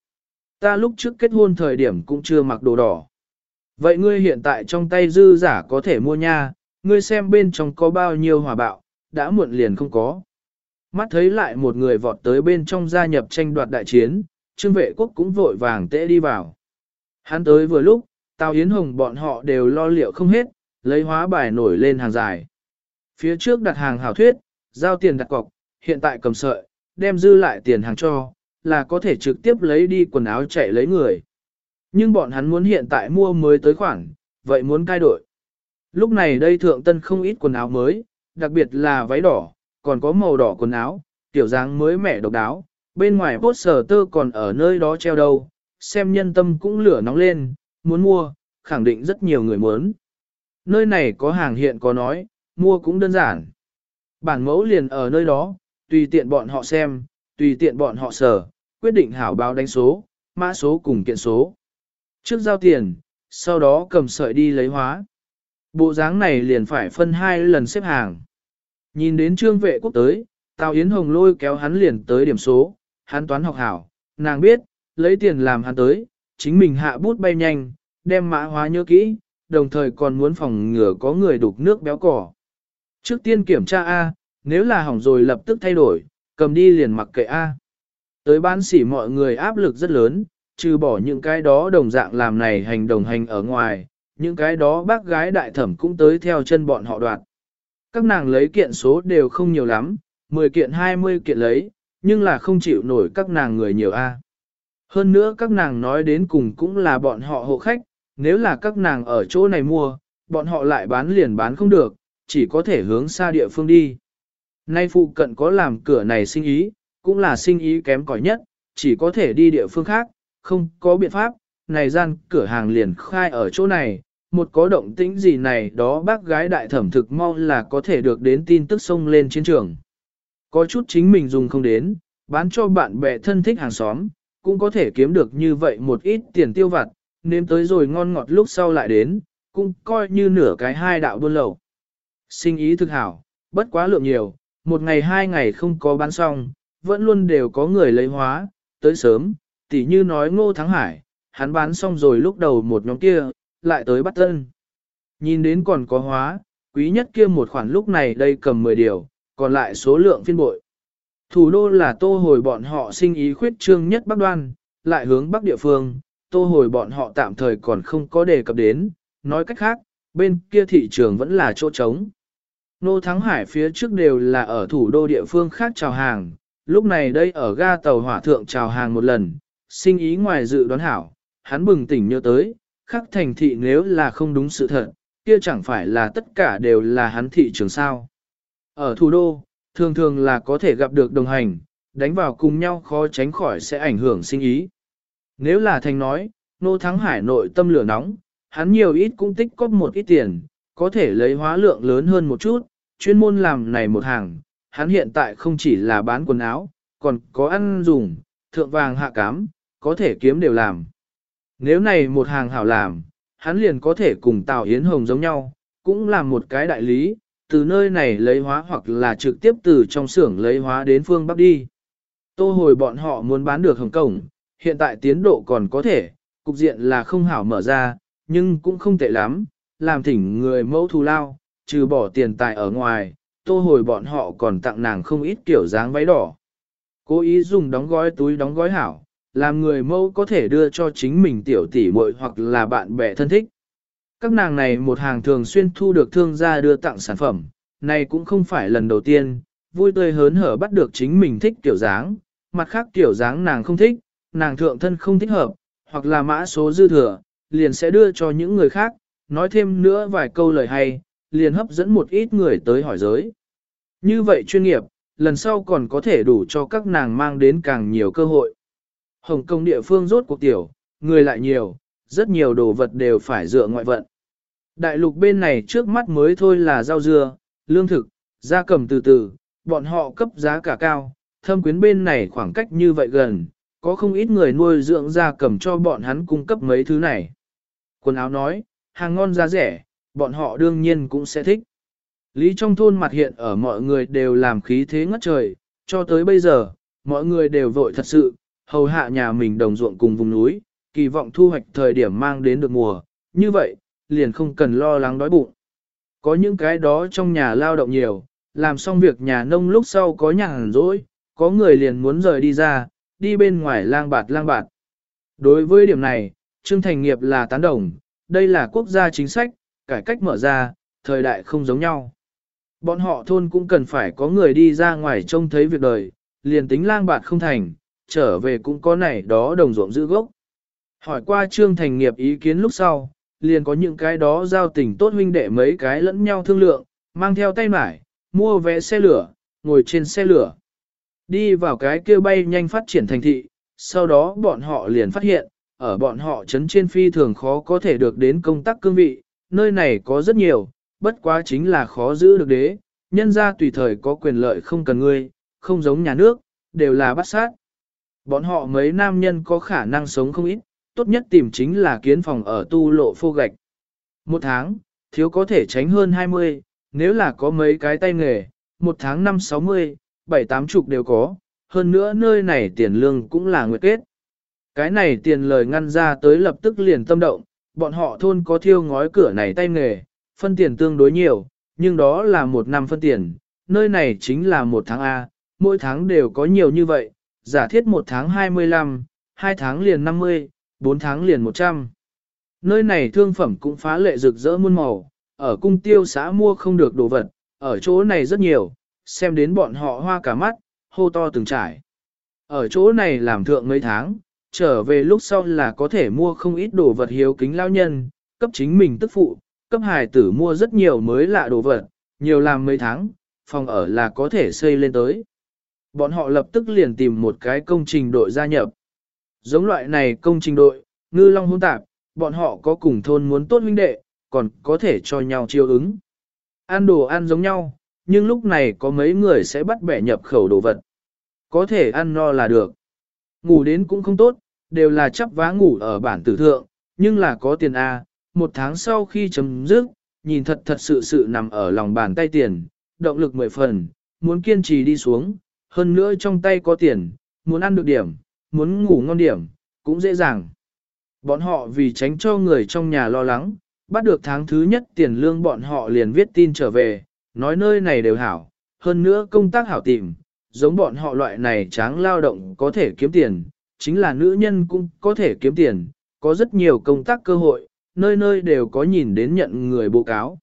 Speaker 1: Ta lúc trước kết hôn thời điểm cũng chưa mặc đồ đỏ. Vậy ngươi hiện tại trong tay dư giả có thể mua nha, ngươi xem bên trong có bao nhiêu hòa bạo, đã muộn liền không có. Mắt thấy lại một người vọt tới bên trong gia nhập tranh đoạt đại chiến, trương vệ quốc cũng vội vàng tễ đi vào. Hắn tới vừa lúc, Tào Yến Hồng bọn họ đều lo liệu không hết, lấy hóa bài nổi lên hàng dài. Phía trước đặt hàng hảo thuyết, giao tiền đặt cọc, hiện tại cầm sợi, đem dư lại tiền hàng cho, là có thể trực tiếp lấy đi quần áo chạy lấy người. Nhưng bọn hắn muốn hiện tại mua mới tới khoản, vậy muốn cai đổi Lúc này đây thượng tân không ít quần áo mới, đặc biệt là váy đỏ, còn có màu đỏ quần áo, tiểu dáng mới mẻ độc đáo. Bên ngoài bốt sở tơ còn ở nơi đó treo đâu, xem nhân tâm cũng lửa nóng lên, muốn mua, khẳng định rất nhiều người muốn. Nơi này có hàng hiện có nói, mua cũng đơn giản. Bản mẫu liền ở nơi đó, tùy tiện bọn họ xem, tùy tiện bọn họ sở, quyết định hảo báo đánh số, mã số cùng kiện số. Trước giao tiền, sau đó cầm sợi đi lấy hóa. Bộ dáng này liền phải phân hai lần xếp hàng. Nhìn đến trương vệ quốc tới, Tào Yến Hồng lôi kéo hắn liền tới điểm số, hắn toán học hảo, nàng biết, lấy tiền làm hắn tới, chính mình hạ bút bay nhanh, đem mã hóa nhớ kỹ, đồng thời còn muốn phòng ngừa có người đục nước béo cỏ. Trước tiên kiểm tra A, nếu là hỏng rồi lập tức thay đổi, cầm đi liền mặc kệ A. Tới bán sỉ mọi người áp lực rất lớn, trừ bỏ những cái đó đồng dạng làm này hành đồng hành ở ngoài, những cái đó bác gái đại thẩm cũng tới theo chân bọn họ đoạt. Các nàng lấy kiện số đều không nhiều lắm, 10 kiện 20 kiện lấy, nhưng là không chịu nổi các nàng người nhiều A. Hơn nữa các nàng nói đến cùng cũng là bọn họ hộ khách, nếu là các nàng ở chỗ này mua, bọn họ lại bán liền bán không được, chỉ có thể hướng xa địa phương đi. Nay phụ cận có làm cửa này sinh ý, cũng là sinh ý kém cỏi nhất, chỉ có thể đi địa phương khác, không có biện pháp, này gian cửa hàng liền khai ở chỗ này, một có động tĩnh gì này đó bác gái đại thẩm thực mau là có thể được đến tin tức xông lên chiến trường. Có chút chính mình dùng không đến, bán cho bạn bè thân thích hàng xóm, cũng có thể kiếm được như vậy một ít tiền tiêu vặt, nếm tới rồi ngon ngọt lúc sau lại đến, cũng coi như nửa cái hai đạo buôn lậu. Sinh ý thực hảo, bất quá lượng nhiều, một ngày hai ngày không có bán xong, vẫn luôn đều có người lấy hóa, tới sớm, tỉ như nói ngô thắng hải, hắn bán xong rồi lúc đầu một nhóm kia, lại tới bắt tân. Nhìn đến còn có hóa, quý nhất kia một khoản lúc này đây cầm 10 điều, còn lại số lượng phiên bội. Thủ đô là tô hồi bọn họ sinh ý khuyết trương nhất bắc đoan, lại hướng bắc địa phương, tô hồi bọn họ tạm thời còn không có đề cập đến, nói cách khác, bên kia thị trường vẫn là chỗ trống. Nô Thắng Hải phía trước đều là ở thủ đô địa phương khác chào hàng, lúc này đây ở ga tàu hỏa thượng chào hàng một lần, sinh ý ngoài dự đoán hảo, hắn bừng tỉnh nhớ tới, khắc thành thị nếu là không đúng sự thật, kia chẳng phải là tất cả đều là hắn thị trường sao. Ở thủ đô, thường thường là có thể gặp được đồng hành, đánh vào cùng nhau khó tránh khỏi sẽ ảnh hưởng sinh ý. Nếu là thành nói, nô thắng hải nội tâm lửa nóng, hắn nhiều ít cũng tích cóp một ít tiền, có thể lấy hóa lượng lớn hơn một chút, chuyên môn làm này một hàng, hắn hiện tại không chỉ là bán quần áo, còn có ăn dùng, thượng vàng hạ cám, có thể kiếm đều làm. Nếu này một hàng hảo làm, hắn liền có thể cùng Tào Yến Hồng giống nhau, cũng làm một cái đại lý, từ nơi này lấy hóa hoặc là trực tiếp từ trong xưởng lấy hóa đến phương Bắc đi. Tô hồi bọn họ muốn bán được Hồng Cổng, hiện tại tiến độ còn có thể, cục diện là không hảo mở ra, nhưng cũng không tệ lắm, làm thỉnh người mẫu thù lao, trừ bỏ tiền tài ở ngoài, tô hồi bọn họ còn tặng nàng không ít kiểu dáng váy đỏ. Cố ý dùng đóng gói túi đóng gói hảo, làm người mẫu có thể đưa cho chính mình tiểu tỷ muội hoặc là bạn bè thân thích. Các nàng này một hàng thường xuyên thu được thương gia đưa tặng sản phẩm, này cũng không phải lần đầu tiên, vui tươi hớn hở bắt được chính mình thích tiểu dáng, mặt khác tiểu dáng nàng không thích, nàng thượng thân không thích hợp, hoặc là mã số dư thừa, liền sẽ đưa cho những người khác, nói thêm nữa vài câu lời hay, liền hấp dẫn một ít người tới hỏi giới. Như vậy chuyên nghiệp, lần sau còn có thể đủ cho các nàng mang đến càng nhiều cơ hội. Hồng Kông địa phương rốt cuộc tiểu, người lại nhiều, rất nhiều đồ vật đều phải dựa ngoại vận. Đại lục bên này trước mắt mới thôi là rau dưa, lương thực, gia cầm từ từ, bọn họ cấp giá cả cao, thâm quyến bên này khoảng cách như vậy gần, có không ít người nuôi dưỡng gia cầm cho bọn hắn cung cấp mấy thứ này. Quần áo nói, hàng ngon giá rẻ, bọn họ đương nhiên cũng sẽ thích. Lý trong thôn mặt hiện ở mọi người đều làm khí thế ngất trời, cho tới bây giờ, mọi người đều vội thật sự, hầu hạ nhà mình đồng ruộng cùng vùng núi, kỳ vọng thu hoạch thời điểm mang đến được mùa, như vậy, liền không cần lo lắng đói bụng. Có những cái đó trong nhà lao động nhiều, làm xong việc nhà nông lúc sau có nhàn rỗi, có người liền muốn rời đi ra, đi bên ngoài lang bạt lang bạt. Đối với điểm này, Trương Thành Nghiệp là tán đồng, đây là quốc gia chính sách, cải cách mở ra, thời đại không giống nhau. Bọn họ thôn cũng cần phải có người đi ra ngoài trông thấy việc đời, liền tính lang bạt không thành, trở về cũng có này đó đồng ruộng giữ gốc. Hỏi qua Trương Thành Nghiệp ý kiến lúc sau, liền có những cái đó giao tình tốt huynh đệ mấy cái lẫn nhau thương lượng, mang theo tay mải, mua vé xe lửa, ngồi trên xe lửa. Đi vào cái kia bay nhanh phát triển thành thị, sau đó bọn họ liền phát hiện, ở bọn họ chấn trên phi thường khó có thể được đến công tác cương vị, nơi này có rất nhiều, bất quá chính là khó giữ được đế, nhân ra tùy thời có quyền lợi không cần ngươi, không giống nhà nước, đều là bắt sát. Bọn họ mấy nam nhân có khả năng sống không ít, tốt nhất tìm chính là kiến phòng ở tu lộ phô gạch. Một tháng, thiếu có thể tránh hơn 20, nếu là có mấy cái tay nghề, một tháng năm 60, bảy tám chục đều có, hơn nữa nơi này tiền lương cũng là nguyệt kết. Cái này tiền lời ngăn ra tới lập tức liền tâm động, bọn họ thôn có thiêu ngói cửa này tay nghề, phân tiền tương đối nhiều, nhưng đó là một năm phân tiền, nơi này chính là một tháng A, mỗi tháng đều có nhiều như vậy, giả thiết một tháng 25, hai tháng liền 50, bốn tháng liền 100. Nơi này thương phẩm cũng phá lệ rực rỡ muôn màu, ở cung tiêu xã mua không được đồ vật, ở chỗ này rất nhiều, xem đến bọn họ hoa cả mắt, hô to từng trải. Ở chỗ này làm thượng mấy tháng, trở về lúc sau là có thể mua không ít đồ vật hiếu kính lao nhân, cấp chính mình tức phụ, cấp hài tử mua rất nhiều mới lạ đồ vật, nhiều làm mấy tháng, phòng ở là có thể xây lên tới. Bọn họ lập tức liền tìm một cái công trình đội gia nhập. Giống loại này công trình đội, ngư long hôn tạp, bọn họ có cùng thôn muốn tốt huynh đệ, còn có thể cho nhau chiêu ứng. Ăn đồ ăn giống nhau, nhưng lúc này có mấy người sẽ bắt bẻ nhập khẩu đồ vật. Có thể ăn no là được. Ngủ đến cũng không tốt, đều là chắp vá ngủ ở bản tử thượng, nhưng là có tiền A, một tháng sau khi chấm dứt, nhìn thật thật sự sự nằm ở lòng bàn tay tiền, động lực mười phần, muốn kiên trì đi xuống, hơn nữa trong tay có tiền, muốn ăn được điểm, muốn ngủ ngon điểm, cũng dễ dàng. Bọn họ vì tránh cho người trong nhà lo lắng, bắt được tháng thứ nhất tiền lương bọn họ liền viết tin trở về, nói nơi này đều hảo, hơn nữa công tác hảo tìm, giống bọn họ loại này tráng lao động có thể kiếm tiền, chính là nữ nhân cũng có thể kiếm tiền, có rất nhiều công tác cơ hội, nơi nơi đều có nhìn đến nhận người bộ cáo.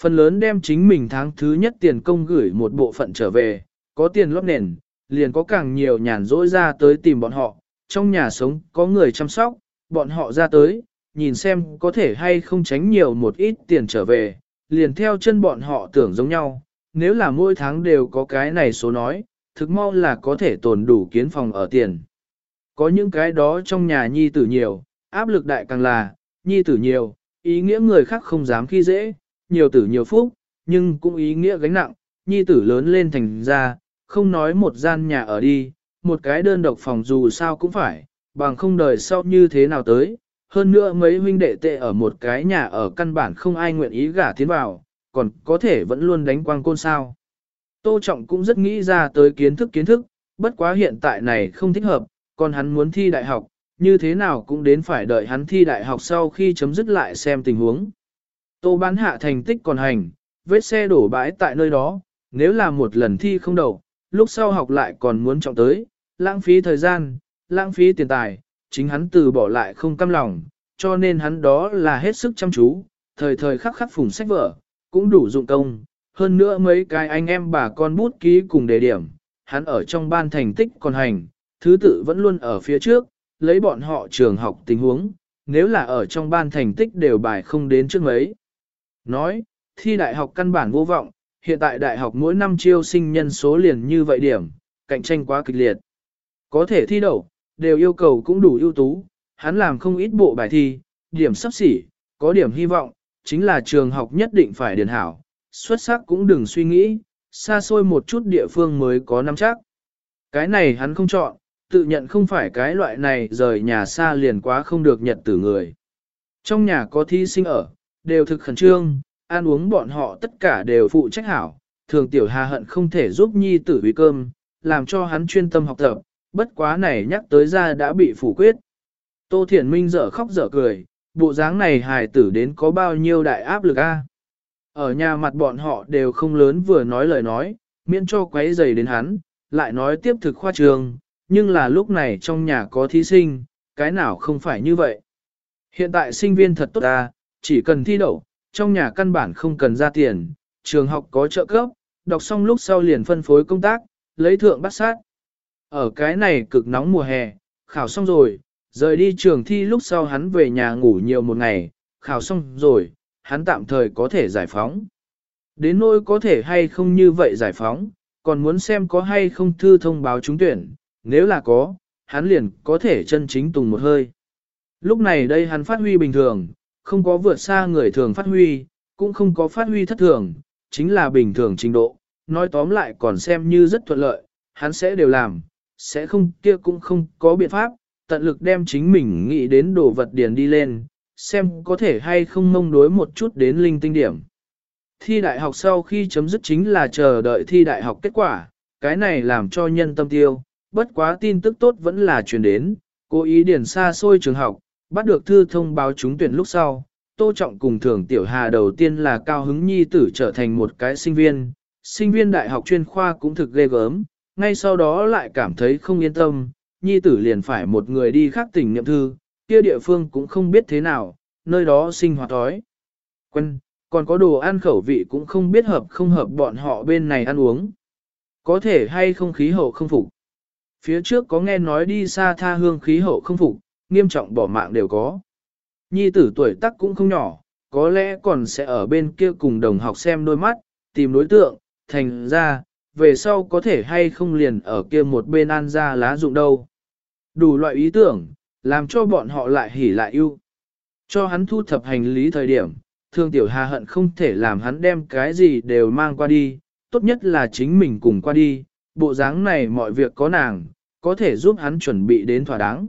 Speaker 1: Phần lớn đem chính mình tháng thứ nhất tiền công gửi một bộ phận trở về, có tiền lót nền, liền có càng nhiều nhàn rỗi ra tới tìm bọn họ, trong nhà sống có người chăm sóc, bọn họ ra tới, nhìn xem có thể hay không tránh nhiều một ít tiền trở về, liền theo chân bọn họ tưởng giống nhau, nếu là mỗi tháng đều có cái này số nói, thực mau là có thể tồn đủ kiến phòng ở tiền. Có những cái đó trong nhà nhi tử nhiều, áp lực đại càng là, nhi tử nhiều, ý nghĩa người khác không dám khi dễ, nhiều tử nhiều phúc, nhưng cũng ý nghĩa gánh nặng, nhi tử lớn lên thành ra, không nói một gian nhà ở đi, một cái đơn độc phòng dù sao cũng phải, bằng không đời sau như thế nào tới. Hơn nữa mấy huynh đệ tệ ở một cái nhà ở căn bản không ai nguyện ý gả tiến vào, còn có thể vẫn luôn đánh quang côn sao. Tô Trọng cũng rất nghĩ ra tới kiến thức kiến thức, bất quá hiện tại này không thích hợp, còn hắn muốn thi đại học, như thế nào cũng đến phải đợi hắn thi đại học sau khi chấm dứt lại xem tình huống. Tô bán hạ thành tích còn hành, vết xe đổ bãi tại nơi đó, nếu là một lần thi không đầu, lúc sau học lại còn muốn trọng tới, lãng phí thời gian, lãng phí tiền tài, chính hắn từ bỏ lại không căm lòng, cho nên hắn đó là hết sức chăm chú, thời thời khắc khắc phùng sách vở, cũng đủ dụng công, hơn nữa mấy cái anh em bà con bút ký cùng đề điểm, hắn ở trong ban thành tích còn hành, thứ tự vẫn luôn ở phía trước, lấy bọn họ trường học tình huống, nếu là ở trong ban thành tích đều bài không đến trước mấy. Nói, thi đại học căn bản vô vọng, hiện tại đại học mỗi năm chiêu sinh nhân số liền như vậy điểm, cạnh tranh quá kịch liệt. Có thể thi đậu, đều yêu cầu cũng đủ ưu tú, hắn làm không ít bộ bài thi, điểm sắp xỉ, có điểm hy vọng, chính là trường học nhất định phải điền hảo, xuất sắc cũng đừng suy nghĩ, xa xôi một chút địa phương mới có nắm chắc. Cái này hắn không chọn, tự nhận không phải cái loại này rời nhà xa liền quá không được nhận từ người. Trong nhà có thi sinh ở, đều thực khẩn trương, ăn uống bọn họ tất cả đều phụ trách hảo, thường tiểu hà hận không thể giúp nhi tử uy cơm, làm cho hắn chuyên tâm học tập, bất quá này nhắc tới ra đã bị phủ quyết. Tô Thiển Minh dở khóc dở cười, bộ dáng này hài tử đến có bao nhiêu đại áp lực a? Ở nhà mặt bọn họ đều không lớn vừa nói lời nói, miễn cho quấy dày đến hắn, lại nói tiếp thực khoa trường, nhưng là lúc này trong nhà có thí sinh, cái nào không phải như vậy. Hiện tại sinh viên thật tốt ta, chỉ cần thi đậu, trong nhà căn bản không cần ra tiền, trường học có trợ cấp, đọc xong lúc sau liền phân phối công tác, lấy thượng bắt sát. Ở cái này cực nóng mùa hè, khảo xong rồi, rời đi trường thi lúc sau hắn về nhà ngủ nhiều một ngày, khảo xong rồi, hắn tạm thời có thể giải phóng. Đến nỗi có thể hay không như vậy giải phóng, còn muốn xem có hay không thư thông báo trúng tuyển, nếu là có, hắn liền có thể chân chính tùng một hơi. Lúc này đây hắn phát huy bình thường, không có vượt xa người thường phát huy, cũng không có phát huy thất thường, chính là bình thường trình độ, nói tóm lại còn xem như rất thuận lợi, hắn sẽ đều làm, sẽ không kia cũng không có biện pháp, tận lực đem chính mình nghĩ đến đồ vật điền đi lên, xem có thể hay không mông đối một chút đến linh tinh điểm. Thi đại học sau khi chấm dứt chính là chờ đợi thi đại học kết quả, cái này làm cho nhân tâm tiêu, bất quá tin tức tốt vẫn là truyền đến, cố ý điền xa xôi trường học, bắt được thư thông báo trúng tuyển lúc sau. Tô Trọng cùng thường tiểu hà đầu tiên là cao hứng nhi tử trở thành một cái sinh viên, sinh viên đại học chuyên khoa cũng thực ghê gớm, ngay sau đó lại cảm thấy không yên tâm, nhi tử liền phải một người đi khác tỉnh niệm thư, kia địa phương cũng không biết thế nào, nơi đó sinh hoạt đói. Quân, còn có đồ ăn khẩu vị cũng không biết hợp không hợp bọn họ bên này ăn uống. Có thể hay không khí hậu không phục. Phía trước có nghe nói đi xa tha hương khí hậu không phục, nghiêm trọng bỏ mạng đều có. Nhi tử tuổi tác cũng không nhỏ, có lẽ còn sẽ ở bên kia cùng đồng học xem đôi mắt, tìm đối tượng, thành ra, về sau có thể hay không liền ở kia một bên an ra lá dụng đâu. Đủ loại ý tưởng, làm cho bọn họ lại hỉ lại yêu. Cho hắn thu thập hành lý thời điểm, thương tiểu hà hận không thể làm hắn đem cái gì đều mang qua đi, tốt nhất là chính mình cùng qua đi, bộ dáng này mọi việc có nàng, có thể giúp hắn chuẩn bị đến thỏa đáng.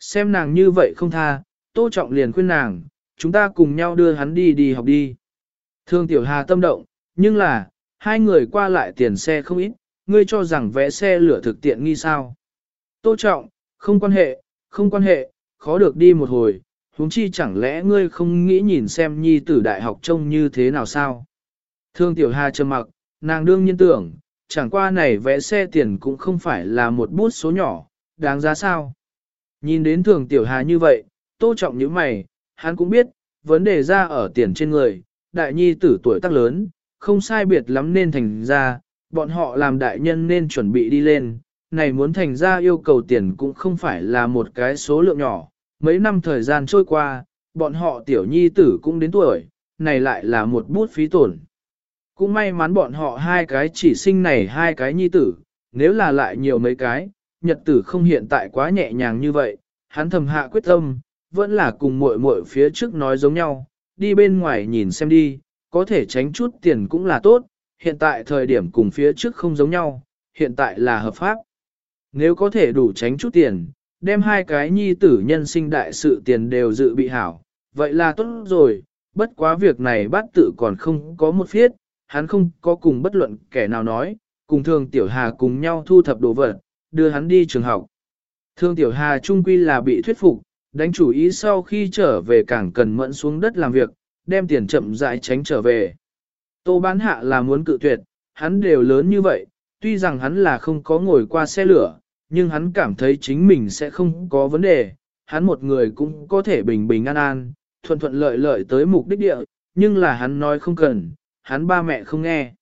Speaker 1: Xem nàng như vậy không tha, Tô Trọng liền khuyên nàng, chúng ta cùng nhau đưa hắn đi đi học đi. Thương Tiểu Hà tâm động, nhưng là, hai người qua lại tiền xe không ít, ngươi cho rằng vẽ xe lửa thực tiện nghi sao. Tô Trọng, không quan hệ, không quan hệ, khó được đi một hồi, huống chi chẳng lẽ ngươi không nghĩ nhìn xem nhi tử đại học trông như thế nào sao? Thương Tiểu Hà trầm mặc, nàng đương nhiên tưởng, chẳng qua này vẽ xe tiền cũng không phải là một bút số nhỏ, đáng giá sao? Nhìn đến Thường Tiểu Hà như vậy, tô trọng như mày, hắn cũng biết, vấn đề ra ở tiền trên người, đại nhi tử tuổi tác lớn, không sai biệt lắm nên thành ra, bọn họ làm đại nhân nên chuẩn bị đi lên, này muốn thành ra yêu cầu tiền cũng không phải là một cái số lượng nhỏ, mấy năm thời gian trôi qua, bọn họ tiểu nhi tử cũng đến tuổi, này lại là một bút phí tổn. Cũng may mắn bọn họ hai cái chỉ sinh này hai cái nhi tử, nếu là lại nhiều mấy cái, nhật tử không hiện tại quá nhẹ nhàng như vậy, hắn thầm hạ quyết tâm, vẫn là cùng muội muội phía trước nói giống nhau, đi bên ngoài nhìn xem đi, có thể tránh chút tiền cũng là tốt, hiện tại thời điểm cùng phía trước không giống nhau, hiện tại là hợp pháp. Nếu có thể đủ tránh chút tiền, đem hai cái nhi tử nhân sinh đại sự tiền đều dự bị hảo, vậy là tốt rồi, bất quá việc này bát tự còn không có một phiết, hắn không có cùng bất luận kẻ nào nói, cùng thường tiểu hà cùng nhau thu thập đồ vật, đưa hắn đi trường học. Thương tiểu hà trung quy là bị thuyết phục, đánh chủ ý sau khi trở về càng cần mẫn xuống đất làm việc, đem tiền chậm rãi tránh trở về. Tô bán hạ là muốn cự tuyệt, hắn đều lớn như vậy, tuy rằng hắn là không có ngồi qua xe lửa, nhưng hắn cảm thấy chính mình sẽ không có vấn đề, hắn một người cũng có thể bình bình an an, thuận thuận lợi lợi tới mục đích địa, nhưng là hắn nói không cần, hắn ba mẹ không nghe.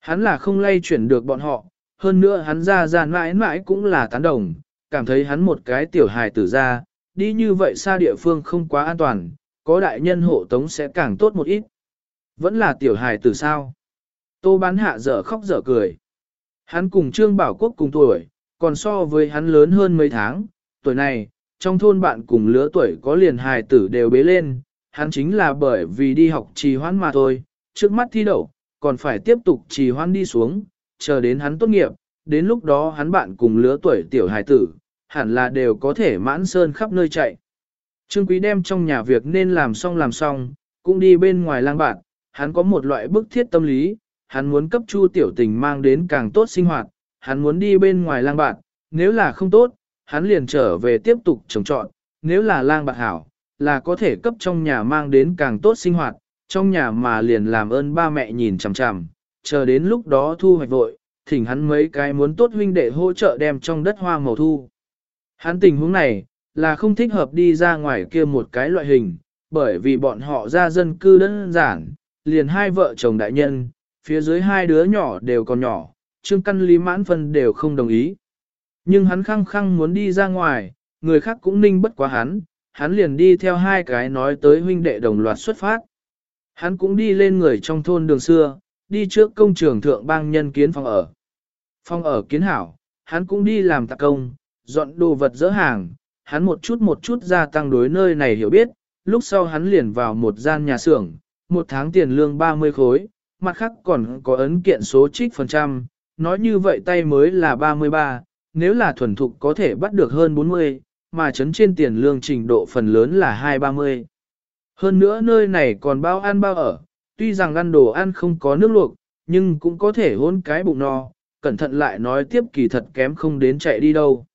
Speaker 1: Hắn là không lay chuyển được bọn họ, hơn nữa hắn ra ra mãi mãi cũng là tán đồng, cảm thấy hắn một cái tiểu hài tử ra, đi như vậy xa địa phương không quá an toàn, có đại nhân hộ tống sẽ càng tốt một ít. Vẫn là tiểu hài tử sao? Tô bán hạ dở khóc dở cười. Hắn cùng Trương Bảo Quốc cùng tuổi, còn so với hắn lớn hơn mấy tháng, tuổi này, trong thôn bạn cùng lứa tuổi có liền hài tử đều bế lên, hắn chính là bởi vì đi học trì hoãn mà thôi, trước mắt thi đậu, còn phải tiếp tục trì hoãn đi xuống, chờ đến hắn tốt nghiệp, đến lúc đó hắn bạn cùng lứa tuổi tiểu hài tử, hẳn là đều có thể mãn sơn khắp nơi chạy. Trương Quý đem trong nhà việc nên làm xong làm xong, cũng đi bên ngoài lang bạn, hắn có một loại bức thiết tâm lý, hắn muốn cấp chu tiểu tình mang đến càng tốt sinh hoạt, hắn muốn đi bên ngoài lang bạn, nếu là không tốt, hắn liền trở về tiếp tục trồng trọn, nếu là lang bạn hảo, là có thể cấp trong nhà mang đến càng tốt sinh hoạt, trong nhà mà liền làm ơn ba mẹ nhìn chằm chằm, chờ đến lúc đó thu hoạch vội, thỉnh hắn mấy cái muốn tốt huynh đệ hỗ trợ đem trong đất hoa màu thu. Hắn tình huống này, là không thích hợp đi ra ngoài kia một cái loại hình, bởi vì bọn họ ra dân cư đơn giản, liền hai vợ chồng đại nhân, phía dưới hai đứa nhỏ đều còn nhỏ, Trương Căn Lý mãn phân đều không đồng ý. Nhưng hắn khăng khăng muốn đi ra ngoài, người khác cũng ninh bất quá hắn, hắn liền đi theo hai cái nói tới huynh đệ đồng loạt xuất phát. Hắn cũng đi lên người trong thôn đường xưa, đi trước công trường thượng bang nhân kiến phòng ở. Phòng ở kiến hảo, hắn cũng đi làm tạc công, dọn đồ vật dỡ hàng, hắn một chút một chút gia tăng đối nơi này hiểu biết, lúc sau hắn liền vào một gian nhà xưởng, một tháng tiền lương 30 khối, mặt khác còn có ấn kiện số trích phần trăm, nói như vậy tay mới là 33, nếu là thuần thục có thể bắt được hơn 40, mà chấn trên tiền lương trình độ phần lớn là 230. Hơn nữa nơi này còn bao ăn bao ở, tuy rằng ăn đồ ăn không có nước luộc, nhưng cũng có thể hôn cái bụng no, cẩn thận lại nói tiếp kỳ thật kém không đến chạy đi đâu.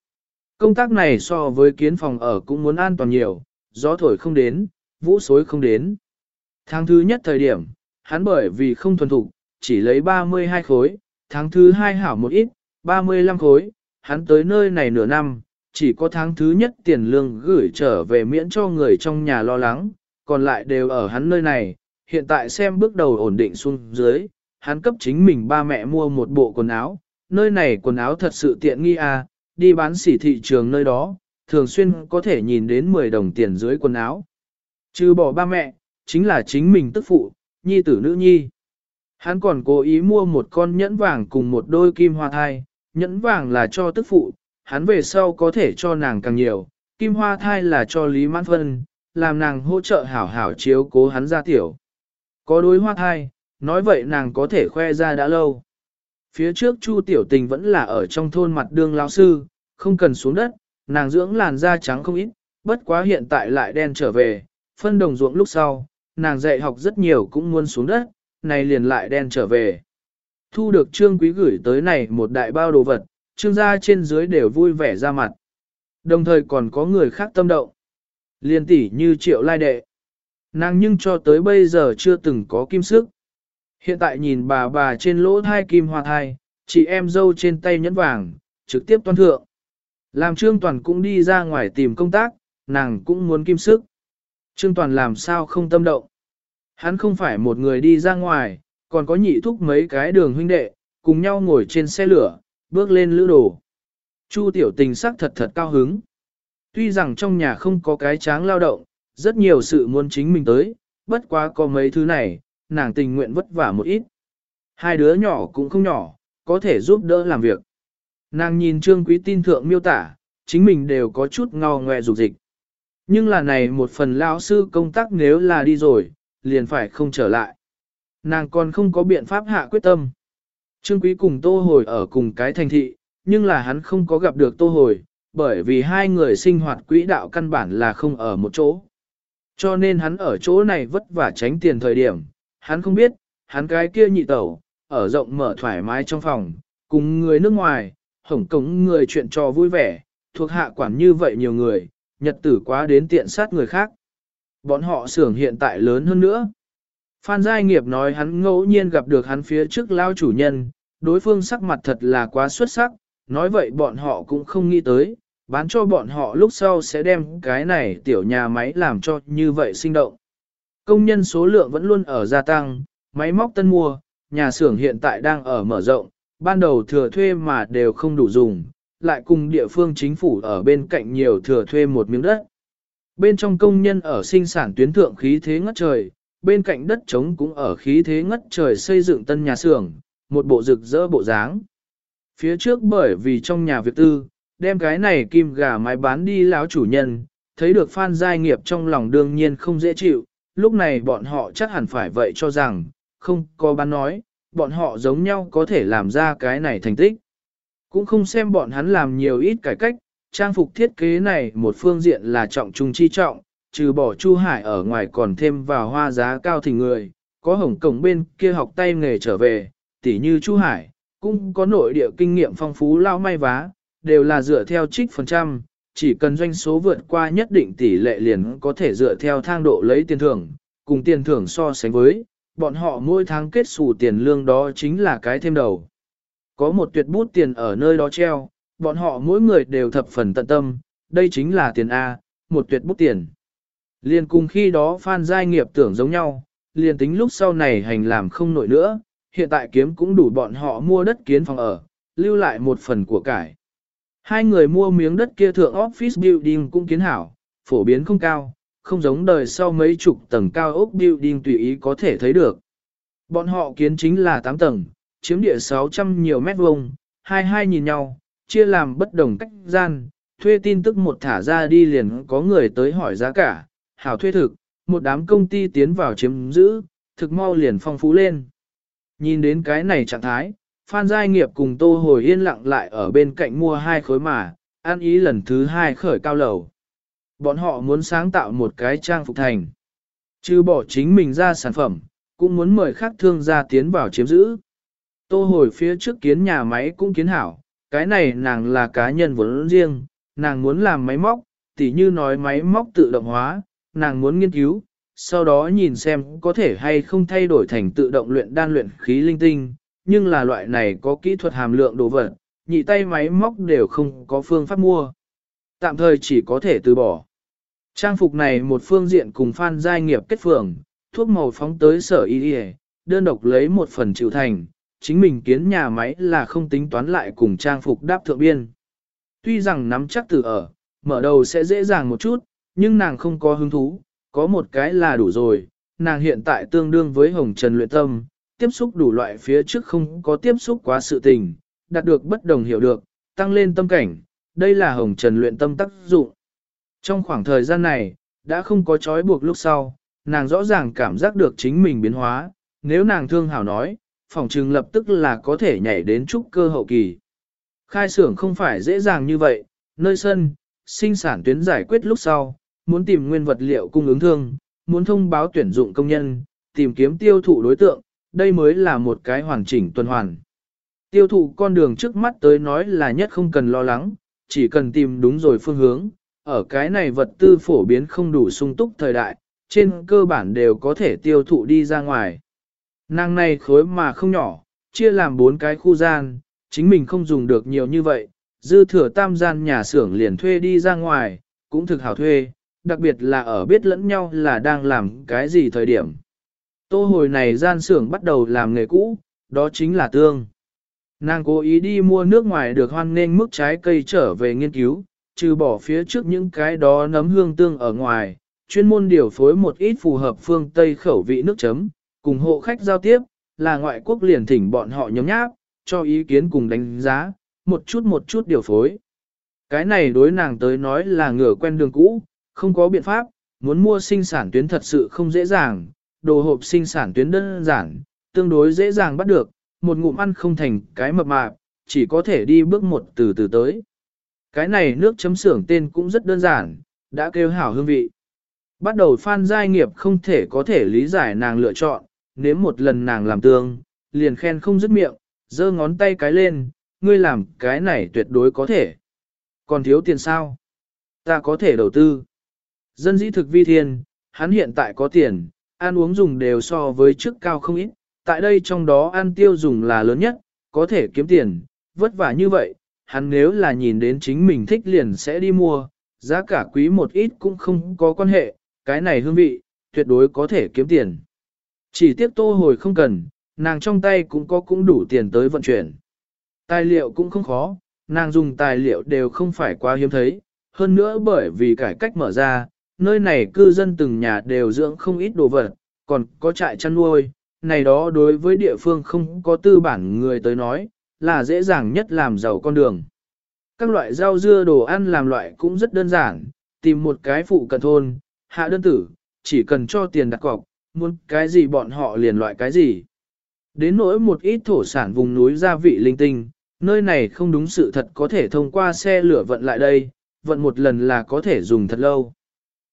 Speaker 1: Công tác này so với kiến phòng ở cũng muốn an toàn nhiều, gió thổi không đến, vũ xối không đến. Tháng thứ nhất thời điểm, hắn bởi vì không thuần thục, chỉ lấy 32 khối, tháng thứ hai hảo một ít, 35 khối, hắn tới nơi này nửa năm, chỉ có tháng thứ nhất tiền lương gửi trở về miễn cho người trong nhà lo lắng, còn lại đều ở hắn nơi này, hiện tại xem bước đầu ổn định xuống dưới, hắn cấp chính mình ba mẹ mua một bộ quần áo, nơi này quần áo thật sự tiện nghi à, đi bán sỉ thị trường nơi đó, thường xuyên có thể nhìn đến 10 đồng tiền dưới quần áo. Trừ bỏ ba mẹ, chính là chính mình tức phụ, nhi tử nữ nhi. Hắn còn cố ý mua một con nhẫn vàng cùng một đôi kim hoa thai, nhẫn vàng là cho tức phụ, hắn về sau có thể cho nàng càng nhiều, kim hoa thai là cho Lý Mãn Vân, làm nàng hỗ trợ hảo hảo chiếu cố hắn ra tiểu. Có đối hoa thai, nói vậy nàng có thể khoe ra đã lâu. Phía trước Chu Tiểu Tình vẫn là ở trong thôn mặt đường lão sư, không cần xuống đất, nàng dưỡng làn da trắng không ít, bất quá hiện tại lại đen trở về, phân đồng ruộng lúc sau, nàng dạy học rất nhiều cũng muốn xuống đất, này liền lại đen trở về. Thu được trương quý gửi tới này một đại bao đồ vật, trương gia trên dưới đều vui vẻ ra mặt. Đồng thời còn có người khác tâm động. Liên tỷ như triệu lai đệ. Nàng nhưng cho tới bây giờ chưa từng có kim sức. Hiện tại nhìn bà bà trên lỗ thai kim hoa thai, chị em dâu trên tay nhẫn vàng, trực tiếp toan thượng. Làm Trương Toàn cũng đi ra ngoài tìm công tác, nàng cũng muốn kim sức. Trương Toàn làm sao không tâm động. Hắn không phải một người đi ra ngoài, còn có nhị thúc mấy cái đường huynh đệ, cùng nhau ngồi trên xe lửa, bước lên lữ đồ. Chu tiểu tình sắc thật thật cao hứng. Tuy rằng trong nhà không có cái tráng lao động, rất nhiều sự muốn chính mình tới, bất quá có mấy thứ này, nàng tình nguyện vất vả một ít. Hai đứa nhỏ cũng không nhỏ, có thể giúp đỡ làm việc. Nàng nhìn trương quý tin thượng miêu tả, chính mình đều có chút ngò ngoe dục dịch. Nhưng là này một phần lão sư công tác nếu là đi rồi, liền phải không trở lại. Nàng còn không có biện pháp hạ quyết tâm. Trương quý cùng tô hồi ở cùng cái thành thị, nhưng là hắn không có gặp được tô hồi, bởi vì hai người sinh hoạt quỹ đạo căn bản là không ở một chỗ. Cho nên hắn ở chỗ này vất vả tránh tiền thời điểm, hắn không biết, hắn cái kia nhị tẩu, ở rộng mở thoải mái trong phòng, cùng người nước ngoài, hổng cống người chuyện trò vui vẻ, thuộc hạ quản như vậy nhiều người, nhật tử quá đến tiện sát người khác. Bọn họ xưởng hiện tại lớn hơn nữa. Phan Giai Nghiệp nói hắn ngẫu nhiên gặp được hắn phía trước lao chủ nhân, đối phương sắc mặt thật là quá xuất sắc, nói vậy bọn họ cũng không nghĩ tới, bán cho bọn họ lúc sau sẽ đem cái này tiểu nhà máy làm cho như vậy sinh động. Công nhân số lượng vẫn luôn ở gia tăng, máy móc tân mua, nhà xưởng hiện tại đang ở mở rộng, ban đầu thừa thuê mà đều không đủ dùng, lại cùng địa phương chính phủ ở bên cạnh nhiều thừa thuê một miếng đất. Bên trong công nhân ở sinh sản tuyến thượng khí thế ngất trời, bên cạnh đất trống cũng ở khí thế ngất trời xây dựng tân nhà xưởng, một bộ rực rỡ bộ dáng. Phía trước bởi vì trong nhà việc tư, đem cái này kim gà mái bán đi lão chủ nhân, thấy được Phan Giai Nghiệp trong lòng đương nhiên không dễ chịu, lúc này bọn họ chắc hẳn phải vậy cho rằng, không có bán nói, bọn họ giống nhau có thể làm ra cái này thành tích. Cũng không xem bọn hắn làm nhiều ít cải cách, trang phục thiết kế này một phương diện là trọng trung chi trọng, trừ bỏ Chu Hải ở ngoài còn thêm vào hoa giá cao thì người, có hồng cổng bên kia học tay nghề trở về, tỉ như Chu Hải, cũng có nội địa kinh nghiệm phong phú lao may vá, đều là dựa theo trích phần trăm, chỉ cần doanh số vượt qua nhất định tỷ lệ liền có thể dựa theo thang độ lấy tiền thưởng, cùng tiền thưởng so sánh với, bọn họ mỗi tháng kết xù tiền lương đó chính là cái thêm đầu. Có một tuyệt bút tiền ở nơi đó treo, bọn họ mỗi người đều thập phần tận tâm, đây chính là tiền A, một tuyệt bút tiền. liền cùng khi đó Phan Giai nghiệp tưởng giống nhau, liền tính lúc sau này hành làm không nổi nữa, hiện tại kiếm cũng đủ bọn họ mua đất kiến phòng ở, lưu lại một phần của cải. Hai người mua miếng đất kia thượng office building cũng kiến hảo, phổ biến không cao, không giống đời sau mấy chục tầng cao ốc building tùy ý có thể thấy được. Bọn họ kiến chính là 8 tầng, chiếm địa 600 nhiều mét vuông, hai hai nhìn nhau, chia làm bất đồng cách gian, thuê tin tức một thả ra đi liền có người tới hỏi giá cả, hảo thuê thực, một đám công ty tiến vào chiếm giữ, thực mau liền phong phú lên. Nhìn đến cái này trạng thái, Phan Giai Nghiệp cùng Tô Hồi yên lặng lại ở bên cạnh mua hai khối mà, an ý lần thứ hai khởi cao lầu. Bọn họ muốn sáng tạo một cái trang phục thành. Chứ bỏ chính mình ra sản phẩm, cũng muốn mời khác thương gia tiến vào chiếm giữ. Tô hồi phía trước kiến nhà máy cũng kiến hảo, cái này nàng là cá nhân vốn riêng, nàng muốn làm máy móc, tỉ như nói máy móc tự động hóa, nàng muốn nghiên cứu, sau đó nhìn xem có thể hay không thay đổi thành tự động luyện đan luyện khí linh tinh, nhưng là loại này có kỹ thuật hàm lượng đồ vật, nhị tay máy móc đều không có phương pháp mua. Tạm thời chỉ có thể từ bỏ. Trang phục này một phương diện cùng phan giai nghiệp kết phường, thuốc màu phóng tới sở y y, đơn độc lấy một phần chịu thành, chính mình kiến nhà máy là không tính toán lại cùng trang phục đáp thượng biên. Tuy rằng nắm chắc từ ở, mở đầu sẽ dễ dàng một chút, nhưng nàng không có hứng thú, có một cái là đủ rồi, nàng hiện tại tương đương với hồng trần luyện tâm, tiếp xúc đủ loại phía trước không có tiếp xúc quá sự tình, đạt được bất đồng hiểu được, tăng lên tâm cảnh, đây là hồng trần luyện tâm tác dụng. Trong khoảng thời gian này, đã không có trói buộc lúc sau, nàng rõ ràng cảm giác được chính mình biến hóa, nếu nàng thương hảo nói, phòng trừng lập tức là có thể nhảy đến trúc cơ hậu kỳ. Khai xưởng không phải dễ dàng như vậy, nơi sân, sinh sản tuyến giải quyết lúc sau, muốn tìm nguyên vật liệu cung ứng thương, muốn thông báo tuyển dụng công nhân, tìm kiếm tiêu thụ đối tượng, đây mới là một cái hoàn chỉnh tuần hoàn. Tiêu thụ con đường trước mắt tới nói là nhất không cần lo lắng, chỉ cần tìm đúng rồi phương hướng, ở cái này vật tư phổ biến không đủ sung túc thời đại, trên cơ bản đều có thể tiêu thụ đi ra ngoài. Nàng này khối mà không nhỏ, chia làm bốn cái khu gian, chính mình không dùng được nhiều như vậy, dư thừa tam gian nhà xưởng liền thuê đi ra ngoài, cũng thực hảo thuê, đặc biệt là ở biết lẫn nhau là đang làm cái gì thời điểm. Tô hồi này gian xưởng bắt đầu làm nghề cũ, đó chính là tương. Nàng cố ý đi mua nước ngoài được hoan nên mức trái cây trở về nghiên cứu, trừ bỏ phía trước những cái đó nấm hương tương ở ngoài, chuyên môn điều phối một ít phù hợp phương Tây khẩu vị nước chấm, cùng hộ khách giao tiếp, là ngoại quốc liền thỉnh bọn họ nhóm nháp, cho ý kiến cùng đánh giá, một chút một chút điều phối. Cái này đối nàng tới nói là ngửa quen đường cũ, không có biện pháp, muốn mua sinh sản tuyến thật sự không dễ dàng, đồ hộp sinh sản tuyến đơn giản, tương đối dễ dàng bắt được, một ngụm ăn không thành cái mập mạp, chỉ có thể đi bước một từ từ tới. Cái này nước chấm xưởng tên cũng rất đơn giản, đã kêu hảo hương vị. Bắt đầu phan giai nghiệp không thể có thể lý giải nàng lựa chọn, nếu một lần nàng làm tương, liền khen không dứt miệng, giơ ngón tay cái lên, ngươi làm cái này tuyệt đối có thể. Còn thiếu tiền sao? Ta có thể đầu tư. Dân dĩ thực vi thiên, hắn hiện tại có tiền, ăn uống dùng đều so với trước cao không ít, tại đây trong đó ăn tiêu dùng là lớn nhất, có thể kiếm tiền, vất vả như vậy, hắn nếu là nhìn đến chính mình thích liền sẽ đi mua, giá cả quý một ít cũng không có quan hệ, cái này hương vị, tuyệt đối có thể kiếm tiền. Chỉ tiếp tô hồi không cần, nàng trong tay cũng có cũng đủ tiền tới vận chuyển. Tài liệu cũng không khó, nàng dùng tài liệu đều không phải quá hiếm thấy, hơn nữa bởi vì cải cách mở ra, nơi này cư dân từng nhà đều dưỡng không ít đồ vật, còn có trại chăn nuôi, này đó đối với địa phương không có tư bản người tới nói, là dễ dàng nhất làm giàu con đường. Các loại rau dưa đồ ăn làm loại cũng rất đơn giản, tìm một cái phụ cận thôn, hạ đơn tử, chỉ cần cho tiền đặt cọc, muốn cái gì bọn họ liền loại cái gì. Đến nỗi một ít thổ sản vùng núi gia vị linh tinh, nơi này không đúng sự thật có thể thông qua xe lửa vận lại đây, vận một lần là có thể dùng thật lâu.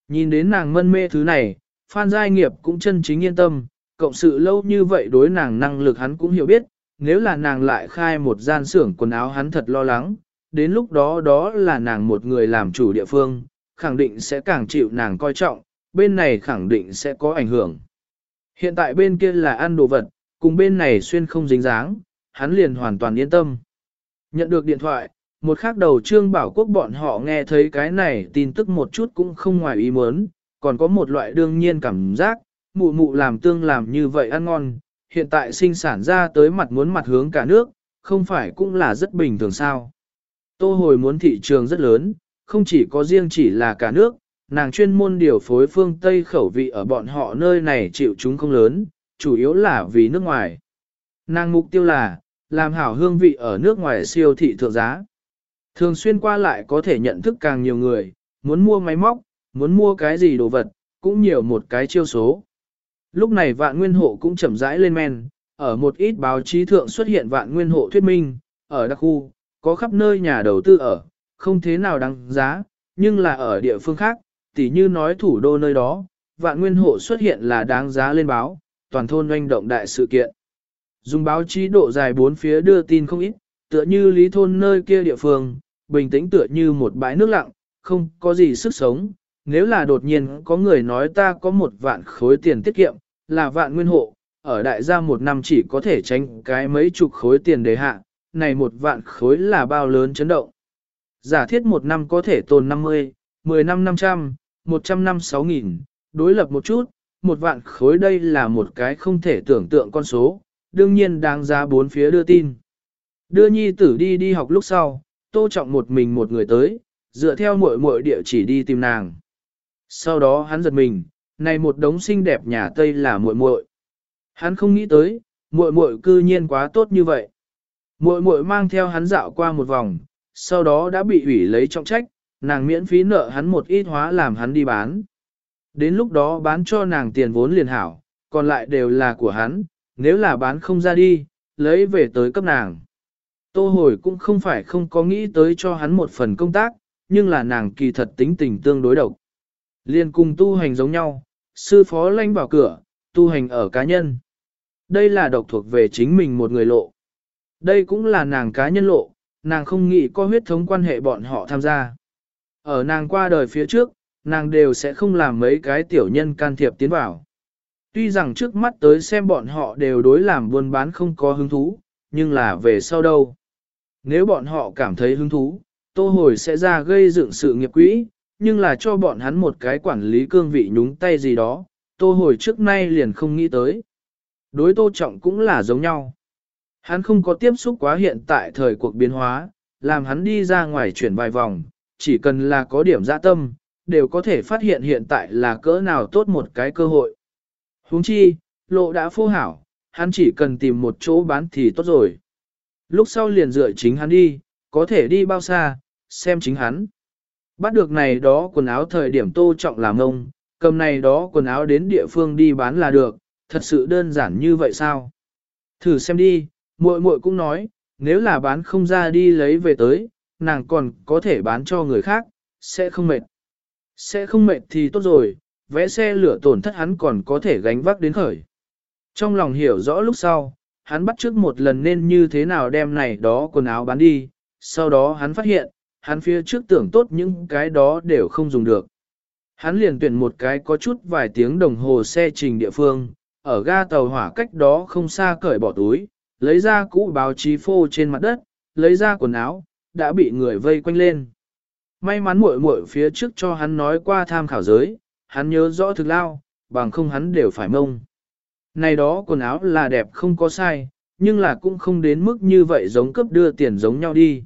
Speaker 1: Nhìn đến nàng mân mê thứ này, Phan Giai Nghiệp cũng chân chính yên tâm, cộng sự lâu như vậy đối nàng năng lực hắn cũng hiểu biết, nếu là nàng lại khai một gian xưởng quần áo hắn thật lo lắng, đến lúc đó đó là nàng một người làm chủ địa phương, khẳng định sẽ càng chịu nàng coi trọng, bên này khẳng định sẽ có ảnh hưởng. Hiện tại bên kia là ăn đồ vật, cùng bên này xuyên không dính dáng, hắn liền hoàn toàn yên tâm. Nhận được điện thoại, một khác đầu trương bảo quốc bọn họ nghe thấy cái này tin tức một chút cũng không ngoài ý muốn, còn có một loại đương nhiên cảm giác, mụ mụ làm tương làm như vậy ăn ngon, hiện tại sinh sản ra tới mặt muốn mặt hướng cả nước, không phải cũng là rất bình thường sao. Tô hồi muốn thị trường rất lớn, không chỉ có riêng chỉ là cả nước, nàng chuyên môn điều phối phương Tây khẩu vị ở bọn họ nơi này chịu chúng không lớn, chủ yếu là vì nước ngoài. Nàng mục tiêu là, làm hảo hương vị ở nước ngoài siêu thị thượng giá. Thường xuyên qua lại có thể nhận thức càng nhiều người, muốn mua máy móc, muốn mua cái gì đồ vật, cũng nhiều một cái chiêu số. Lúc này vạn nguyên hộ cũng chậm rãi lên men, ở một ít báo chí thượng xuất hiện vạn nguyên hộ thuyết minh, ở đặc khu, có khắp nơi nhà đầu tư ở, không thế nào đáng giá, nhưng là ở địa phương khác, tỉ như nói thủ đô nơi đó, vạn nguyên hộ xuất hiện là đáng giá lên báo, toàn thôn doanh động đại sự kiện. Dùng báo chí độ dài bốn phía đưa tin không ít, tựa như lý thôn nơi kia địa phương, bình tĩnh tựa như một bãi nước lặng, không có gì sức sống. Nếu là đột nhiên có người nói ta có một vạn khối tiền tiết kiệm, là vạn nguyên hộ, ở đại gia một năm chỉ có thể tránh cái mấy chục khối tiền đề hạ, này một vạn khối là bao lớn chấn động. Giả thiết một năm có thể tồn 50, 10 năm 500, 100 năm 6 nghìn, đối lập một chút, một vạn khối đây là một cái không thể tưởng tượng con số, đương nhiên đáng giá bốn phía đưa tin. Đưa nhi tử đi đi học lúc sau, tô trọng một mình một người tới, dựa theo muội muội địa chỉ đi tìm nàng. Sau đó hắn giật mình, này một đống xinh đẹp nhà Tây là muội muội. Hắn không nghĩ tới, muội muội cư nhiên quá tốt như vậy. Muội muội mang theo hắn dạo qua một vòng, sau đó đã bị ủy lấy trọng trách, nàng miễn phí nợ hắn một ít hóa làm hắn đi bán. Đến lúc đó bán cho nàng tiền vốn liền hảo, còn lại đều là của hắn, nếu là bán không ra đi, lấy về tới cấp nàng. Tô hồi cũng không phải không có nghĩ tới cho hắn một phần công tác, nhưng là nàng kỳ thật tính tình tương đối độc. Liên cùng tu hành giống nhau, sư phó lanh vào cửa, tu hành ở cá nhân. Đây là độc thuộc về chính mình một người lộ. Đây cũng là nàng cá nhân lộ, nàng không nghĩ có huyết thống quan hệ bọn họ tham gia. Ở nàng qua đời phía trước, nàng đều sẽ không làm mấy cái tiểu nhân can thiệp tiến vào. Tuy rằng trước mắt tới xem bọn họ đều đối làm buôn bán không có hứng thú, nhưng là về sau đâu. Nếu bọn họ cảm thấy hứng thú, tô hồi sẽ ra gây dựng sự nghiệp quỹ, nhưng là cho bọn hắn một cái quản lý cương vị nhúng tay gì đó, tô hồi trước nay liền không nghĩ tới. Đối tô trọng cũng là giống nhau. Hắn không có tiếp xúc quá hiện tại thời cuộc biến hóa, làm hắn đi ra ngoài chuyển vài vòng, chỉ cần là có điểm dạ tâm, đều có thể phát hiện hiện tại là cỡ nào tốt một cái cơ hội. huống chi, lộ đã phô hảo, hắn chỉ cần tìm một chỗ bán thì tốt rồi. Lúc sau liền dựa chính hắn đi, có thể đi bao xa, xem chính hắn. Bắt được này đó quần áo thời điểm tô trọng làm ông, cầm này đó quần áo đến địa phương đi bán là được, thật sự đơn giản như vậy sao? Thử xem đi, muội muội cũng nói, nếu là bán không ra đi lấy về tới, nàng còn có thể bán cho người khác, sẽ không mệt. Sẽ không mệt thì tốt rồi, vẽ xe lửa tổn thất hắn còn có thể gánh vác đến khởi. Trong lòng hiểu rõ lúc sau, hắn bắt trước một lần nên như thế nào đem này đó quần áo bán đi, sau đó hắn phát hiện, hắn phía trước tưởng tốt những cái đó đều không dùng được. Hắn liền tuyển một cái có chút vài tiếng đồng hồ xe trình địa phương, ở ga tàu hỏa cách đó không xa cởi bỏ túi, lấy ra cũ báo chí phô trên mặt đất, lấy ra quần áo, đã bị người vây quanh lên. May mắn muội muội phía trước cho hắn nói qua tham khảo giới, hắn nhớ rõ thực lao, bằng không hắn đều phải mông. Này đó quần áo là đẹp không có sai, nhưng là cũng không đến mức như vậy giống cấp đưa tiền giống nhau đi.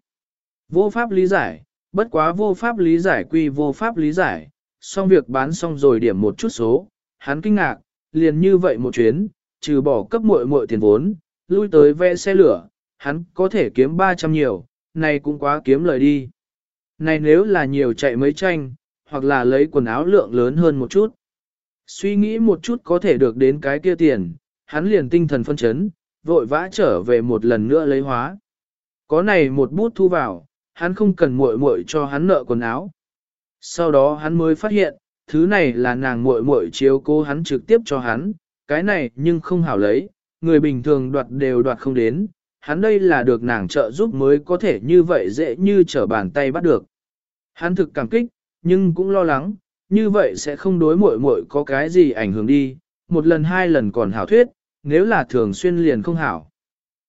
Speaker 1: Vô pháp lý giải, bất quá vô pháp lý giải quy vô pháp lý giải, xong việc bán xong rồi điểm một chút số, hắn kinh ngạc, liền như vậy một chuyến, trừ bỏ cấp muội muội tiền vốn, lui tới vẽ xe lửa, hắn có thể kiếm 300 nhiều, này cũng quá kiếm lời đi. Này nếu là nhiều chạy mấy tranh, hoặc là lấy quần áo lượng lớn hơn một chút. Suy nghĩ một chút có thể được đến cái kia tiền, hắn liền tinh thần phân chấn, vội vã trở về một lần nữa lấy hóa. Có này một bút thu vào, hắn không cần muội muội cho hắn nợ quần áo. Sau đó hắn mới phát hiện, thứ này là nàng muội muội chiếu cố hắn trực tiếp cho hắn, cái này nhưng không hảo lấy, người bình thường đoạt đều đoạt không đến, hắn đây là được nàng trợ giúp mới có thể như vậy dễ như trở bàn tay bắt được. Hắn thực cảm kích, nhưng cũng lo lắng, như vậy sẽ không đối muội muội có cái gì ảnh hưởng đi, một lần hai lần còn hảo thuyết, nếu là thường xuyên liền không hảo.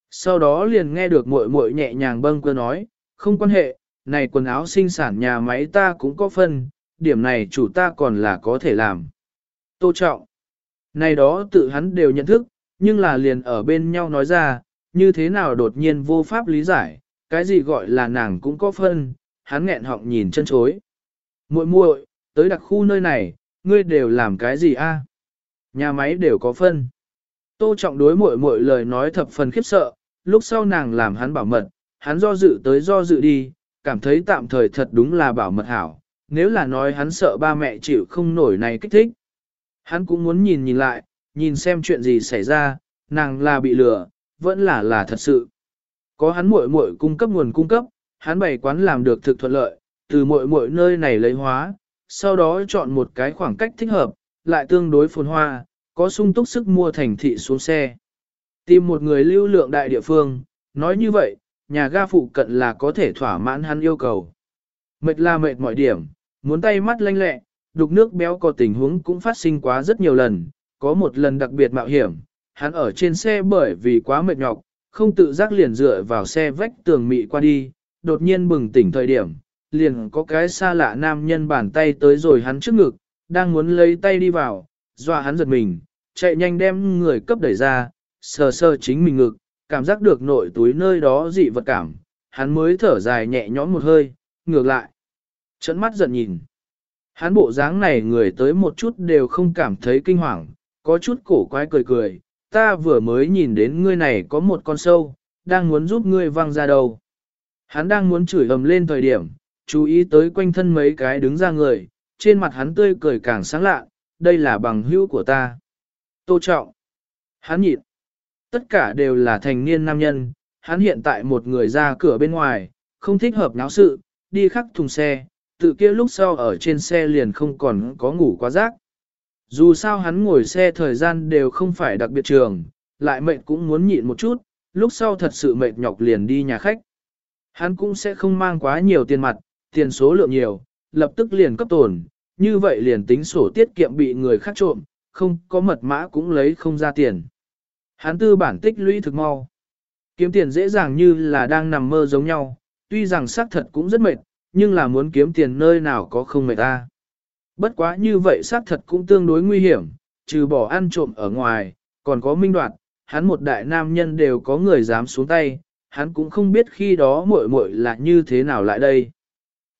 Speaker 1: Sau đó liền nghe được muội muội nhẹ nhàng bâng cơ nói, không quan hệ, này quần áo sinh sản nhà máy ta cũng có phân, điểm này chủ ta còn là có thể làm. Tô trọng, này đó tự hắn đều nhận thức, nhưng là liền ở bên nhau nói ra, như thế nào đột nhiên vô pháp lý giải, cái gì gọi là nàng cũng có phân, hắn nghẹn họng nhìn chân chối. muội muội, tới đặc khu nơi này, ngươi đều làm cái gì a? Nhà máy đều có phân. Tô trọng đối muội muội lời nói thập phần khiếp sợ, lúc sau nàng làm hắn bảo mật, hắn do dự tới do dự đi, cảm thấy tạm thời thật đúng là bảo mật hảo, nếu là nói hắn sợ ba mẹ chịu không nổi này kích thích. Hắn cũng muốn nhìn nhìn lại, nhìn xem chuyện gì xảy ra, nàng là bị lừa, vẫn là là thật sự. Có hắn muội muội cung cấp nguồn cung cấp, hắn bày quán làm được thực thuận lợi, từ muội muội nơi này lấy hóa, sau đó chọn một cái khoảng cách thích hợp, lại tương đối phồn hoa, có sung túc sức mua thành thị xuống xe. Tìm một người lưu lượng đại địa phương, nói như vậy, nhà ga phụ cận là có thể thỏa mãn hắn yêu cầu. Mệt là mệt mọi điểm, muốn tay mắt lanh lẹ, đục nước béo có tình huống cũng phát sinh quá rất nhiều lần, có một lần đặc biệt mạo hiểm, hắn ở trên xe bởi vì quá mệt nhọc, không tự giác liền dựa vào xe vách tường mị qua đi, đột nhiên bừng tỉnh thời điểm, liền có cái xa lạ nam nhân bàn tay tới rồi hắn trước ngực, đang muốn lấy tay đi vào, dọa hắn giật mình, chạy nhanh đem người cấp đẩy ra, sờ sờ chính mình ngực, cảm giác được nội túi nơi đó dị vật cảm, hắn mới thở dài nhẹ nhõm một hơi, ngược lại. Trận mắt giận nhìn. Hắn bộ dáng này người tới một chút đều không cảm thấy kinh hoàng, có chút cổ quái cười cười, ta vừa mới nhìn đến ngươi này có một con sâu, đang muốn giúp ngươi văng ra đầu. Hắn đang muốn chửi ầm lên thời điểm, chú ý tới quanh thân mấy cái đứng ra người, trên mặt hắn tươi cười càng sáng lạ, đây là bằng hữu của ta. Tô trọng. Hắn nhịn. Tất cả đều là thành niên nam nhân, hắn hiện tại một người ra cửa bên ngoài, không thích hợp náo sự, đi khắc thùng xe, tự kia lúc sau ở trên xe liền không còn có ngủ quá rác. Dù sao hắn ngồi xe thời gian đều không phải đặc biệt trường, lại mệt cũng muốn nhịn một chút, lúc sau thật sự mệt nhọc liền đi nhà khách. Hắn cũng sẽ không mang quá nhiều tiền mặt, tiền số lượng nhiều, lập tức liền cấp tồn, như vậy liền tính sổ tiết kiệm bị người khác trộm, không có mật mã cũng lấy không ra tiền. Hắn tư bản tích lũy thực mau. Kiếm tiền dễ dàng như là đang nằm mơ giống nhau, tuy rằng xác thật cũng rất mệt, nhưng là muốn kiếm tiền nơi nào có không mệt ta. Bất quá như vậy xác thật cũng tương đối nguy hiểm, trừ bỏ ăn trộm ở ngoài, còn có minh đoạt, hắn một đại nam nhân đều có người dám xuống tay, hắn cũng không biết khi đó muội muội là như thế nào lại đây.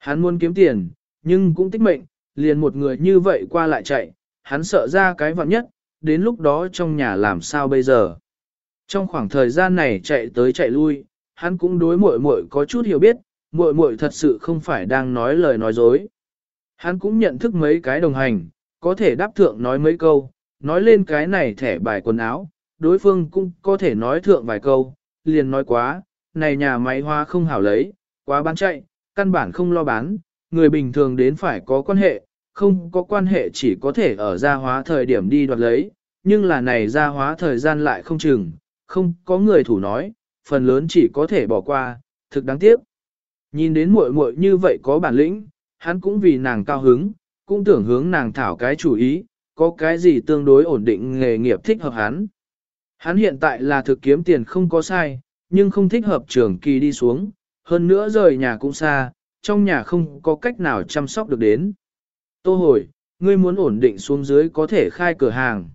Speaker 1: Hắn muốn kiếm tiền, nhưng cũng tích mệnh, liền một người như vậy qua lại chạy, hắn sợ ra cái vặn nhất, đến lúc đó trong nhà làm sao bây giờ. Trong khoảng thời gian này chạy tới chạy lui, hắn cũng đối muội muội có chút hiểu biết, muội muội thật sự không phải đang nói lời nói dối. Hắn cũng nhận thức mấy cái đồng hành, có thể đáp thượng nói mấy câu, nói lên cái này thẻ bài quần áo, đối phương cũng có thể nói thượng vài câu, liền nói quá, này nhà máy hoa không hảo lấy, quá bán chạy, căn bản không lo bán, người bình thường đến phải có quan hệ, không có quan hệ chỉ có thể ở gia hóa thời điểm đi đoạt lấy, nhưng là này gia hóa thời gian lại không chừng, không có người thủ nói, phần lớn chỉ có thể bỏ qua, thực đáng tiếc. Nhìn đến muội muội như vậy có bản lĩnh, hắn cũng vì nàng cao hứng, cũng tưởng hướng nàng thảo cái chủ ý, có cái gì tương đối ổn định nghề nghiệp thích hợp hắn. Hắn hiện tại là thực kiếm tiền không có sai, nhưng không thích hợp trường kỳ đi xuống, hơn nữa rời nhà cũng xa, trong nhà không có cách nào chăm sóc được đến. Tô hồi, ngươi muốn ổn định xuống dưới có thể khai cửa hàng.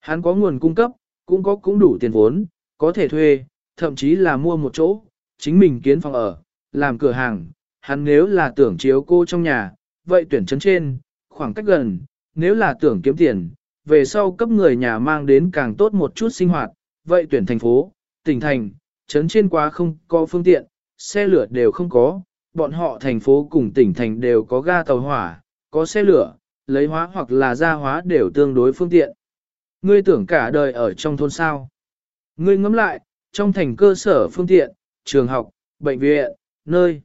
Speaker 1: Hắn có nguồn cung cấp, cũng có cũng đủ tiền vốn, có thể thuê, thậm chí là mua một chỗ, chính mình kiến phòng ở, làm cửa hàng. Hắn nếu là tưởng chiếu cô trong nhà, vậy tuyển chấn trên, khoảng cách gần, nếu là tưởng kiếm tiền, về sau cấp người nhà mang đến càng tốt một chút sinh hoạt, vậy tuyển thành phố, tỉnh thành, chấn trên quá không có phương tiện, xe lửa đều không có, bọn họ thành phố cùng tỉnh thành đều có ga tàu hỏa, có xe lửa, lấy hóa hoặc là gia hóa đều tương đối phương tiện. Ngươi tưởng cả đời ở trong thôn sao. Ngươi ngẫm lại, trong thành cơ sở phương tiện, trường học, bệnh viện, nơi.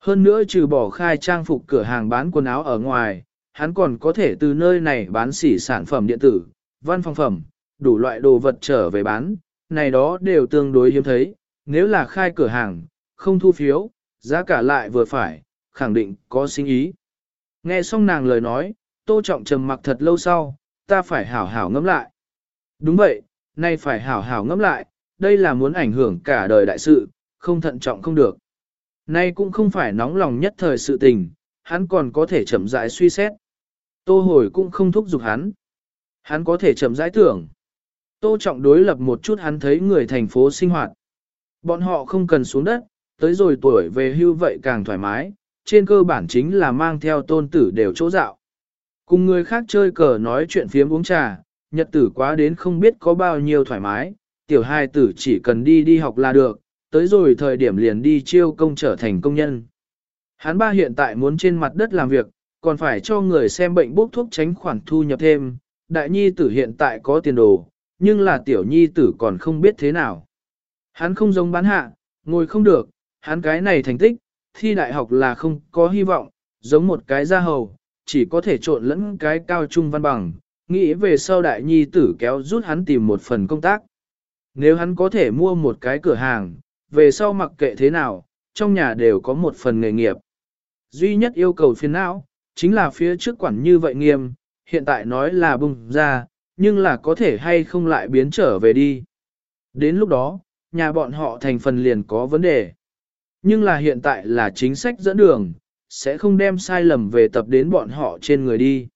Speaker 1: Hơn nữa trừ bỏ khai trang phục cửa hàng bán quần áo ở ngoài, hắn còn có thể từ nơi này bán xỉ sản phẩm điện tử, văn phòng phẩm, đủ loại đồ vật trở về bán, này đó đều tương đối hiếm thấy, nếu là khai cửa hàng, không thu phiếu, giá cả lại vừa phải, khẳng định có sinh ý. Nghe xong nàng lời nói, Tô Trọng trầm mặc thật lâu sau, ta phải hảo hảo ngẫm lại. Đúng vậy, nay phải hảo hảo ngẫm lại, đây là muốn ảnh hưởng cả đời đại sự, không thận trọng không được. Nay cũng không phải nóng lòng nhất thời sự tình, hắn còn có thể chậm rãi suy xét. Tô hồi cũng không thúc giục hắn. Hắn có thể chậm rãi tưởng. Tô trọng đối lập một chút hắn thấy người thành phố sinh hoạt. Bọn họ không cần xuống đất, tới rồi tuổi về hưu vậy càng thoải mái, trên cơ bản chính là mang theo tôn tử đều chỗ dạo. Cùng người khác chơi cờ nói chuyện phiếm uống trà, nhật tử quá đến không biết có bao nhiêu thoải mái, tiểu hai tử chỉ cần đi đi học là được, tới rồi thời điểm liền đi chiêu công trở thành công nhân. Hắn ba hiện tại muốn trên mặt đất làm việc, còn phải cho người xem bệnh bốc thuốc tránh khoản thu nhập thêm, đại nhi tử hiện tại có tiền đồ, nhưng là tiểu nhi tử còn không biết thế nào. Hắn không giống bán hạ, ngồi không được, hắn cái này thành tích, thi đại học là không có hy vọng, giống một cái gia hầu, chỉ có thể trộn lẫn cái cao trung văn bằng, nghĩ về sau đại nhi tử kéo rút hắn tìm một phần công tác. Nếu hắn có thể mua một cái cửa hàng, về sau mặc kệ thế nào, trong nhà đều có một phần nghề nghiệp. Duy nhất yêu cầu phiền não, chính là phía trước quản như vậy nghiêm, hiện tại nói là bùng ra, nhưng là có thể hay không lại biến trở về đi. Đến lúc đó, nhà bọn họ thành phần liền có vấn đề. Nhưng là hiện tại là chính sách dẫn đường, sẽ không đem sai lầm về tập đến bọn họ trên người đi.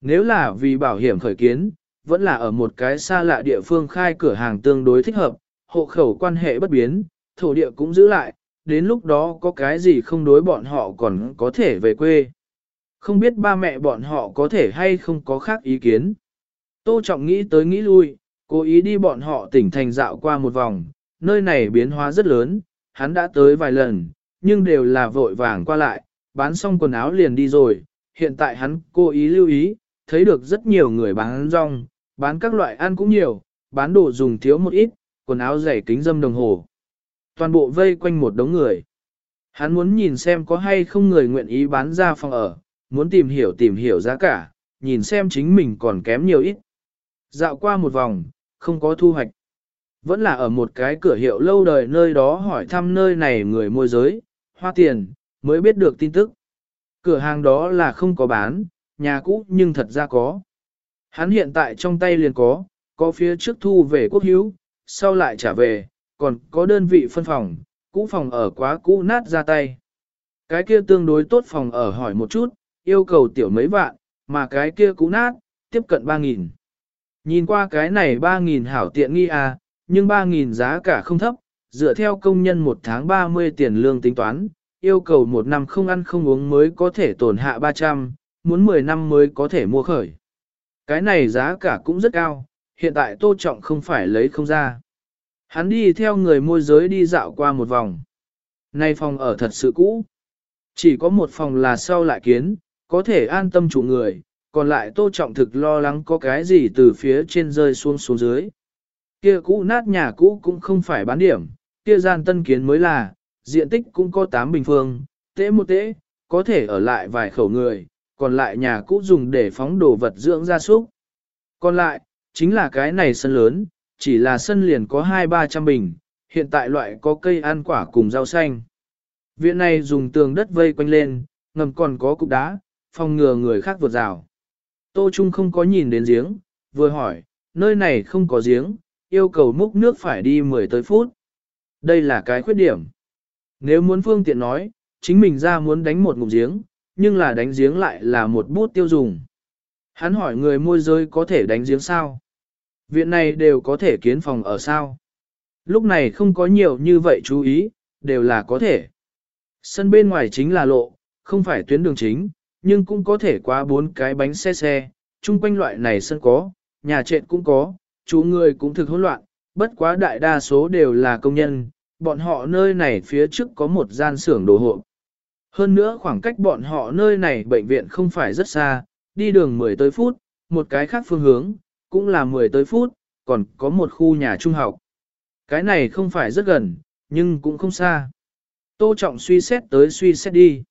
Speaker 1: Nếu là vì bảo hiểm khởi kiến, vẫn là ở một cái xa lạ địa phương khai cửa hàng tương đối thích hợp, hộ khẩu quan hệ bất biến, thổ địa cũng giữ lại, đến lúc đó có cái gì không đối bọn họ còn có thể về quê. Không biết ba mẹ bọn họ có thể hay không có khác ý kiến. Tô Trọng nghĩ tới nghĩ lui, cố ý đi bọn họ tỉnh thành dạo qua một vòng, nơi này biến hóa rất lớn, hắn đã tới vài lần, nhưng đều là vội vàng qua lại, bán xong quần áo liền đi rồi, hiện tại hắn cố ý lưu ý, thấy được rất nhiều người bán rong, bán các loại ăn cũng nhiều, bán đồ dùng thiếu một ít, quần áo giày kính dâm đồng hồ. Toàn bộ vây quanh một đống người. Hắn muốn nhìn xem có hay không người nguyện ý bán ra phòng ở, muốn tìm hiểu tìm hiểu giá cả, nhìn xem chính mình còn kém nhiều ít. Dạo qua một vòng, không có thu hoạch. Vẫn là ở một cái cửa hiệu lâu đời nơi đó hỏi thăm nơi này người môi giới, hoa tiền, mới biết được tin tức. Cửa hàng đó là không có bán, nhà cũ nhưng thật ra có. Hắn hiện tại trong tay liền có, có phía trước thu về quốc hữu, sau lại trả về, còn có đơn vị phân phòng, cũ phòng ở quá cũ nát ra tay. Cái kia tương đối tốt phòng ở hỏi một chút, yêu cầu tiểu mấy vạn, mà cái kia cũ nát, tiếp cận 3.000. Nhìn qua cái này 3.000 hảo tiện nghi à, nhưng 3.000 giá cả không thấp, dựa theo công nhân một tháng 30 tiền lương tính toán, yêu cầu một năm không ăn không uống mới có thể tổn hạ 300, muốn 10 năm mới có thể mua khởi. Cái này giá cả cũng rất cao, hiện tại Tô Trọng không phải lấy không ra. Hắn đi theo người môi giới đi dạo qua một vòng. Nay phòng ở thật sự cũ. Chỉ có một phòng là sau lại kiến, có thể an tâm chủ người, còn lại Tô Trọng thực lo lắng có cái gì từ phía trên rơi xuống xuống dưới. Kia cũ nát nhà cũ cũng không phải bán điểm, kia gian tân kiến mới là, diện tích cũng có 8 bình phương, tế một tế, có thể ở lại vài khẩu người, còn lại nhà cũ dùng để phóng đồ vật dưỡng gia súc. Còn lại, chính là cái này sân lớn, chỉ là sân liền có 2-300 bình, hiện tại loại có cây ăn quả cùng rau xanh. Viện này dùng tường đất vây quanh lên, ngầm còn có cục đá, phòng ngừa người khác vượt rào. Tô Trung không có nhìn đến giếng, vừa hỏi, nơi này không có giếng, yêu cầu múc nước phải đi 10 tới phút. Đây là cái khuyết điểm. Nếu muốn phương tiện nói, chính mình ra muốn đánh một ngụm giếng, nhưng là đánh giếng lại là một bút tiêu dùng. Hắn hỏi người môi giới có thể đánh giếng sao? Viện này đều có thể kiến phòng ở sao? Lúc này không có nhiều như vậy chú ý, đều là có thể. Sân bên ngoài chính là lộ, không phải tuyến đường chính, nhưng cũng có thể qua bốn cái bánh xe xe, chung quanh loại này sân có, nhà trệt cũng có, chú người cũng thực hỗn loạn, bất quá đại đa số đều là công nhân, bọn họ nơi này phía trước có một gian xưởng đồ hộp. Hơn nữa khoảng cách bọn họ nơi này bệnh viện không phải rất xa, đi đường 10 tới phút, một cái khác phương hướng, cũng là 10 tới phút, còn có một khu nhà trung học. Cái này không phải rất gần, nhưng cũng không xa. Tô Trọng suy xét tới suy xét đi.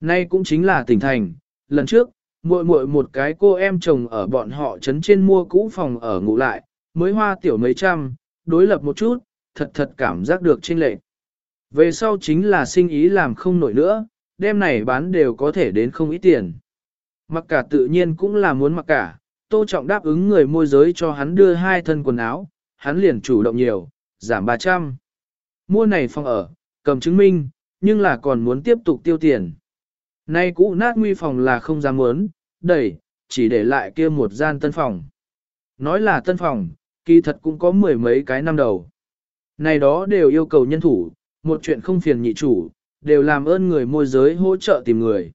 Speaker 1: Nay cũng chính là tỉnh thành, lần trước, muội muội một cái cô em chồng ở bọn họ trấn trên mua cũ phòng ở ngủ lại, mới hoa tiểu mấy trăm, đối lập một chút, thật thật cảm giác được trên lệ. Về sau chính là sinh ý làm không nổi nữa, đêm này bán đều có thể đến không ít tiền. Mặc cả tự nhiên cũng là muốn mặc cả, Tô Trọng đáp ứng người môi giới cho hắn đưa hai thân quần áo, hắn liền chủ động nhiều, giảm 300. Mua này phòng ở, cầm chứng minh, nhưng là còn muốn tiếp tục tiêu tiền. Nay cũ nát nguy phòng là không dám muốn, đẩy, chỉ để lại kia một gian tân phòng. Nói là tân phòng, kỳ thật cũng có mười mấy cái năm đầu. Này đó đều yêu cầu nhân thủ, một chuyện không phiền nhị chủ, đều làm ơn người môi giới hỗ trợ tìm người.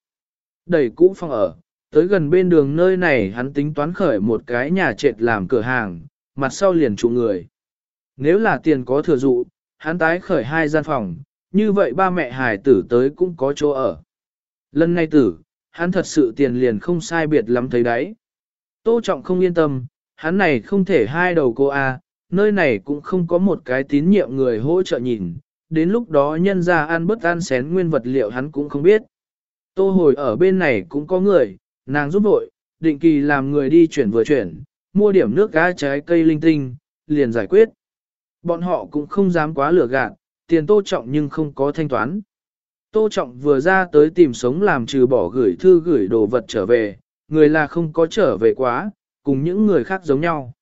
Speaker 1: Đẩy cũ phòng ở, tới gần bên đường nơi này hắn tính toán khởi một cái nhà trệt làm cửa hàng, mặt sau liền trụ người. Nếu là tiền có thừa dụ, hắn tái khởi hai gian phòng, như vậy ba mẹ hài tử tới cũng có chỗ ở. Lần này tử, hắn thật sự tiền liền không sai biệt lắm thấy đấy. Tô Trọng không yên tâm, hắn này không thể hai đầu cô A, nơi này cũng không có một cái tín nhiệm người hỗ trợ nhìn, đến lúc đó nhân ra ăn bất ăn xén nguyên vật liệu hắn cũng không biết. Tô hồi ở bên này cũng có người, nàng giúp vội, định kỳ làm người đi chuyển vừa chuyển, mua điểm nước gá trái cây linh tinh, liền giải quyết. Bọn họ cũng không dám quá lừa gạt, tiền tô trọng nhưng không có thanh toán. Tô trọng vừa ra tới tìm sống làm trừ bỏ gửi thư gửi đồ vật trở về, người là không có trở về quá, cùng những người khác giống nhau.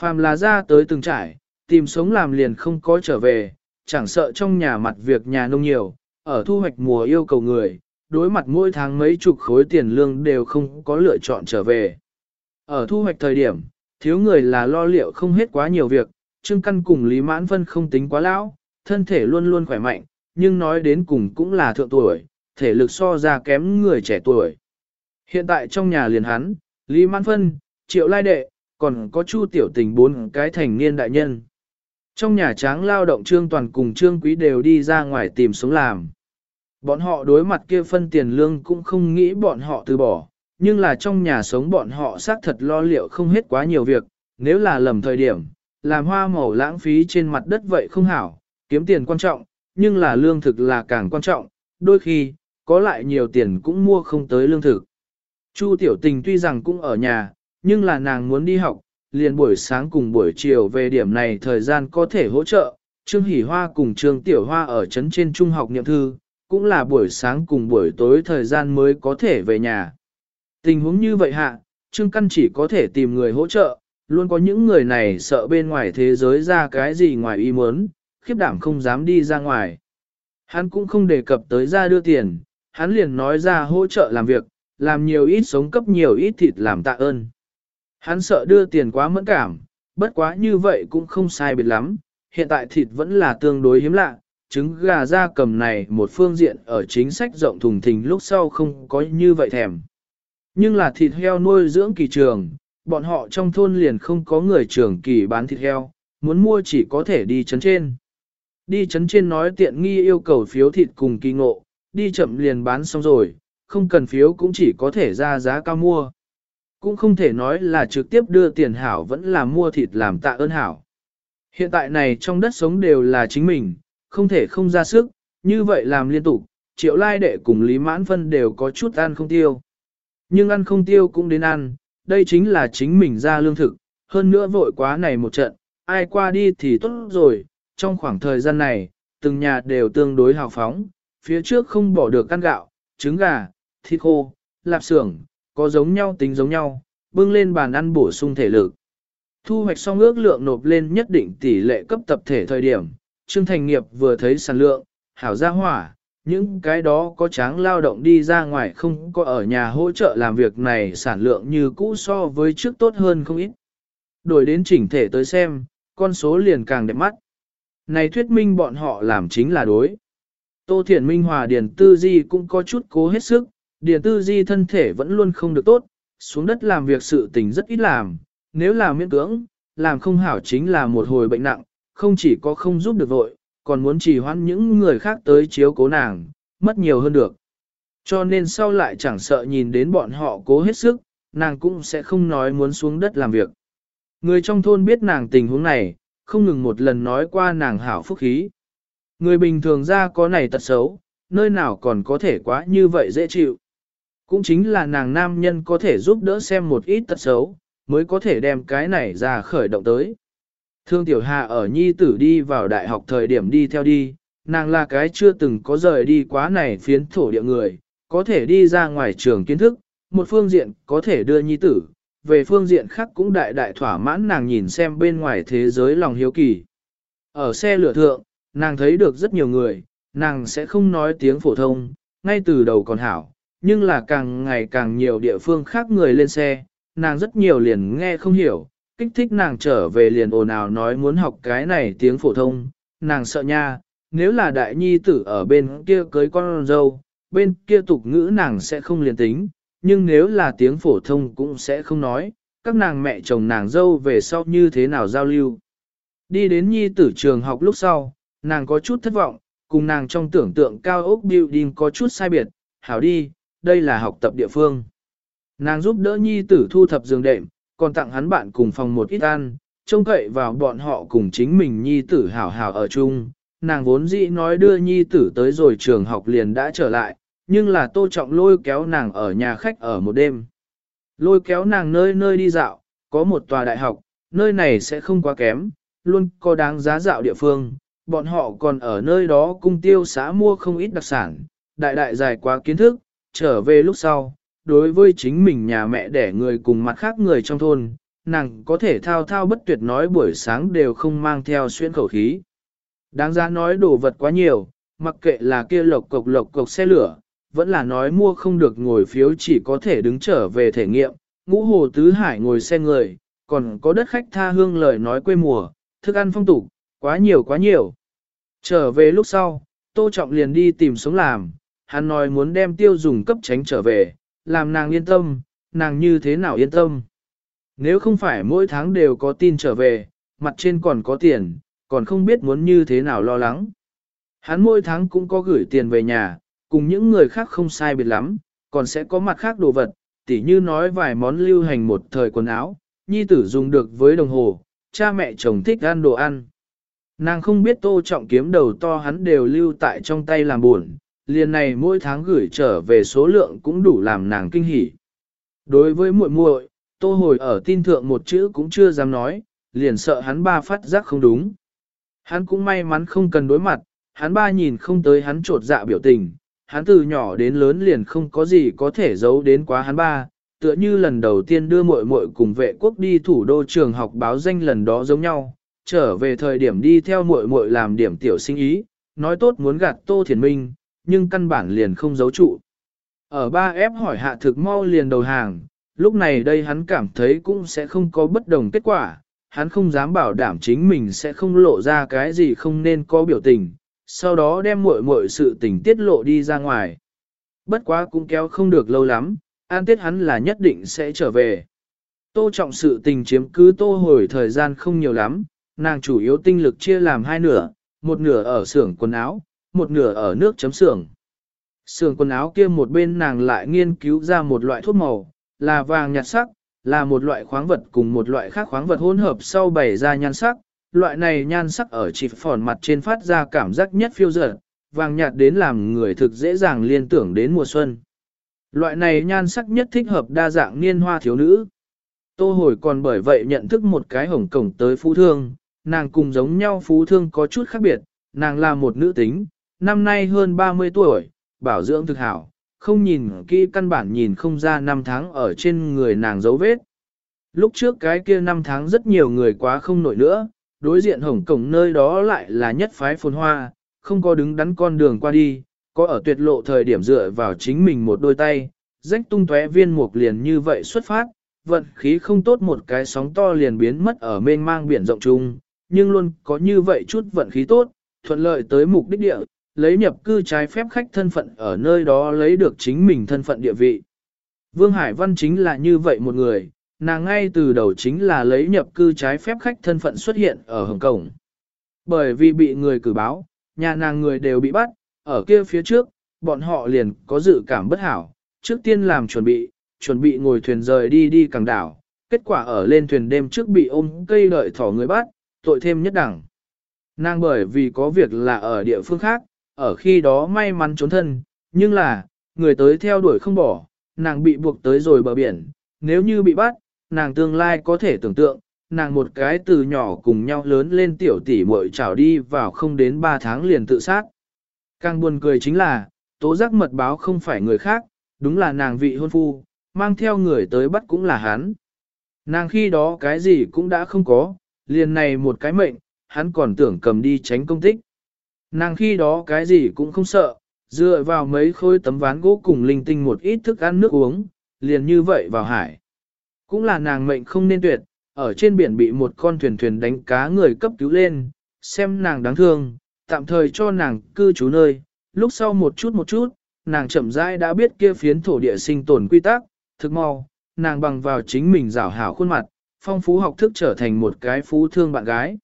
Speaker 1: Phàm là ra tới từng trải, tìm sống làm liền không có trở về, chẳng sợ trong nhà mặt việc nhà nông nhiều, ở thu hoạch mùa yêu cầu người, đối mặt mỗi tháng mấy chục khối tiền lương đều không có lựa chọn trở về. Ở thu hoạch thời điểm, thiếu người là lo liệu không hết quá nhiều việc, Trương Căn cùng Lý Mãn Vân không tính quá lão, thân thể luôn luôn khỏe mạnh, nhưng nói đến cùng cũng là thượng tuổi, thể lực so ra kém người trẻ tuổi. Hiện tại trong nhà liền hắn, Lý Mãn Vân, Triệu Lai Đệ, còn có Chu Tiểu Tình bốn cái thành niên đại nhân. Trong nhà tráng lao động Trương Toàn cùng Trương Quý đều đi ra ngoài tìm sống làm. Bọn họ đối mặt kia phân tiền lương cũng không nghĩ bọn họ từ bỏ, nhưng là trong nhà sống bọn họ xác thật lo liệu không hết quá nhiều việc, nếu là lầm thời điểm, làm hoa màu lãng phí trên mặt đất vậy không hảo, kiếm tiền quan trọng, nhưng là lương thực là càng quan trọng, đôi khi, có lại nhiều tiền cũng mua không tới lương thực. Chu tiểu tình tuy rằng cũng ở nhà, nhưng là nàng muốn đi học, liền buổi sáng cùng buổi chiều về điểm này thời gian có thể hỗ trợ. Trương Hỷ Hoa cùng Trương Tiểu Hoa ở trấn trên trung học niệm thư, cũng là buổi sáng cùng buổi tối thời gian mới có thể về nhà. Tình huống như vậy hạ, Trương Căn chỉ có thể tìm người hỗ trợ, luôn có những người này sợ bên ngoài thế giới ra cái gì ngoài ý muốn, khiếp đảm không dám đi ra ngoài. Hắn cũng không đề cập tới ra đưa tiền, hắn liền nói ra hỗ trợ làm việc, làm nhiều ít sống cấp nhiều ít thịt làm tạ ơn. Hắn sợ đưa tiền quá mẫn cảm, bất quá như vậy cũng không sai biệt lắm, hiện tại thịt vẫn là tương đối hiếm lạ, trứng gà da cầm này một phương diện ở chính sách rộng thùng thình lúc sau không có như vậy thèm. Nhưng là thịt heo nuôi dưỡng kỳ trường, bọn họ trong thôn liền không có người trưởng kỳ bán thịt heo, muốn mua chỉ có thể đi chấn trên. Đi chấn trên nói tiện nghi yêu cầu phiếu thịt cùng kỳ ngộ, đi chậm liền bán xong rồi, không cần phiếu cũng chỉ có thể ra giá cao mua. Cũng không thể nói là trực tiếp đưa tiền hảo vẫn là mua thịt làm tạ ơn hảo. Hiện tại này trong đất sống đều là chính mình, không thể không ra sức, như vậy làm liên tục, triệu lai đệ cùng Lý Mãn Phân đều có chút ăn không tiêu. Nhưng ăn không tiêu cũng đến ăn, đây chính là chính mình ra lương thực, hơn nữa vội quá này một trận, ai qua đi thì tốt rồi, trong khoảng thời gian này, từng nhà đều tương đối hào phóng, phía trước không bỏ được căn gạo, trứng gà, thịt khô, lạp xưởng, có giống nhau tính giống nhau, bưng lên bàn ăn bổ sung thể lực. Thu hoạch xong ước lượng nộp lên nhất định tỷ lệ cấp tập thể thời điểm, Trương Thành Nghiệp vừa thấy sản lượng, hảo ra hỏa, những cái đó có tráng lao động đi ra ngoài không có ở nhà hỗ trợ làm việc này sản lượng như cũ so với trước tốt hơn không ít. Đổi đến chỉnh thể tới xem, con số liền càng đẹp mắt. Này thuyết minh bọn họ làm chính là đối. Tô Thiển Minh Hòa Điền Tư Di cũng có chút cố hết sức, Điền Tư Di thân thể vẫn luôn không được tốt, xuống đất làm việc sự tình rất ít làm, nếu làm miễn cưỡng, làm không hảo chính là một hồi bệnh nặng, không chỉ có không giúp được vội, còn muốn chỉ hoãn những người khác tới chiếu cố nàng, mất nhiều hơn được. Cho nên sau lại chẳng sợ nhìn đến bọn họ cố hết sức, nàng cũng sẽ không nói muốn xuống đất làm việc. Người trong thôn biết nàng tình huống này, không ngừng một lần nói qua nàng hảo phúc khí. Người bình thường ra có này tật xấu, nơi nào còn có thể quá như vậy dễ chịu. Cũng chính là nàng nam nhân có thể giúp đỡ xem một ít tật xấu, mới có thể đem cái này ra khởi động tới. Thương Tiểu Hà ở nhi tử đi vào đại học thời điểm đi theo đi, nàng là cái chưa từng có rời đi quá này phiến thổ địa người, có thể đi ra ngoài trường kiến thức, một phương diện có thể đưa nhi tử, về phương diện khác cũng đại đại thỏa mãn nàng nhìn xem bên ngoài thế giới lòng hiếu kỳ. Ở xe lửa thượng, nàng thấy được rất nhiều người, nàng sẽ không nói tiếng phổ thông, ngay từ đầu còn hảo, nhưng là càng ngày càng nhiều địa phương khác người lên xe, nàng rất nhiều liền nghe không hiểu, kích thích nàng trở về liền ồn ào nói muốn học cái này tiếng phổ thông, nàng sợ nha, nếu là đại nhi tử ở bên kia cưới con dâu, bên kia tục ngữ nàng sẽ không liền tính, nhưng nếu là tiếng phổ thông cũng sẽ không nói, các nàng mẹ chồng nàng dâu về sau như thế nào giao lưu. Đi đến nhi tử trường học lúc sau, nàng có chút thất vọng, cùng nàng trong tưởng tượng cao ốc building có chút sai biệt, hảo đi, đây là học tập địa phương. Nàng giúp đỡ nhi tử thu thập giường đệm, còn tặng hắn bạn cùng phòng một ít ăn, trông cậy vào bọn họ cùng chính mình nhi tử hảo hảo ở chung. Nàng vốn dĩ nói đưa nhi tử tới rồi trường học liền đã trở lại, nhưng là tô trọng lôi kéo nàng ở nhà khách ở một đêm. Lôi kéo nàng nơi nơi đi dạo, có một tòa đại học, nơi này sẽ không quá kém, luôn có đáng giá dạo địa phương, bọn họ còn ở nơi đó cung tiêu xã mua không ít đặc sản, đại đại dài quá kiến thức, trở về lúc sau, đối với chính mình nhà mẹ đẻ người cùng mặt khác người trong thôn, nàng có thể thao thao bất tuyệt nói buổi sáng đều không mang theo xuyên khẩu khí. Đáng giá nói đồ vật quá nhiều, mặc kệ là kia lộc cộc lộc cộc xe lửa, vẫn là nói mua không được ngồi phiếu chỉ có thể đứng trở về thể nghiệm, ngũ hồ tứ hải ngồi xe người, còn có đất khách tha hương lời nói quê mùa, thức ăn phong tục, quá nhiều quá nhiều. Trở về lúc sau, Tô Trọng liền đi tìm sống làm, hắn nói muốn đem tiêu dùng cấp tránh trở về, làm nàng yên tâm, nàng như thế nào yên tâm. Nếu không phải mỗi tháng đều có tin trở về, mặt trên còn có tiền, còn không biết muốn như thế nào lo lắng. Hắn mỗi tháng cũng có gửi tiền về nhà, cùng những người khác không sai biệt lắm, còn sẽ có mặt khác đồ vật, tỉ như nói vài món lưu hành một thời quần áo, nhi tử dùng được với đồng hồ, cha mẹ chồng thích ăn đồ ăn. Nàng không biết tô trọng kiếm đầu to hắn đều lưu tại trong tay làm buồn, liền này mỗi tháng gửi trở về số lượng cũng đủ làm nàng kinh hỉ. Đối với muội muội, tô hồi ở tin thượng một chữ cũng chưa dám nói, liền sợ hắn ba phát giác không đúng. Hắn cũng may mắn không cần đối mặt, hắn ba nhìn không tới hắn trột dạ biểu tình, hắn từ nhỏ đến lớn liền không có gì có thể giấu đến quá hắn ba, tựa như lần đầu tiên đưa muội muội cùng vệ quốc đi thủ đô trường học báo danh lần đó giống nhau, trở về thời điểm đi theo muội muội làm điểm tiểu sinh ý, nói tốt muốn gạt Tô Thiền Minh, nhưng căn bản liền không giấu trụ. Ở ba ép hỏi hạ thực mau liền đầu hàng, lúc này đây hắn cảm thấy cũng sẽ không có bất đồng kết quả, hắn không dám bảo đảm chính mình sẽ không lộ ra cái gì không nên có biểu tình, sau đó đem muội muội sự tình tiết lộ đi ra ngoài. Bất quá cũng kéo không được lâu lắm, an tiết hắn là nhất định sẽ trở về. Tô trọng sự tình chiếm cứ tô hồi thời gian không nhiều lắm, nàng chủ yếu tinh lực chia làm hai nửa, một nửa ở xưởng quần áo, một nửa ở nước chấm xưởng. Xưởng quần áo kia một bên nàng lại nghiên cứu ra một loại thuốc màu, là vàng nhạt sắc, là một loại khoáng vật cùng một loại khác khoáng vật hỗn hợp sau bày ra nhan sắc. Loại này nhan sắc ở chỉ phòn mặt trên phát ra cảm giác nhất phiêu dở, vàng nhạt đến làm người thực dễ dàng liên tưởng đến mùa xuân. Loại này nhan sắc nhất thích hợp đa dạng niên hoa thiếu nữ. Tô hồi còn bởi vậy nhận thức một cái hồng cổng tới phú thương, nàng cùng giống nhau phú thương có chút khác biệt, nàng là một nữ tính, năm nay hơn 30 tuổi, bảo dưỡng thực hảo, không nhìn kỹ căn bản nhìn không ra năm tháng ở trên người nàng dấu vết. Lúc trước cái kia năm tháng rất nhiều người quá không nổi nữa, đối diện hồng cổng nơi đó lại là nhất phái phồn hoa, không có đứng đắn con đường qua đi, có ở tuyệt lộ thời điểm dựa vào chính mình một đôi tay, rách tung tóe viên mục liền như vậy xuất phát, vận khí không tốt một cái sóng to liền biến mất ở mênh mang biển rộng chung, nhưng luôn có như vậy chút vận khí tốt, thuận lợi tới mục đích địa, lấy nhập cư trái phép khách thân phận ở nơi đó lấy được chính mình thân phận địa vị. Vương Hải Văn chính là như vậy một người, nàng ngay từ đầu chính là lấy nhập cư trái phép khách thân phận xuất hiện ở Hồng Kông. Bởi vì bị người cử báo, nhà nàng người đều bị bắt, ở kia phía trước, bọn họ liền có dự cảm bất hảo, trước tiên làm chuẩn bị, chuẩn bị ngồi thuyền rời đi đi càng đảo, kết quả ở lên thuyền đêm trước bị ôm cây đợi thỏ người bắt, tội thêm nhất đẳng. Nàng bởi vì có việc là ở địa phương khác, ở khi đó may mắn trốn thân, nhưng là, người tới theo đuổi không bỏ, nàng bị buộc tới rồi bờ biển, nếu như bị bắt, nàng tương lai có thể tưởng tượng, nàng một cái từ nhỏ cùng nhau lớn lên tiểu tỷ muội trào đi vào không đến 3 tháng liền tự sát. Càng buồn cười chính là, tố giác mật báo không phải người khác, đúng là nàng vị hôn phu, mang theo người tới bắt cũng là hắn. Nàng khi đó cái gì cũng đã không có, liền này một cái mệnh, hắn còn tưởng cầm đi tránh công tích. Nàng khi đó cái gì cũng không sợ, dựa vào mấy khối tấm ván gỗ cùng linh tinh một ít thức ăn nước uống, liền như vậy vào hải. Cũng là nàng mệnh không nên tuyệt, ở trên biển bị một con thuyền thuyền đánh cá người cấp cứu lên, xem nàng đáng thương, tạm thời cho nàng cư trú nơi, lúc sau một chút một chút, nàng chậm rãi đã biết kia phiến thổ địa sinh tồn quy tắc, thực mau, nàng bằng vào chính mình rảo hảo khuôn mặt, phong phú học thức trở thành một cái phú thương bạn gái.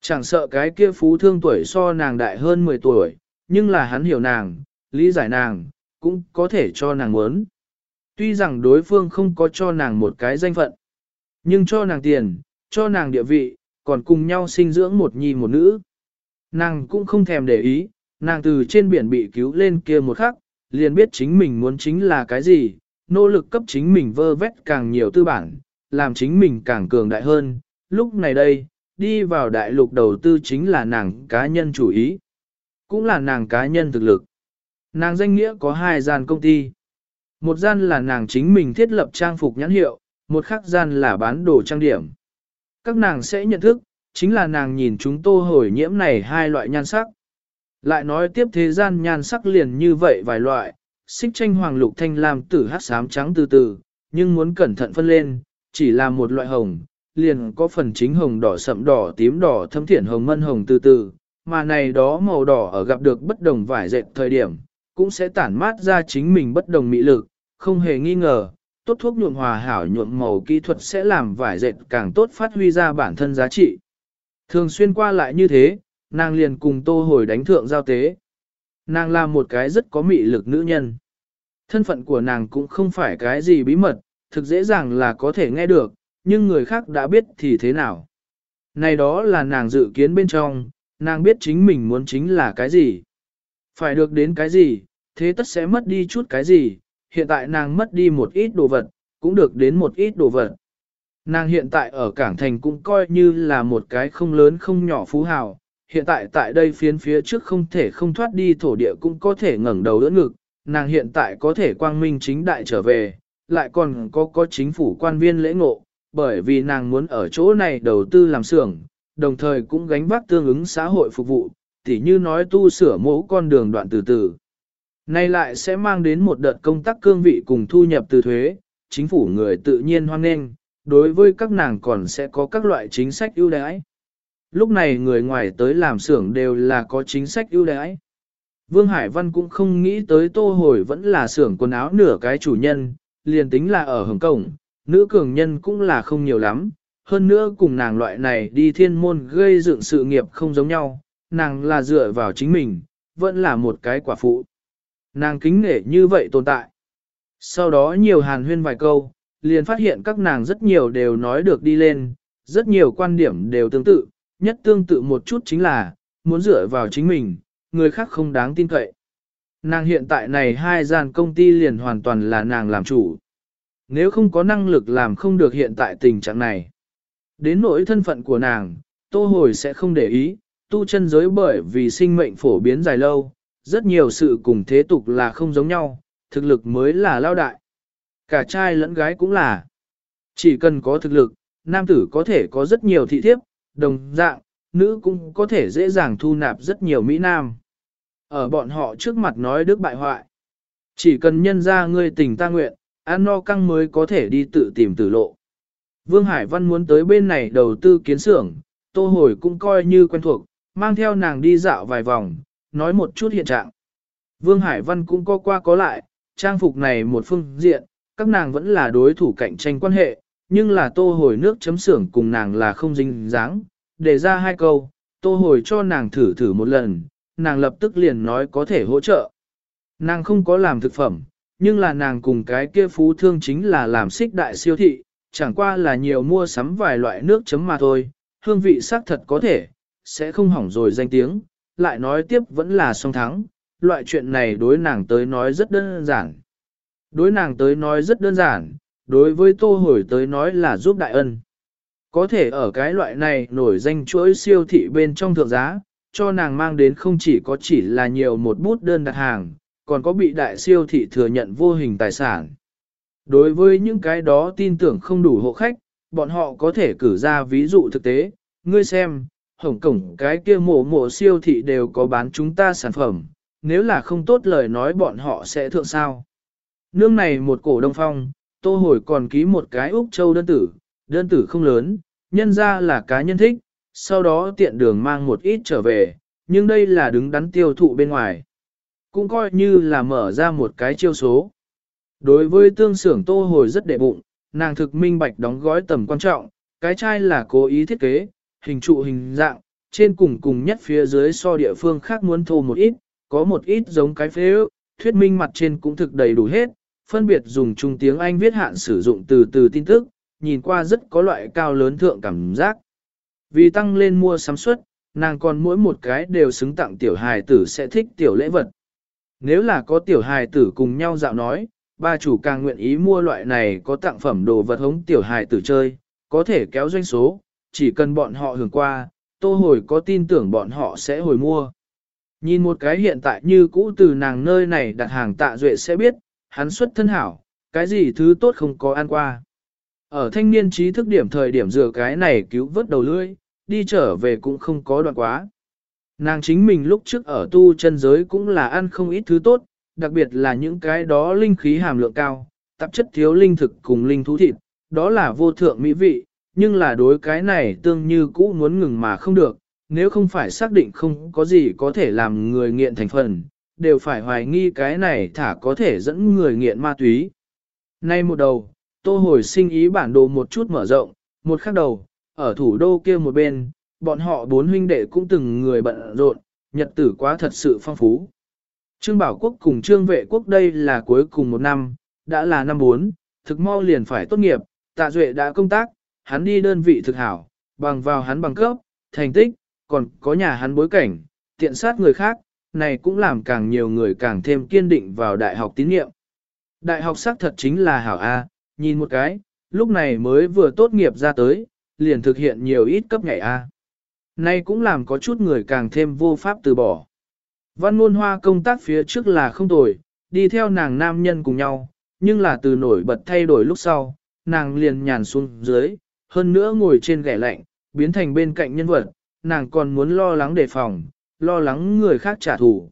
Speaker 1: Chẳng sợ cái kia phú thương tuổi so nàng đại hơn 10 tuổi, nhưng là hắn hiểu nàng, lý giải nàng, cũng có thể cho nàng muốn. Tuy rằng đối phương không có cho nàng một cái danh phận, nhưng cho nàng tiền, cho nàng địa vị, còn cùng nhau sinh dưỡng một nhi một nữ. Nàng cũng không thèm để ý, nàng từ trên biển bị cứu lên kia một khắc, liền biết chính mình muốn chính là cái gì, nỗ lực cấp chính mình vơ vét càng nhiều tư bản, làm chính mình càng cường đại hơn. Lúc này đây, đi vào đại lục đầu tư chính là nàng cá nhân chủ ý, cũng là nàng cá nhân thực lực. Nàng danh nghĩa có hai gian công ty. Một gian là nàng chính mình thiết lập trang phục nhãn hiệu, một khác gian là bán đồ trang điểm. Các nàng sẽ nhận thức, chính là nàng nhìn chúng tô hồi nhiễm này hai loại nhan sắc. Lại nói tiếp thế gian nhan sắc liền như vậy vài loại, xích tranh hoàng lục thanh lam tử hát xám trắng từ từ, nhưng muốn cẩn thận phân lên, chỉ là một loại hồng, liền có phần chính hồng đỏ sậm đỏ tím đỏ thâm thiển hồng mân hồng từ từ, mà này đó màu đỏ ở gặp được bất đồng vải dệt thời điểm, cũng sẽ tản mát ra chính mình bất đồng mỹ lực, không hề nghi ngờ, tốt thuốc nhuộm hòa hảo nhuộm màu kỹ thuật sẽ làm vải dệt càng tốt phát huy ra bản thân giá trị. Thường xuyên qua lại như thế, nàng liền cùng tô hồi đánh thượng giao tế. Nàng là một cái rất có mị lực nữ nhân. Thân phận của nàng cũng không phải cái gì bí mật, thực dễ dàng là có thể nghe được, nhưng người khác đã biết thì thế nào. Này đó là nàng dự kiến bên trong, nàng biết chính mình muốn chính là cái gì. Phải được đến cái gì, thế tất sẽ mất đi chút cái gì, hiện tại nàng mất đi một ít đồ vật, cũng được đến một ít đồ vật. Nàng hiện tại ở Cảng Thành cũng coi như là một cái không lớn không nhỏ phú hào, hiện tại tại đây phiến phía trước không thể không thoát đi thổ địa cũng có thể ngẩng đầu đỡ ngực, nàng hiện tại có thể quang minh chính đại trở về, lại còn có có chính phủ quan viên lễ ngộ, bởi vì nàng muốn ở chỗ này đầu tư làm xưởng, đồng thời cũng gánh vác tương ứng xã hội phục vụ, tỉ như nói tu sửa mẫu con đường đoạn từ từ. Nay lại sẽ mang đến một đợt công tác cương vị cùng thu nhập từ thuế, chính phủ người tự nhiên hoan nghênh, đối với các nàng còn sẽ có các loại chính sách ưu đãi. Lúc này người ngoài tới làm xưởng đều là có chính sách ưu đãi. Vương Hải Văn cũng không nghĩ tới tô hồi vẫn là xưởng quần áo nửa cái chủ nhân, liền tính là ở Hồng Cổng, nữ cường nhân cũng là không nhiều lắm, hơn nữa cùng nàng loại này đi thiên môn gây dựng sự nghiệp không giống nhau, nàng là dựa vào chính mình, vẫn là một cái quả phụ. Nàng kính nể như vậy tồn tại. Sau đó nhiều hàn huyên vài câu, liền phát hiện các nàng rất nhiều đều nói được đi lên, rất nhiều quan điểm đều tương tự, nhất tương tự một chút chính là, muốn dựa vào chính mình, người khác không đáng tin cậy. Nàng hiện tại này hai gian công ty liền hoàn toàn là nàng làm chủ. Nếu không có năng lực làm không được hiện tại tình trạng này. Đến nỗi thân phận của nàng, tô hồi sẽ không để ý, tu chân giới bởi vì sinh mệnh phổ biến dài lâu, rất nhiều sự cùng thế tục là không giống nhau, thực lực mới là lao đại. Cả trai lẫn gái cũng là. Chỉ cần có thực lực, nam tử có thể có rất nhiều thị thiếp, đồng dạng, nữ cũng có thể dễ dàng thu nạp rất nhiều Mỹ Nam. Ở bọn họ trước mặt nói đức bại hoại. Chỉ cần nhân ra ngươi tình ta nguyện, ăn no căng mới có thể đi tự tìm tử lộ. Vương Hải Văn muốn tới bên này đầu tư kiến xưởng, tô hồi cũng coi như quen thuộc, mang theo nàng đi dạo vài vòng, nói một chút hiện trạng. Vương Hải Văn cũng có qua có lại, trang phục này một phương diện, các nàng vẫn là đối thủ cạnh tranh quan hệ, nhưng là tô hồi nước chấm xưởng cùng nàng là không dính dáng, để ra hai câu, tô hồi cho nàng thử thử một lần, nàng lập tức liền nói có thể hỗ trợ. Nàng không có làm thực phẩm, nhưng là nàng cùng cái kia phú thương chính là làm xích đại siêu thị, chẳng qua là nhiều mua sắm vài loại nước chấm mà thôi, hương vị xác thật có thể, sẽ không hỏng rồi danh tiếng, lại nói tiếp vẫn là song thắng, loại chuyện này đối nàng tới nói rất đơn giản. Đối nàng tới nói rất đơn giản, đối với tô hồi tới nói là giúp đại ân. Có thể ở cái loại này nổi danh chuỗi siêu thị bên trong thượng giá, cho nàng mang đến không chỉ có chỉ là nhiều một bút đơn đặt hàng, còn có bị đại siêu thị thừa nhận vô hình tài sản. Đối với những cái đó tin tưởng không đủ hộ khách, bọn họ có thể cử ra ví dụ thực tế, ngươi xem, hồng cổng cái kia mổ mổ siêu thị đều có bán chúng ta sản phẩm, nếu là không tốt lời nói bọn họ sẽ thượng sao. Nương này một cổ đông phong, tô hồi còn ký một cái Úc Châu đơn tử, đơn tử không lớn, nhân ra là cá nhân thích, sau đó tiện đường mang một ít trở về, nhưng đây là đứng đắn tiêu thụ bên ngoài. Cũng coi như là mở ra một cái chiêu số. Đối với tương xưởng tô hồi rất đệ bụng, nàng thực minh bạch đóng gói tầm quan trọng, cái chai là cố ý thiết kế, hình trụ hình dạng, trên cùng cùng nhất phía dưới so địa phương khác muốn thô một ít, có một ít giống cái phế ước, thuyết minh mặt trên cũng thực đầy đủ hết, phân biệt dùng trung tiếng Anh viết hạn sử dụng từ từ tin tức, nhìn qua rất có loại cao lớn thượng cảm giác. Vì tăng lên mua sắm suất, nàng còn mỗi một cái đều xứng tặng tiểu hài tử sẽ thích tiểu lễ vật. Nếu là có tiểu hài tử cùng nhau dạo nói, ba chủ càng nguyện ý mua loại này có tặng phẩm đồ vật hống tiểu hài tử chơi, có thể kéo doanh số, chỉ cần bọn họ hưởng qua, tô hồi có tin tưởng bọn họ sẽ hồi mua. Nhìn một cái hiện tại như cũ từ nàng nơi này đặt hàng tạ duệ sẽ biết, hắn xuất thân hảo, cái gì thứ tốt không có ăn qua. Ở thanh niên trí thức điểm thời điểm dựa cái này cứu vớt đầu lưỡi, đi trở về cũng không có đoạn quá. Nàng chính mình lúc trước ở tu chân giới cũng là ăn không ít thứ tốt, đặc biệt là những cái đó linh khí hàm lượng cao, tạp chất thiếu linh thực cùng linh thú thịt, đó là vô thượng mỹ vị, nhưng là đối cái này tương như cũ muốn ngừng mà không được, nếu không phải xác định không có gì có thể làm người nghiện thành phần, đều phải hoài nghi cái này thả có thể dẫn người nghiện ma túy. Nay một đầu, tô hồi sinh ý bản đồ một chút mở rộng, một khắc đầu, ở thủ đô kia một bên, bọn họ bốn huynh đệ cũng từng người bận rộn, nhật tử quá thật sự phong phú. Trương Bảo Quốc cùng Trương Vệ Quốc đây là cuối cùng một năm, đã là năm bốn, thực mau liền phải tốt nghiệp, tạ duệ đã công tác, hắn đi đơn vị thực hảo, bằng vào hắn bằng cấp, thành tích, còn có nhà hắn bối cảnh, tiện sát người khác, này cũng làm càng nhiều người càng thêm kiên định vào đại học tín nhiệm. Đại học xác thật chính là hảo A, nhìn một cái, lúc này mới vừa tốt nghiệp ra tới, liền thực hiện nhiều ít cấp ngày A. Nay cũng làm có chút người càng thêm vô pháp từ bỏ. Văn ngôn hoa công tác phía trước là không tồi, đi theo nàng nam nhân cùng nhau, nhưng là từ nổi bật thay đổi lúc sau, nàng liền nhàn xuống dưới, hơn nữa ngồi trên ghẻ lạnh, biến thành bên cạnh nhân vật, nàng còn muốn lo lắng đề phòng, lo lắng người khác trả thù.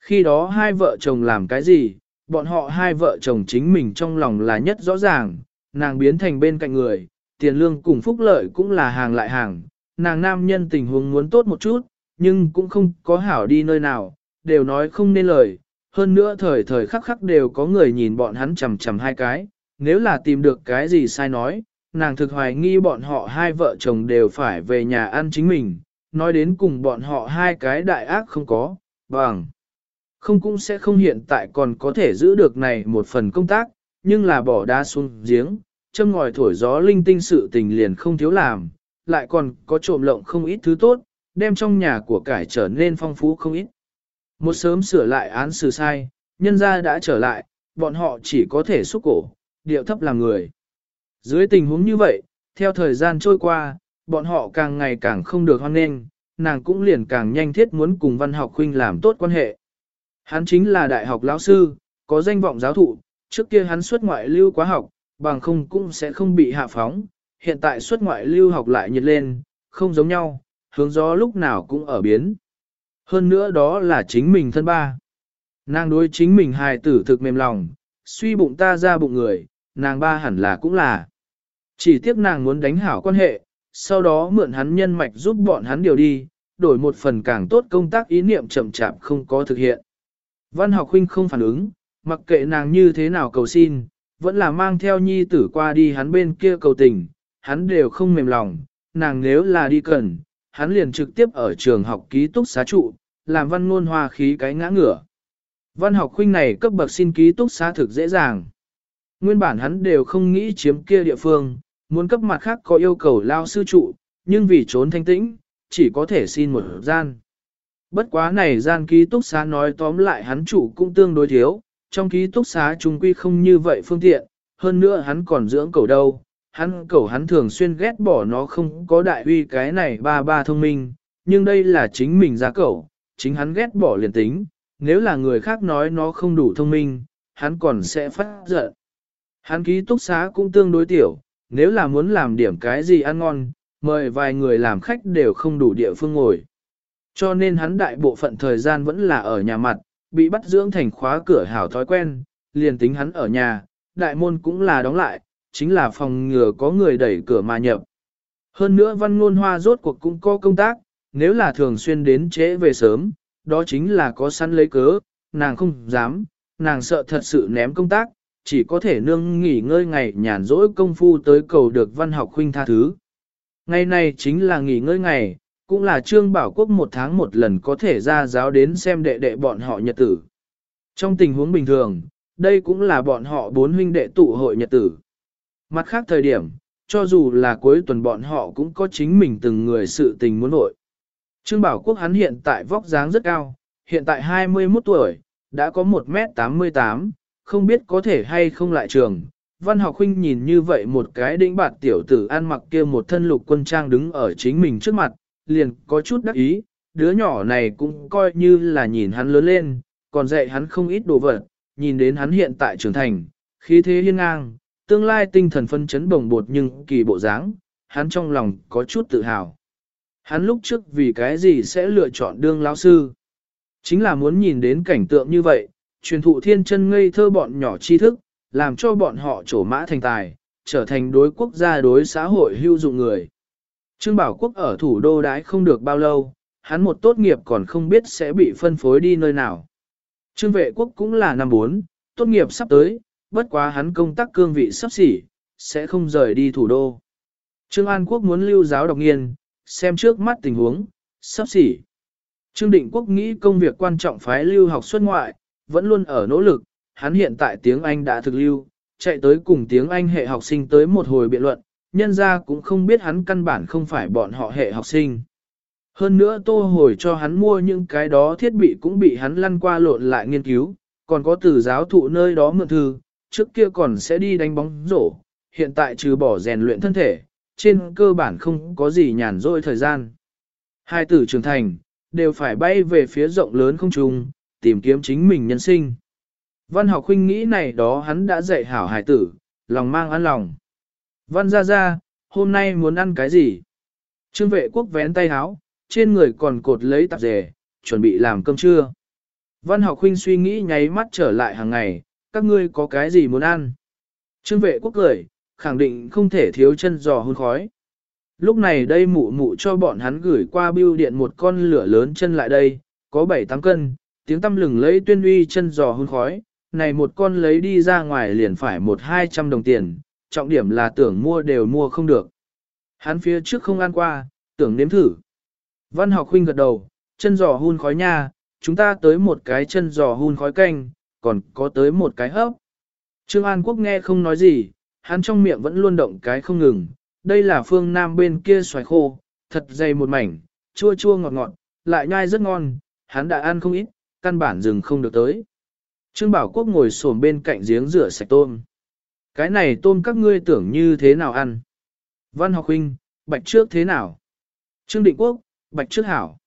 Speaker 1: Khi đó hai vợ chồng làm cái gì, bọn họ hai vợ chồng chính mình trong lòng là nhất rõ ràng, nàng biến thành bên cạnh người, tiền lương cùng phúc lợi cũng là hàng lại hàng, nàng nam nhân tình huống muốn tốt một chút, nhưng cũng không có hảo đi nơi nào, đều nói không nên lời, hơn nữa thời thời khắc khắc đều có người nhìn bọn hắn chầm chầm hai cái, nếu là tìm được cái gì sai nói, nàng thực hoài nghi bọn họ hai vợ chồng đều phải về nhà ăn chính mình, nói đến cùng bọn họ hai cái đại ác không có, bằng. Không cũng sẽ không hiện tại còn có thể giữ được này một phần công tác, nhưng là bỏ đá xuống giếng, châm ngòi thổi gió linh tinh sự tình liền không thiếu làm, lại còn có trộm lộng không ít thứ tốt, đem trong nhà của cải trở nên phong phú không ít. Một sớm sửa lại án xử sai, nhân gia đã trở lại, bọn họ chỉ có thể xúc cổ, điệu thấp làm người. Dưới tình huống như vậy, theo thời gian trôi qua, bọn họ càng ngày càng không được hoan nghênh, nàng cũng liền càng nhanh thiết muốn cùng văn học huynh làm tốt quan hệ. Hắn chính là đại học lão sư, có danh vọng giáo thụ, trước kia hắn xuất ngoại lưu quá học, bằng không cũng sẽ không bị hạ phóng, hiện tại xuất ngoại lưu học lại nhiệt lên, không giống nhau, hướng gió lúc nào cũng ở biến. Hơn nữa đó là chính mình thân ba. Nàng đối chính mình hài tử thực mềm lòng, suy bụng ta ra bụng người, nàng ba hẳn là cũng là. Chỉ tiếc nàng muốn đánh hảo quan hệ, sau đó mượn hắn nhân mạch giúp bọn hắn điều đi, đổi một phần càng tốt công tác ý niệm chậm chạp không có thực hiện. Văn học huynh không phản ứng, mặc kệ nàng như thế nào cầu xin, vẫn là mang theo nhi tử qua đi hắn bên kia cầu tình, hắn đều không mềm lòng, nàng nếu là đi cần, hắn liền trực tiếp ở trường học ký túc xá trụ, làm văn ngôn hoa khí cái ngã ngửa. Văn học huynh này cấp bậc xin ký túc xá thực dễ dàng. Nguyên bản hắn đều không nghĩ chiếm kia địa phương, muốn cấp mặt khác có yêu cầu lao sư trụ, nhưng vì trốn thanh tĩnh, chỉ có thể xin một gian. Bất quá này gian ký túc xá nói tóm lại hắn chủ cũng tương đối thiếu, trong ký túc xá trung quy không như vậy phương tiện, hơn nữa hắn còn dưỡng cầu đâu, hắn cầu hắn thường xuyên ghét bỏ nó không có đại uy cái này ba ba thông minh, nhưng đây là chính mình ra cầu, chính hắn ghét bỏ liền tính, nếu là người khác nói nó không đủ thông minh, hắn còn sẽ phát giận. Hắn ký túc xá cũng tương đối tiểu, nếu là muốn làm điểm cái gì ăn ngon, mời vài người làm khách đều không đủ địa phương ngồi. Cho nên hắn đại bộ phận thời gian vẫn là ở nhà mặt, bị bắt dưỡng thành khóa cửa hảo thói quen, liền tính hắn ở nhà, đại môn cũng là đóng lại, chính là phòng ngừa có người đẩy cửa mà nhập. Hơn nữa văn ngôn hoa rốt cuộc cũng có công tác, nếu là thường xuyên đến trễ về sớm, đó chính là có săn lấy cớ, nàng không dám, nàng sợ thật sự ném công tác, chỉ có thể nương nghỉ ngơi ngày nhàn rỗi công phu tới cầu được văn học huynh tha thứ. Ngày này chính là nghỉ ngơi ngày, cũng là trương bảo quốc một tháng một lần có thể ra giáo đến xem đệ đệ bọn họ nhật tử. Trong tình huống bình thường, đây cũng là bọn họ bốn huynh đệ tụ hội nhật tử. Mặt khác thời điểm, cho dù là cuối tuần bọn họ cũng có chính mình từng người sự tình muốn nội. Trương Bảo Quốc hắn hiện tại vóc dáng rất cao, hiện tại 21 tuổi, đã có 1m88, không biết có thể hay không lại trường, Văn học huynh nhìn như vậy một cái đĩnh bạt tiểu tử ăn mặc kia một thân lục quân trang đứng ở chính mình trước mặt, liền có chút đắc ý, đứa nhỏ này cũng coi như là nhìn hắn lớn lên, còn dạy hắn không ít đồ vật, nhìn đến hắn hiện tại trưởng thành, khí thế hiên ngang, tương lai tinh thần phân chấn bồng bột nhưng kỳ bộ dáng, hắn trong lòng có chút tự hào. Hắn lúc trước vì cái gì sẽ lựa chọn đương lão sư? Chính là muốn nhìn đến cảnh tượng như vậy, truyền thụ thiên chân ngây thơ bọn nhỏ tri thức, làm cho bọn họ trổ mã thành tài, trở thành đối quốc gia đối xã hội hữu dụng người. Trương Bảo Quốc ở thủ đô đãi không được bao lâu, hắn một tốt nghiệp còn không biết sẽ bị phân phối đi nơi nào. Trương Vệ Quốc cũng là năm 4, tốt nghiệp sắp tới, bất quá hắn công tác cương vị sắp xỉ, sẽ không rời đi thủ đô. Trương An Quốc muốn lưu giáo đọc nghiên, xem trước mắt tình huống, sắp xỉ. Trương Định Quốc nghĩ công việc quan trọng phái lưu học xuất ngoại, vẫn luôn ở nỗ lực, hắn hiện tại tiếng Anh đã thực lưu, chạy tới cùng tiếng Anh hệ học sinh tới một hồi biện luận, nhân ra cũng không biết hắn căn bản không phải bọn họ hệ học sinh. Hơn nữa tô hồi cho hắn mua những cái đó thiết bị cũng bị hắn lăn qua lộn lại nghiên cứu, còn có từ giáo thụ nơi đó mượn thư, trước kia còn sẽ đi đánh bóng rổ, hiện tại trừ bỏ rèn luyện thân thể, trên cơ bản không có gì nhàn rỗi thời gian. Hai tử trưởng thành, đều phải bay về phía rộng lớn không trung, tìm kiếm chính mình nhân sinh. Văn học huynh nghĩ này đó hắn đã dạy hảo hải tử, lòng mang ăn lòng. Văn ra ra, hôm nay muốn ăn cái gì? Trương vệ quốc vén tay háo, trên người còn cột lấy tạp dề, chuẩn bị làm cơm trưa. Văn học huynh suy nghĩ nháy mắt trở lại hàng ngày, các ngươi có cái gì muốn ăn? Trương vệ quốc cười, khẳng định không thể thiếu chân giò hôn khói. Lúc này đây mụ mụ cho bọn hắn gửi qua bưu điện một con lửa lớn chân lại đây, có 7-8 cân, tiếng tâm lừng lấy tuyên uy chân giò hun khói, này một con lấy đi ra ngoài liền phải một hai trăm đồng tiền, trọng điểm là tưởng mua đều mua không được. Hắn phía trước không ăn qua, tưởng nếm thử. Văn học huynh gật đầu, chân giò hun khói nha, chúng ta tới một cái chân giò hun khói canh, còn có tới một cái hấp. Trương An Quốc nghe không nói gì, hắn trong miệng vẫn luôn động cái không ngừng. Đây là phương nam bên kia xoài khô, thật dày một mảnh, chua chua ngọt ngọt, lại nhai rất ngon, hắn đã ăn không ít, căn bản dừng không được tới. Trương Bảo Quốc ngồi xổm bên cạnh giếng rửa sạch tôm. Cái này tôm các ngươi tưởng như thế nào ăn? Văn học huynh, bạch trước thế nào? Trương Định Quốc, bạch trước hảo.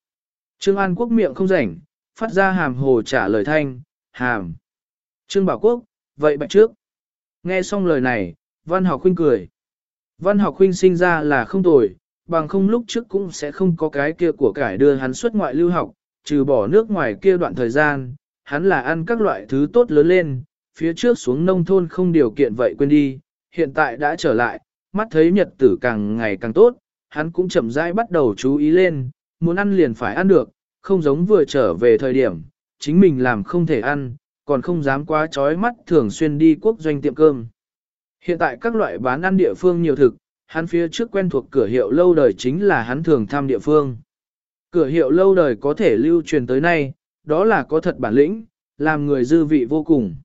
Speaker 1: Trương An Quốc miệng không rảnh, phát ra hàm hồ trả lời thanh, hàm. Trương Bảo Quốc, vậy bạch trước. Nghe xong lời này, văn học huynh cười. Văn học huynh sinh ra là không tồi, bằng không lúc trước cũng sẽ không có cái kia của cải đưa hắn xuất ngoại lưu học, trừ bỏ nước ngoài kia đoạn thời gian, hắn là ăn các loại thứ tốt lớn lên, phía trước xuống nông thôn không điều kiện vậy quên đi, hiện tại đã trở lại, mắt thấy nhật tử càng ngày càng tốt, hắn cũng chậm rãi bắt đầu chú ý lên, muốn ăn liền phải ăn được, không giống vừa trở về thời điểm, chính mình làm không thể ăn, còn không dám quá chói mắt thường xuyên đi quốc doanh tiệm cơm. Hiện tại các loại bán ăn địa phương nhiều thực, hắn phía trước quen thuộc cửa hiệu lâu đời chính là hắn thường thăm địa phương. Cửa hiệu lâu đời có thể lưu truyền tới nay, đó là có thật bản lĩnh, làm người dư vị vô cùng.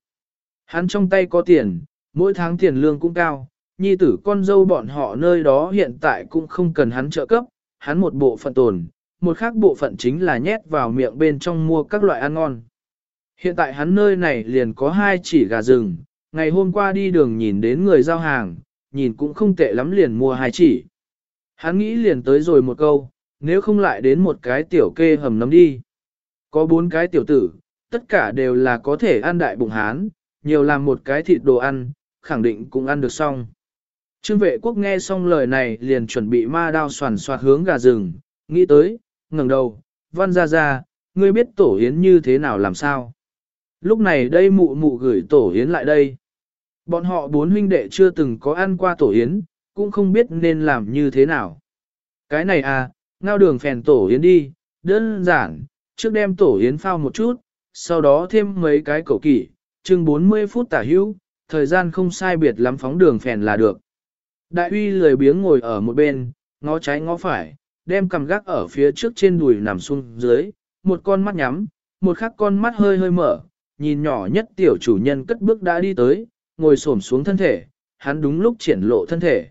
Speaker 1: Hắn trong tay có tiền, mỗi tháng tiền lương cũng cao, nhi tử con dâu bọn họ nơi đó hiện tại cũng không cần hắn trợ cấp, hắn một bộ phận tồn, một khác bộ phận chính là nhét vào miệng bên trong mua các loại ăn ngon. Hiện tại hắn nơi này liền có hai chỉ gà rừng, ngày hôm qua đi đường nhìn đến người giao hàng, nhìn cũng không tệ lắm liền mua hai chỉ. Hắn nghĩ liền tới rồi một câu, nếu không lại đến một cái tiểu kê hầm nấm đi. Có bốn cái tiểu tử, tất cả đều là có thể ăn đại bụng hán, nhiều làm một cái thịt đồ ăn, khẳng định cũng ăn được xong. Trương vệ quốc nghe xong lời này liền chuẩn bị ma đao soàn soạt hướng gà rừng, nghĩ tới, ngẩng đầu, văn ra ra, ngươi biết tổ yến như thế nào làm sao. Lúc này đây mụ mụ gửi tổ yến lại đây. Bọn họ bốn huynh đệ chưa từng có ăn qua tổ yến, cũng không biết nên làm như thế nào. Cái này à, ngao đường phèn tổ yến đi, đơn giản, trước đem tổ yến phao một chút, sau đó thêm mấy cái cầu kỷ, chừng 40 phút tả hữu, thời gian không sai biệt lắm phóng đường phèn là được. Đại uy lười biếng ngồi ở một bên, ngó trái ngó phải, đem cầm gác ở phía trước trên đùi nằm xuống dưới, một con mắt nhắm, một khắc con mắt hơi hơi mở, nhìn nhỏ nhất tiểu chủ nhân cất bước đã đi tới, ngồi xổm xuống thân thể, hắn đúng lúc triển lộ thân thể.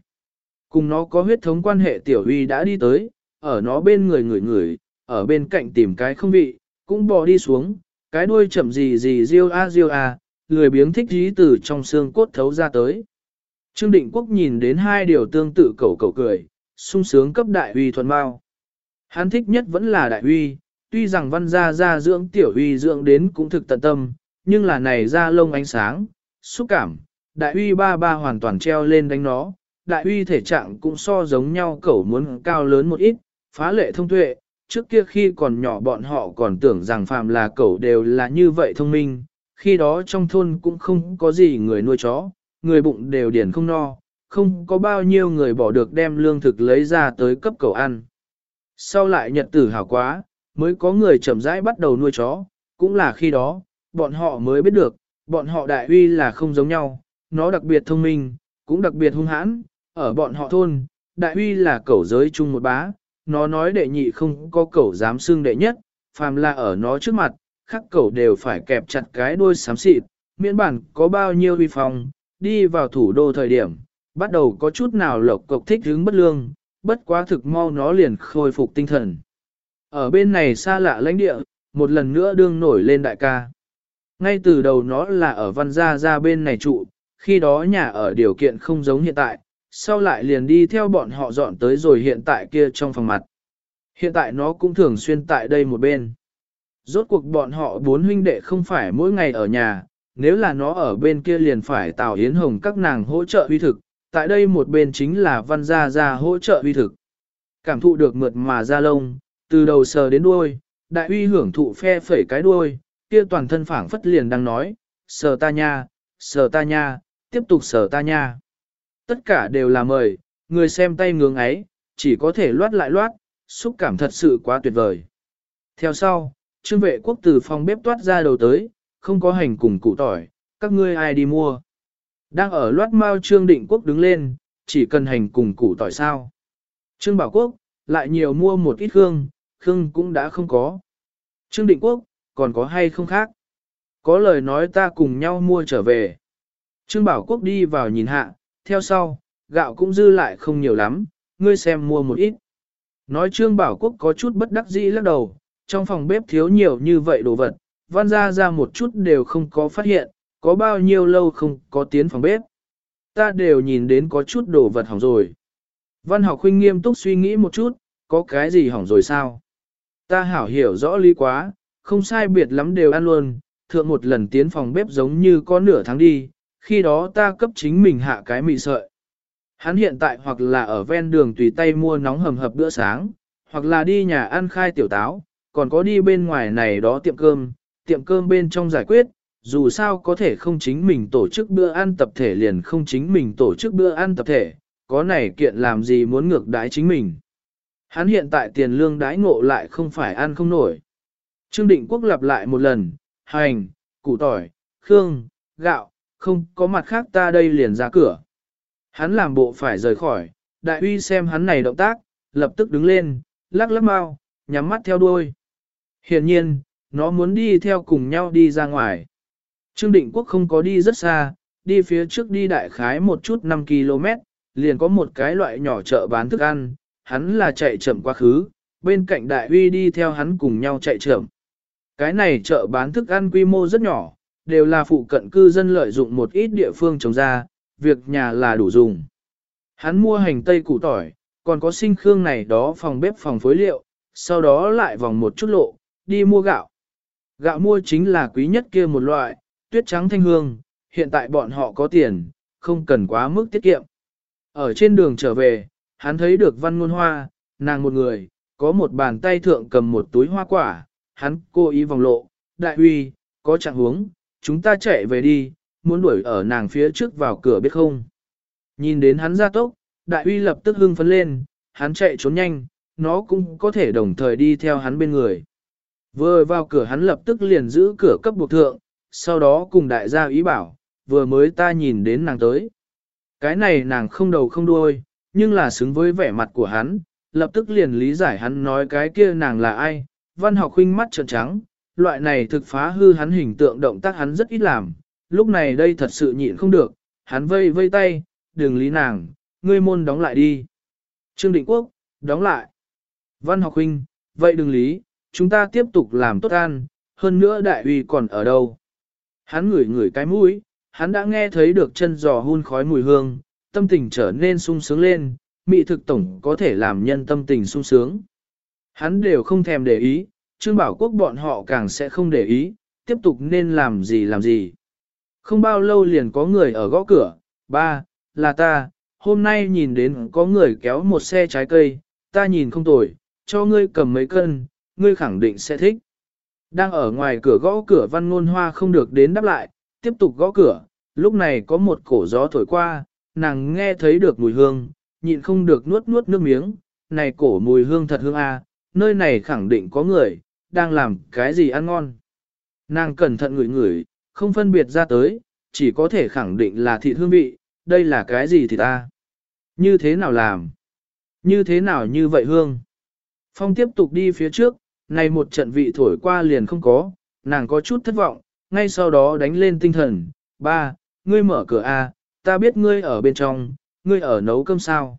Speaker 1: Cùng nó có huyết thống quan hệ tiểu uy đã đi tới, ở nó bên người người người, ở bên cạnh tìm cái không vị, cũng bò đi xuống, cái đuôi chậm gì gì riêu a riêu a, lười biếng thích dí từ trong xương cốt thấu ra tới. Trương Định Quốc nhìn đến hai điều tương tự cầu cầu cười, sung sướng cấp đại huy thuần bao. Hắn thích nhất vẫn là đại huy, tuy rằng văn gia gia dưỡng tiểu huy dưỡng đến cũng thực tận tâm, nhưng là này ra lông ánh sáng, xúc cảm, đại huy ba ba hoàn toàn treo lên đánh nó, đại huy thể trạng cũng so giống nhau cẩu muốn cao lớn một ít, phá lệ thông tuệ, trước kia khi còn nhỏ bọn họ còn tưởng rằng phàm là cẩu đều là như vậy thông minh, khi đó trong thôn cũng không có gì người nuôi chó, người bụng đều điển không no, không có bao nhiêu người bỏ được đem lương thực lấy ra tới cấp cẩu ăn. Sau lại nhật tử hảo quá, mới có người chậm rãi bắt đầu nuôi chó, cũng là khi đó, bọn họ mới biết được, bọn họ đại uy là không giống nhau, nó đặc biệt thông minh, cũng đặc biệt hung hãn, ở bọn họ thôn, đại uy là cẩu giới chung một bá, nó nói đệ nhị không có cẩu dám xưng đệ nhất, phàm là ở nó trước mặt, khắc cẩu đều phải kẹp chặt cái đuôi xám xịt, miễn bản có bao nhiêu uy phong, đi vào thủ đô thời điểm, bắt đầu có chút nào lộc cộc thích hứng bất lương, bất quá thực mau nó liền khôi phục tinh thần. Ở bên này xa lạ lãnh địa, một lần nữa đương nổi lên đại ca. Ngay từ đầu nó là ở văn gia ra bên này trụ, khi đó nhà ở điều kiện không giống hiện tại, sau lại liền đi theo bọn họ dọn tới rồi hiện tại kia trong phòng mặt. Hiện tại nó cũng thường xuyên tại đây một bên. Rốt cuộc bọn họ bốn huynh đệ không phải mỗi ngày ở nhà, nếu là nó ở bên kia liền phải Tào Yến Hồng các nàng hỗ trợ huy thực, tại đây một bên chính là văn gia gia hỗ trợ huy thực. Cảm thụ được mượt mà ra lông, từ đầu sờ đến đuôi, đại uy hưởng thụ phe phẩy cái đuôi, kia toàn thân phảng phất liền đang nói, sờ ta nha, sờ ta nha, tiếp tục sờ ta nha. Tất cả đều là mời, người xem tay ngưỡng ấy, chỉ có thể loát lại loát, xúc cảm thật sự quá tuyệt vời. Theo sau, trương vệ quốc từ phòng bếp toát ra đầu tới, không có hành cùng cụ tỏi, các ngươi ai đi mua. Đang ở loát mau trương định quốc đứng lên, chỉ cần hành cùng cụ tỏi sao. Trương bảo quốc, lại nhiều mua một ít khương, khương cũng đã không có. Trương định quốc, còn có hay không khác? Có lời nói ta cùng nhau mua trở về. Trương bảo quốc đi vào nhìn hạ, theo sau, gạo cũng dư lại không nhiều lắm, ngươi xem mua một ít. Nói Trương Bảo Quốc có chút bất đắc dĩ lắc đầu, trong phòng bếp thiếu nhiều như vậy đồ vật, văn ra ra một chút đều không có phát hiện, có bao nhiêu lâu không có tiến phòng bếp. Ta đều nhìn đến có chút đồ vật hỏng rồi. Văn học huynh nghiêm túc suy nghĩ một chút, có cái gì hỏng rồi sao? Ta hảo hiểu rõ lý quá, không sai biệt lắm đều ăn luôn, thượng một lần tiến phòng bếp giống như có nửa tháng đi, khi đó ta cấp chính mình hạ cái mì sợi. Hắn hiện tại hoặc là ở ven đường tùy tay mua nóng hầm hập bữa sáng, hoặc là đi nhà ăn khai tiểu táo, còn có đi bên ngoài này đó tiệm cơm, tiệm cơm bên trong giải quyết, dù sao có thể không chính mình tổ chức bữa ăn tập thể liền không chính mình tổ chức bữa ăn tập thể, có này kiện làm gì muốn ngược đái chính mình. Hắn hiện tại tiền lương đái ngộ lại không phải ăn không nổi. Trương Định Quốc lặp lại một lần, hành, củ tỏi, khương, gạo, không có mặt khác ta đây liền ra cửa. Hắn làm bộ phải rời khỏi, đại uy xem hắn này động tác, lập tức đứng lên, lắc lắc mau, nhắm mắt theo đuôi. Hiển nhiên, nó muốn đi theo cùng nhau đi ra ngoài. Trương Định Quốc không có đi rất xa, đi phía trước đi đại khái một chút 5 km, liền có một cái loại nhỏ chợ bán thức ăn, hắn là chạy chậm quá khứ, bên cạnh đại uy đi theo hắn cùng nhau chạy chậm. Cái này chợ bán thức ăn quy mô rất nhỏ, đều là phụ cận cư dân lợi dụng một ít địa phương trồng ra, việc nhà là đủ dùng. Hắn mua hành tây củ tỏi, còn có sinh khương này đó phòng bếp phòng phối liệu, sau đó lại vòng một chút lộ, đi mua gạo. Gạo mua chính là quý nhất kia một loại, tuyết trắng thanh hương, hiện tại bọn họ có tiền, không cần quá mức tiết kiệm. Ở trên đường trở về, hắn thấy được văn ngôn hoa, nàng một người, có một bàn tay thượng cầm một túi hoa quả, hắn cố ý vòng lộ, đại huy, có trạng huống, chúng ta chạy về đi, muốn đuổi ở nàng phía trước vào cửa biết không. Nhìn đến hắn ra tốc, đại uy lập tức hưng phấn lên, hắn chạy trốn nhanh, nó cũng có thể đồng thời đi theo hắn bên người. Vừa vào cửa hắn lập tức liền giữ cửa cấp buộc thượng, sau đó cùng đại gia ý bảo, vừa mới ta nhìn đến nàng tới. Cái này nàng không đầu không đuôi, nhưng là xứng với vẻ mặt của hắn, lập tức liền lý giải hắn nói cái kia nàng là ai, văn học huynh mắt trợn trắng, loại này thực phá hư hắn hình tượng động tác hắn rất ít làm, lúc này đây thật sự nhịn không được, hắn vây vây tay, đừng lý nàng, ngươi môn đóng lại đi. Trương Định Quốc, đóng lại. Văn học huynh, vậy đừng lý, chúng ta tiếp tục làm tốt an, hơn nữa đại uy còn ở đâu. Hắn ngửi ngửi cái mũi, hắn đã nghe thấy được chân giò hun khói mùi hương, tâm tình trở nên sung sướng lên, Mị thực tổng có thể làm nhân tâm tình sung sướng. Hắn đều không thèm để ý, Trương Bảo Quốc bọn họ càng sẽ không để ý, tiếp tục nên làm gì làm gì. Không bao lâu liền có người ở gõ cửa, ba, là ta, hôm nay nhìn đến có người kéo một xe trái cây, ta nhìn không tồi, cho ngươi cầm mấy cân, ngươi khẳng định sẽ thích. Đang ở ngoài cửa gõ cửa văn ngôn hoa không được đến đáp lại, tiếp tục gõ cửa, lúc này có một cổ gió thổi qua, nàng nghe thấy được mùi hương, nhịn không được nuốt nuốt nước miếng, này cổ mùi hương thật hương a, nơi này khẳng định có người, đang làm cái gì ăn ngon. Nàng cẩn thận ngửi ngửi, không phân biệt ra tới, chỉ có thể khẳng định là thịt hương vị, đây là cái gì thì ta? Như thế nào làm? Như thế nào như vậy hương? Phong tiếp tục đi phía trước, này một trận vị thổi qua liền không có, nàng có chút thất vọng, ngay sau đó đánh lên tinh thần, ba, ngươi mở cửa A, ta biết ngươi ở bên trong, ngươi ở nấu cơm sao.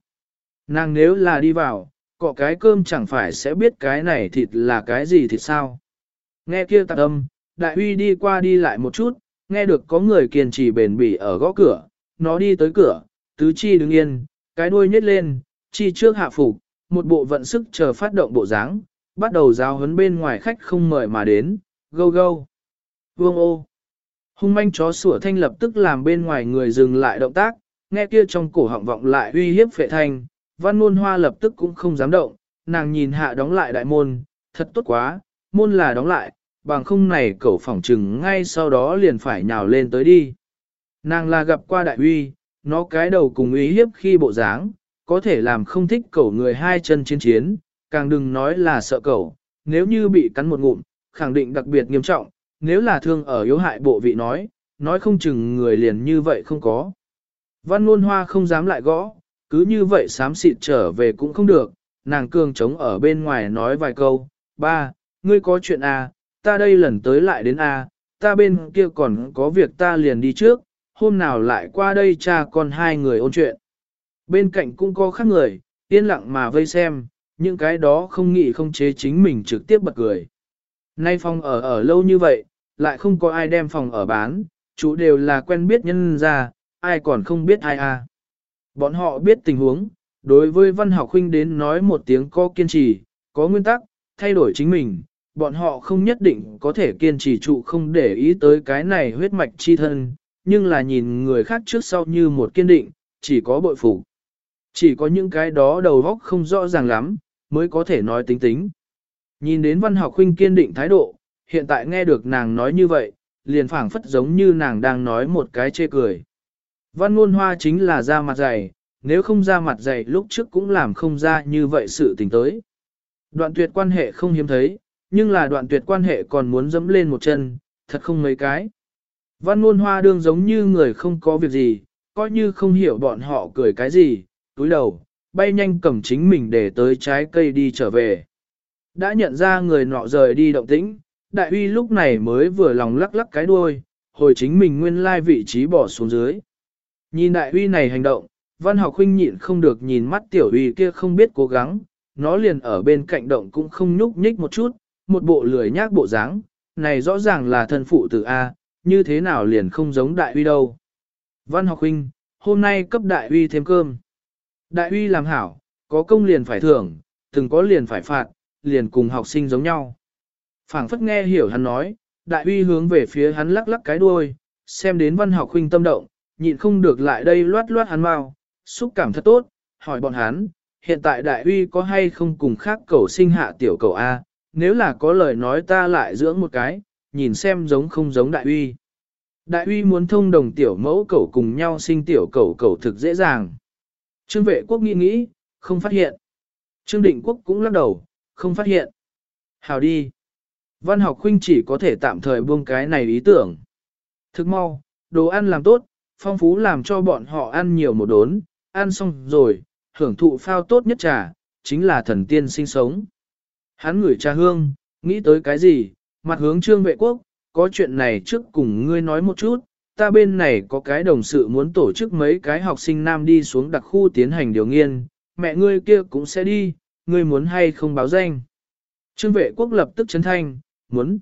Speaker 1: Nàng nếu là đi vào, cọ cái cơm chẳng phải sẽ biết cái này thịt là cái gì thịt sao. Nghe kia tạc âm, đại huy đi qua đi lại một chút, nghe được có người kiên trì bền bỉ ở gõ cửa, nó đi tới cửa, tứ chi đứng yên, cái đuôi nhét lên, chi trước hạ phục, một bộ vận sức chờ phát động bộ dáng, bắt đầu giao hấn bên ngoài khách không mời mà đến, gâu gâu. Vương ô. Hung manh chó sủa thanh lập tức làm bên ngoài người dừng lại động tác, nghe kia trong cổ họng vọng lại uy hiếp phệ thanh, văn ngôn hoa lập tức cũng không dám động, nàng nhìn hạ đóng lại đại môn, thật tốt quá, môn là đóng lại, bằng không này cẩu phỏng trừng ngay sau đó liền phải nhào lên tới đi. Nàng là gặp qua đại uy, nó cái đầu cùng ý hiếp khi bộ dáng, có thể làm không thích cẩu người hai chân chiến chiến, càng đừng nói là sợ cẩu, nếu như bị cắn một ngụm, khẳng định đặc biệt nghiêm trọng, nếu là thương ở yếu hại bộ vị nói, nói không chừng người liền như vậy không có. Văn ngôn hoa không dám lại gõ, cứ như vậy sám xịt trở về cũng không được, nàng cường trống ở bên ngoài nói vài câu, ba, ngươi có chuyện à, ta đây lần tới lại đến à, ta bên kia còn có việc ta liền đi trước, hôm nào lại qua đây cha con hai người ôn chuyện. Bên cạnh cũng có khác người, yên lặng mà vây xem, những cái đó không nghĩ không chế chính mình trực tiếp bật cười. Nay phòng ở ở lâu như vậy, lại không có ai đem phòng ở bán, chủ đều là quen biết nhân ra, ai còn không biết ai à. Bọn họ biết tình huống, đối với văn học huynh đến nói một tiếng có kiên trì, có nguyên tắc, thay đổi chính mình, bọn họ không nhất định có thể kiên trì trụ không để ý tới cái này huyết mạch chi thân, nhưng là nhìn người khác trước sau như một kiên định, chỉ có bội phục. Chỉ có những cái đó đầu góc không rõ ràng lắm, mới có thể nói tính tính. Nhìn đến văn học huynh kiên định thái độ, hiện tại nghe được nàng nói như vậy, liền phảng phất giống như nàng đang nói một cái chê cười. Văn ngôn hoa chính là ra mặt dày, nếu không ra mặt dày lúc trước cũng làm không ra như vậy sự tình tới. Đoạn tuyệt quan hệ không hiếm thấy, nhưng là đoạn tuyệt quan hệ còn muốn dẫm lên một chân, thật không mấy cái. Văn ngôn hoa đương giống như người không có việc gì, coi như không hiểu bọn họ cười cái gì, túi đầu, bay nhanh cầm chính mình để tới trái cây đi trở về. Đã nhận ra người nọ rời đi động tĩnh, đại uy lúc này mới vừa lòng lắc lắc cái đuôi, hồi chính mình nguyên lai vị trí bỏ xuống dưới. Nhìn đại uy này hành động, văn học huynh nhịn không được nhìn mắt tiểu uy kia không biết cố gắng, nó liền ở bên cạnh động cũng không nhúc nhích một chút, một bộ lười nhác bộ dáng, này rõ ràng là thân phụ tử A, như thế nào liền không giống đại uy đâu. Văn học huynh, hôm nay cấp đại uy thêm cơm. Đại uy làm hảo, có công liền phải thưởng, từng có liền phải phạt, liền cùng học sinh giống nhau. phảng phất nghe hiểu hắn nói, đại uy hướng về phía hắn lắc lắc cái đuôi, xem đến văn học huynh tâm động, nhịn không được lại đây loát loát hắn mau, xúc cảm thật tốt, hỏi bọn hắn, hiện tại đại uy có hay không cùng khác cầu sinh hạ tiểu cầu A, nếu là có lời nói ta lại dưỡng một cái, nhìn xem giống không giống đại uy. Đại uy muốn thông đồng tiểu mẫu cầu cùng nhau sinh tiểu cầu cầu thực dễ dàng. Trương vệ quốc nghĩ nghĩ, không phát hiện. Trương định quốc cũng lắc đầu, không phát hiện. Hào đi. Văn học huynh chỉ có thể tạm thời buông cái này ý tưởng. Thức mau, đồ ăn làm tốt, phong phú làm cho bọn họ ăn nhiều một đốn, ăn xong rồi, hưởng thụ phao tốt nhất trà, chính là thần tiên sinh sống. Hắn ngửi trà hương, nghĩ tới cái gì, mặt hướng trương vệ quốc, có chuyện này trước cùng ngươi nói một chút, ta bên này có cái đồng sự muốn tổ chức mấy cái học sinh nam đi xuống đặc khu tiến hành điều nghiên, mẹ ngươi kia cũng sẽ đi, ngươi muốn hay không báo danh. Trương vệ quốc lập tức chấn thanh, muốn.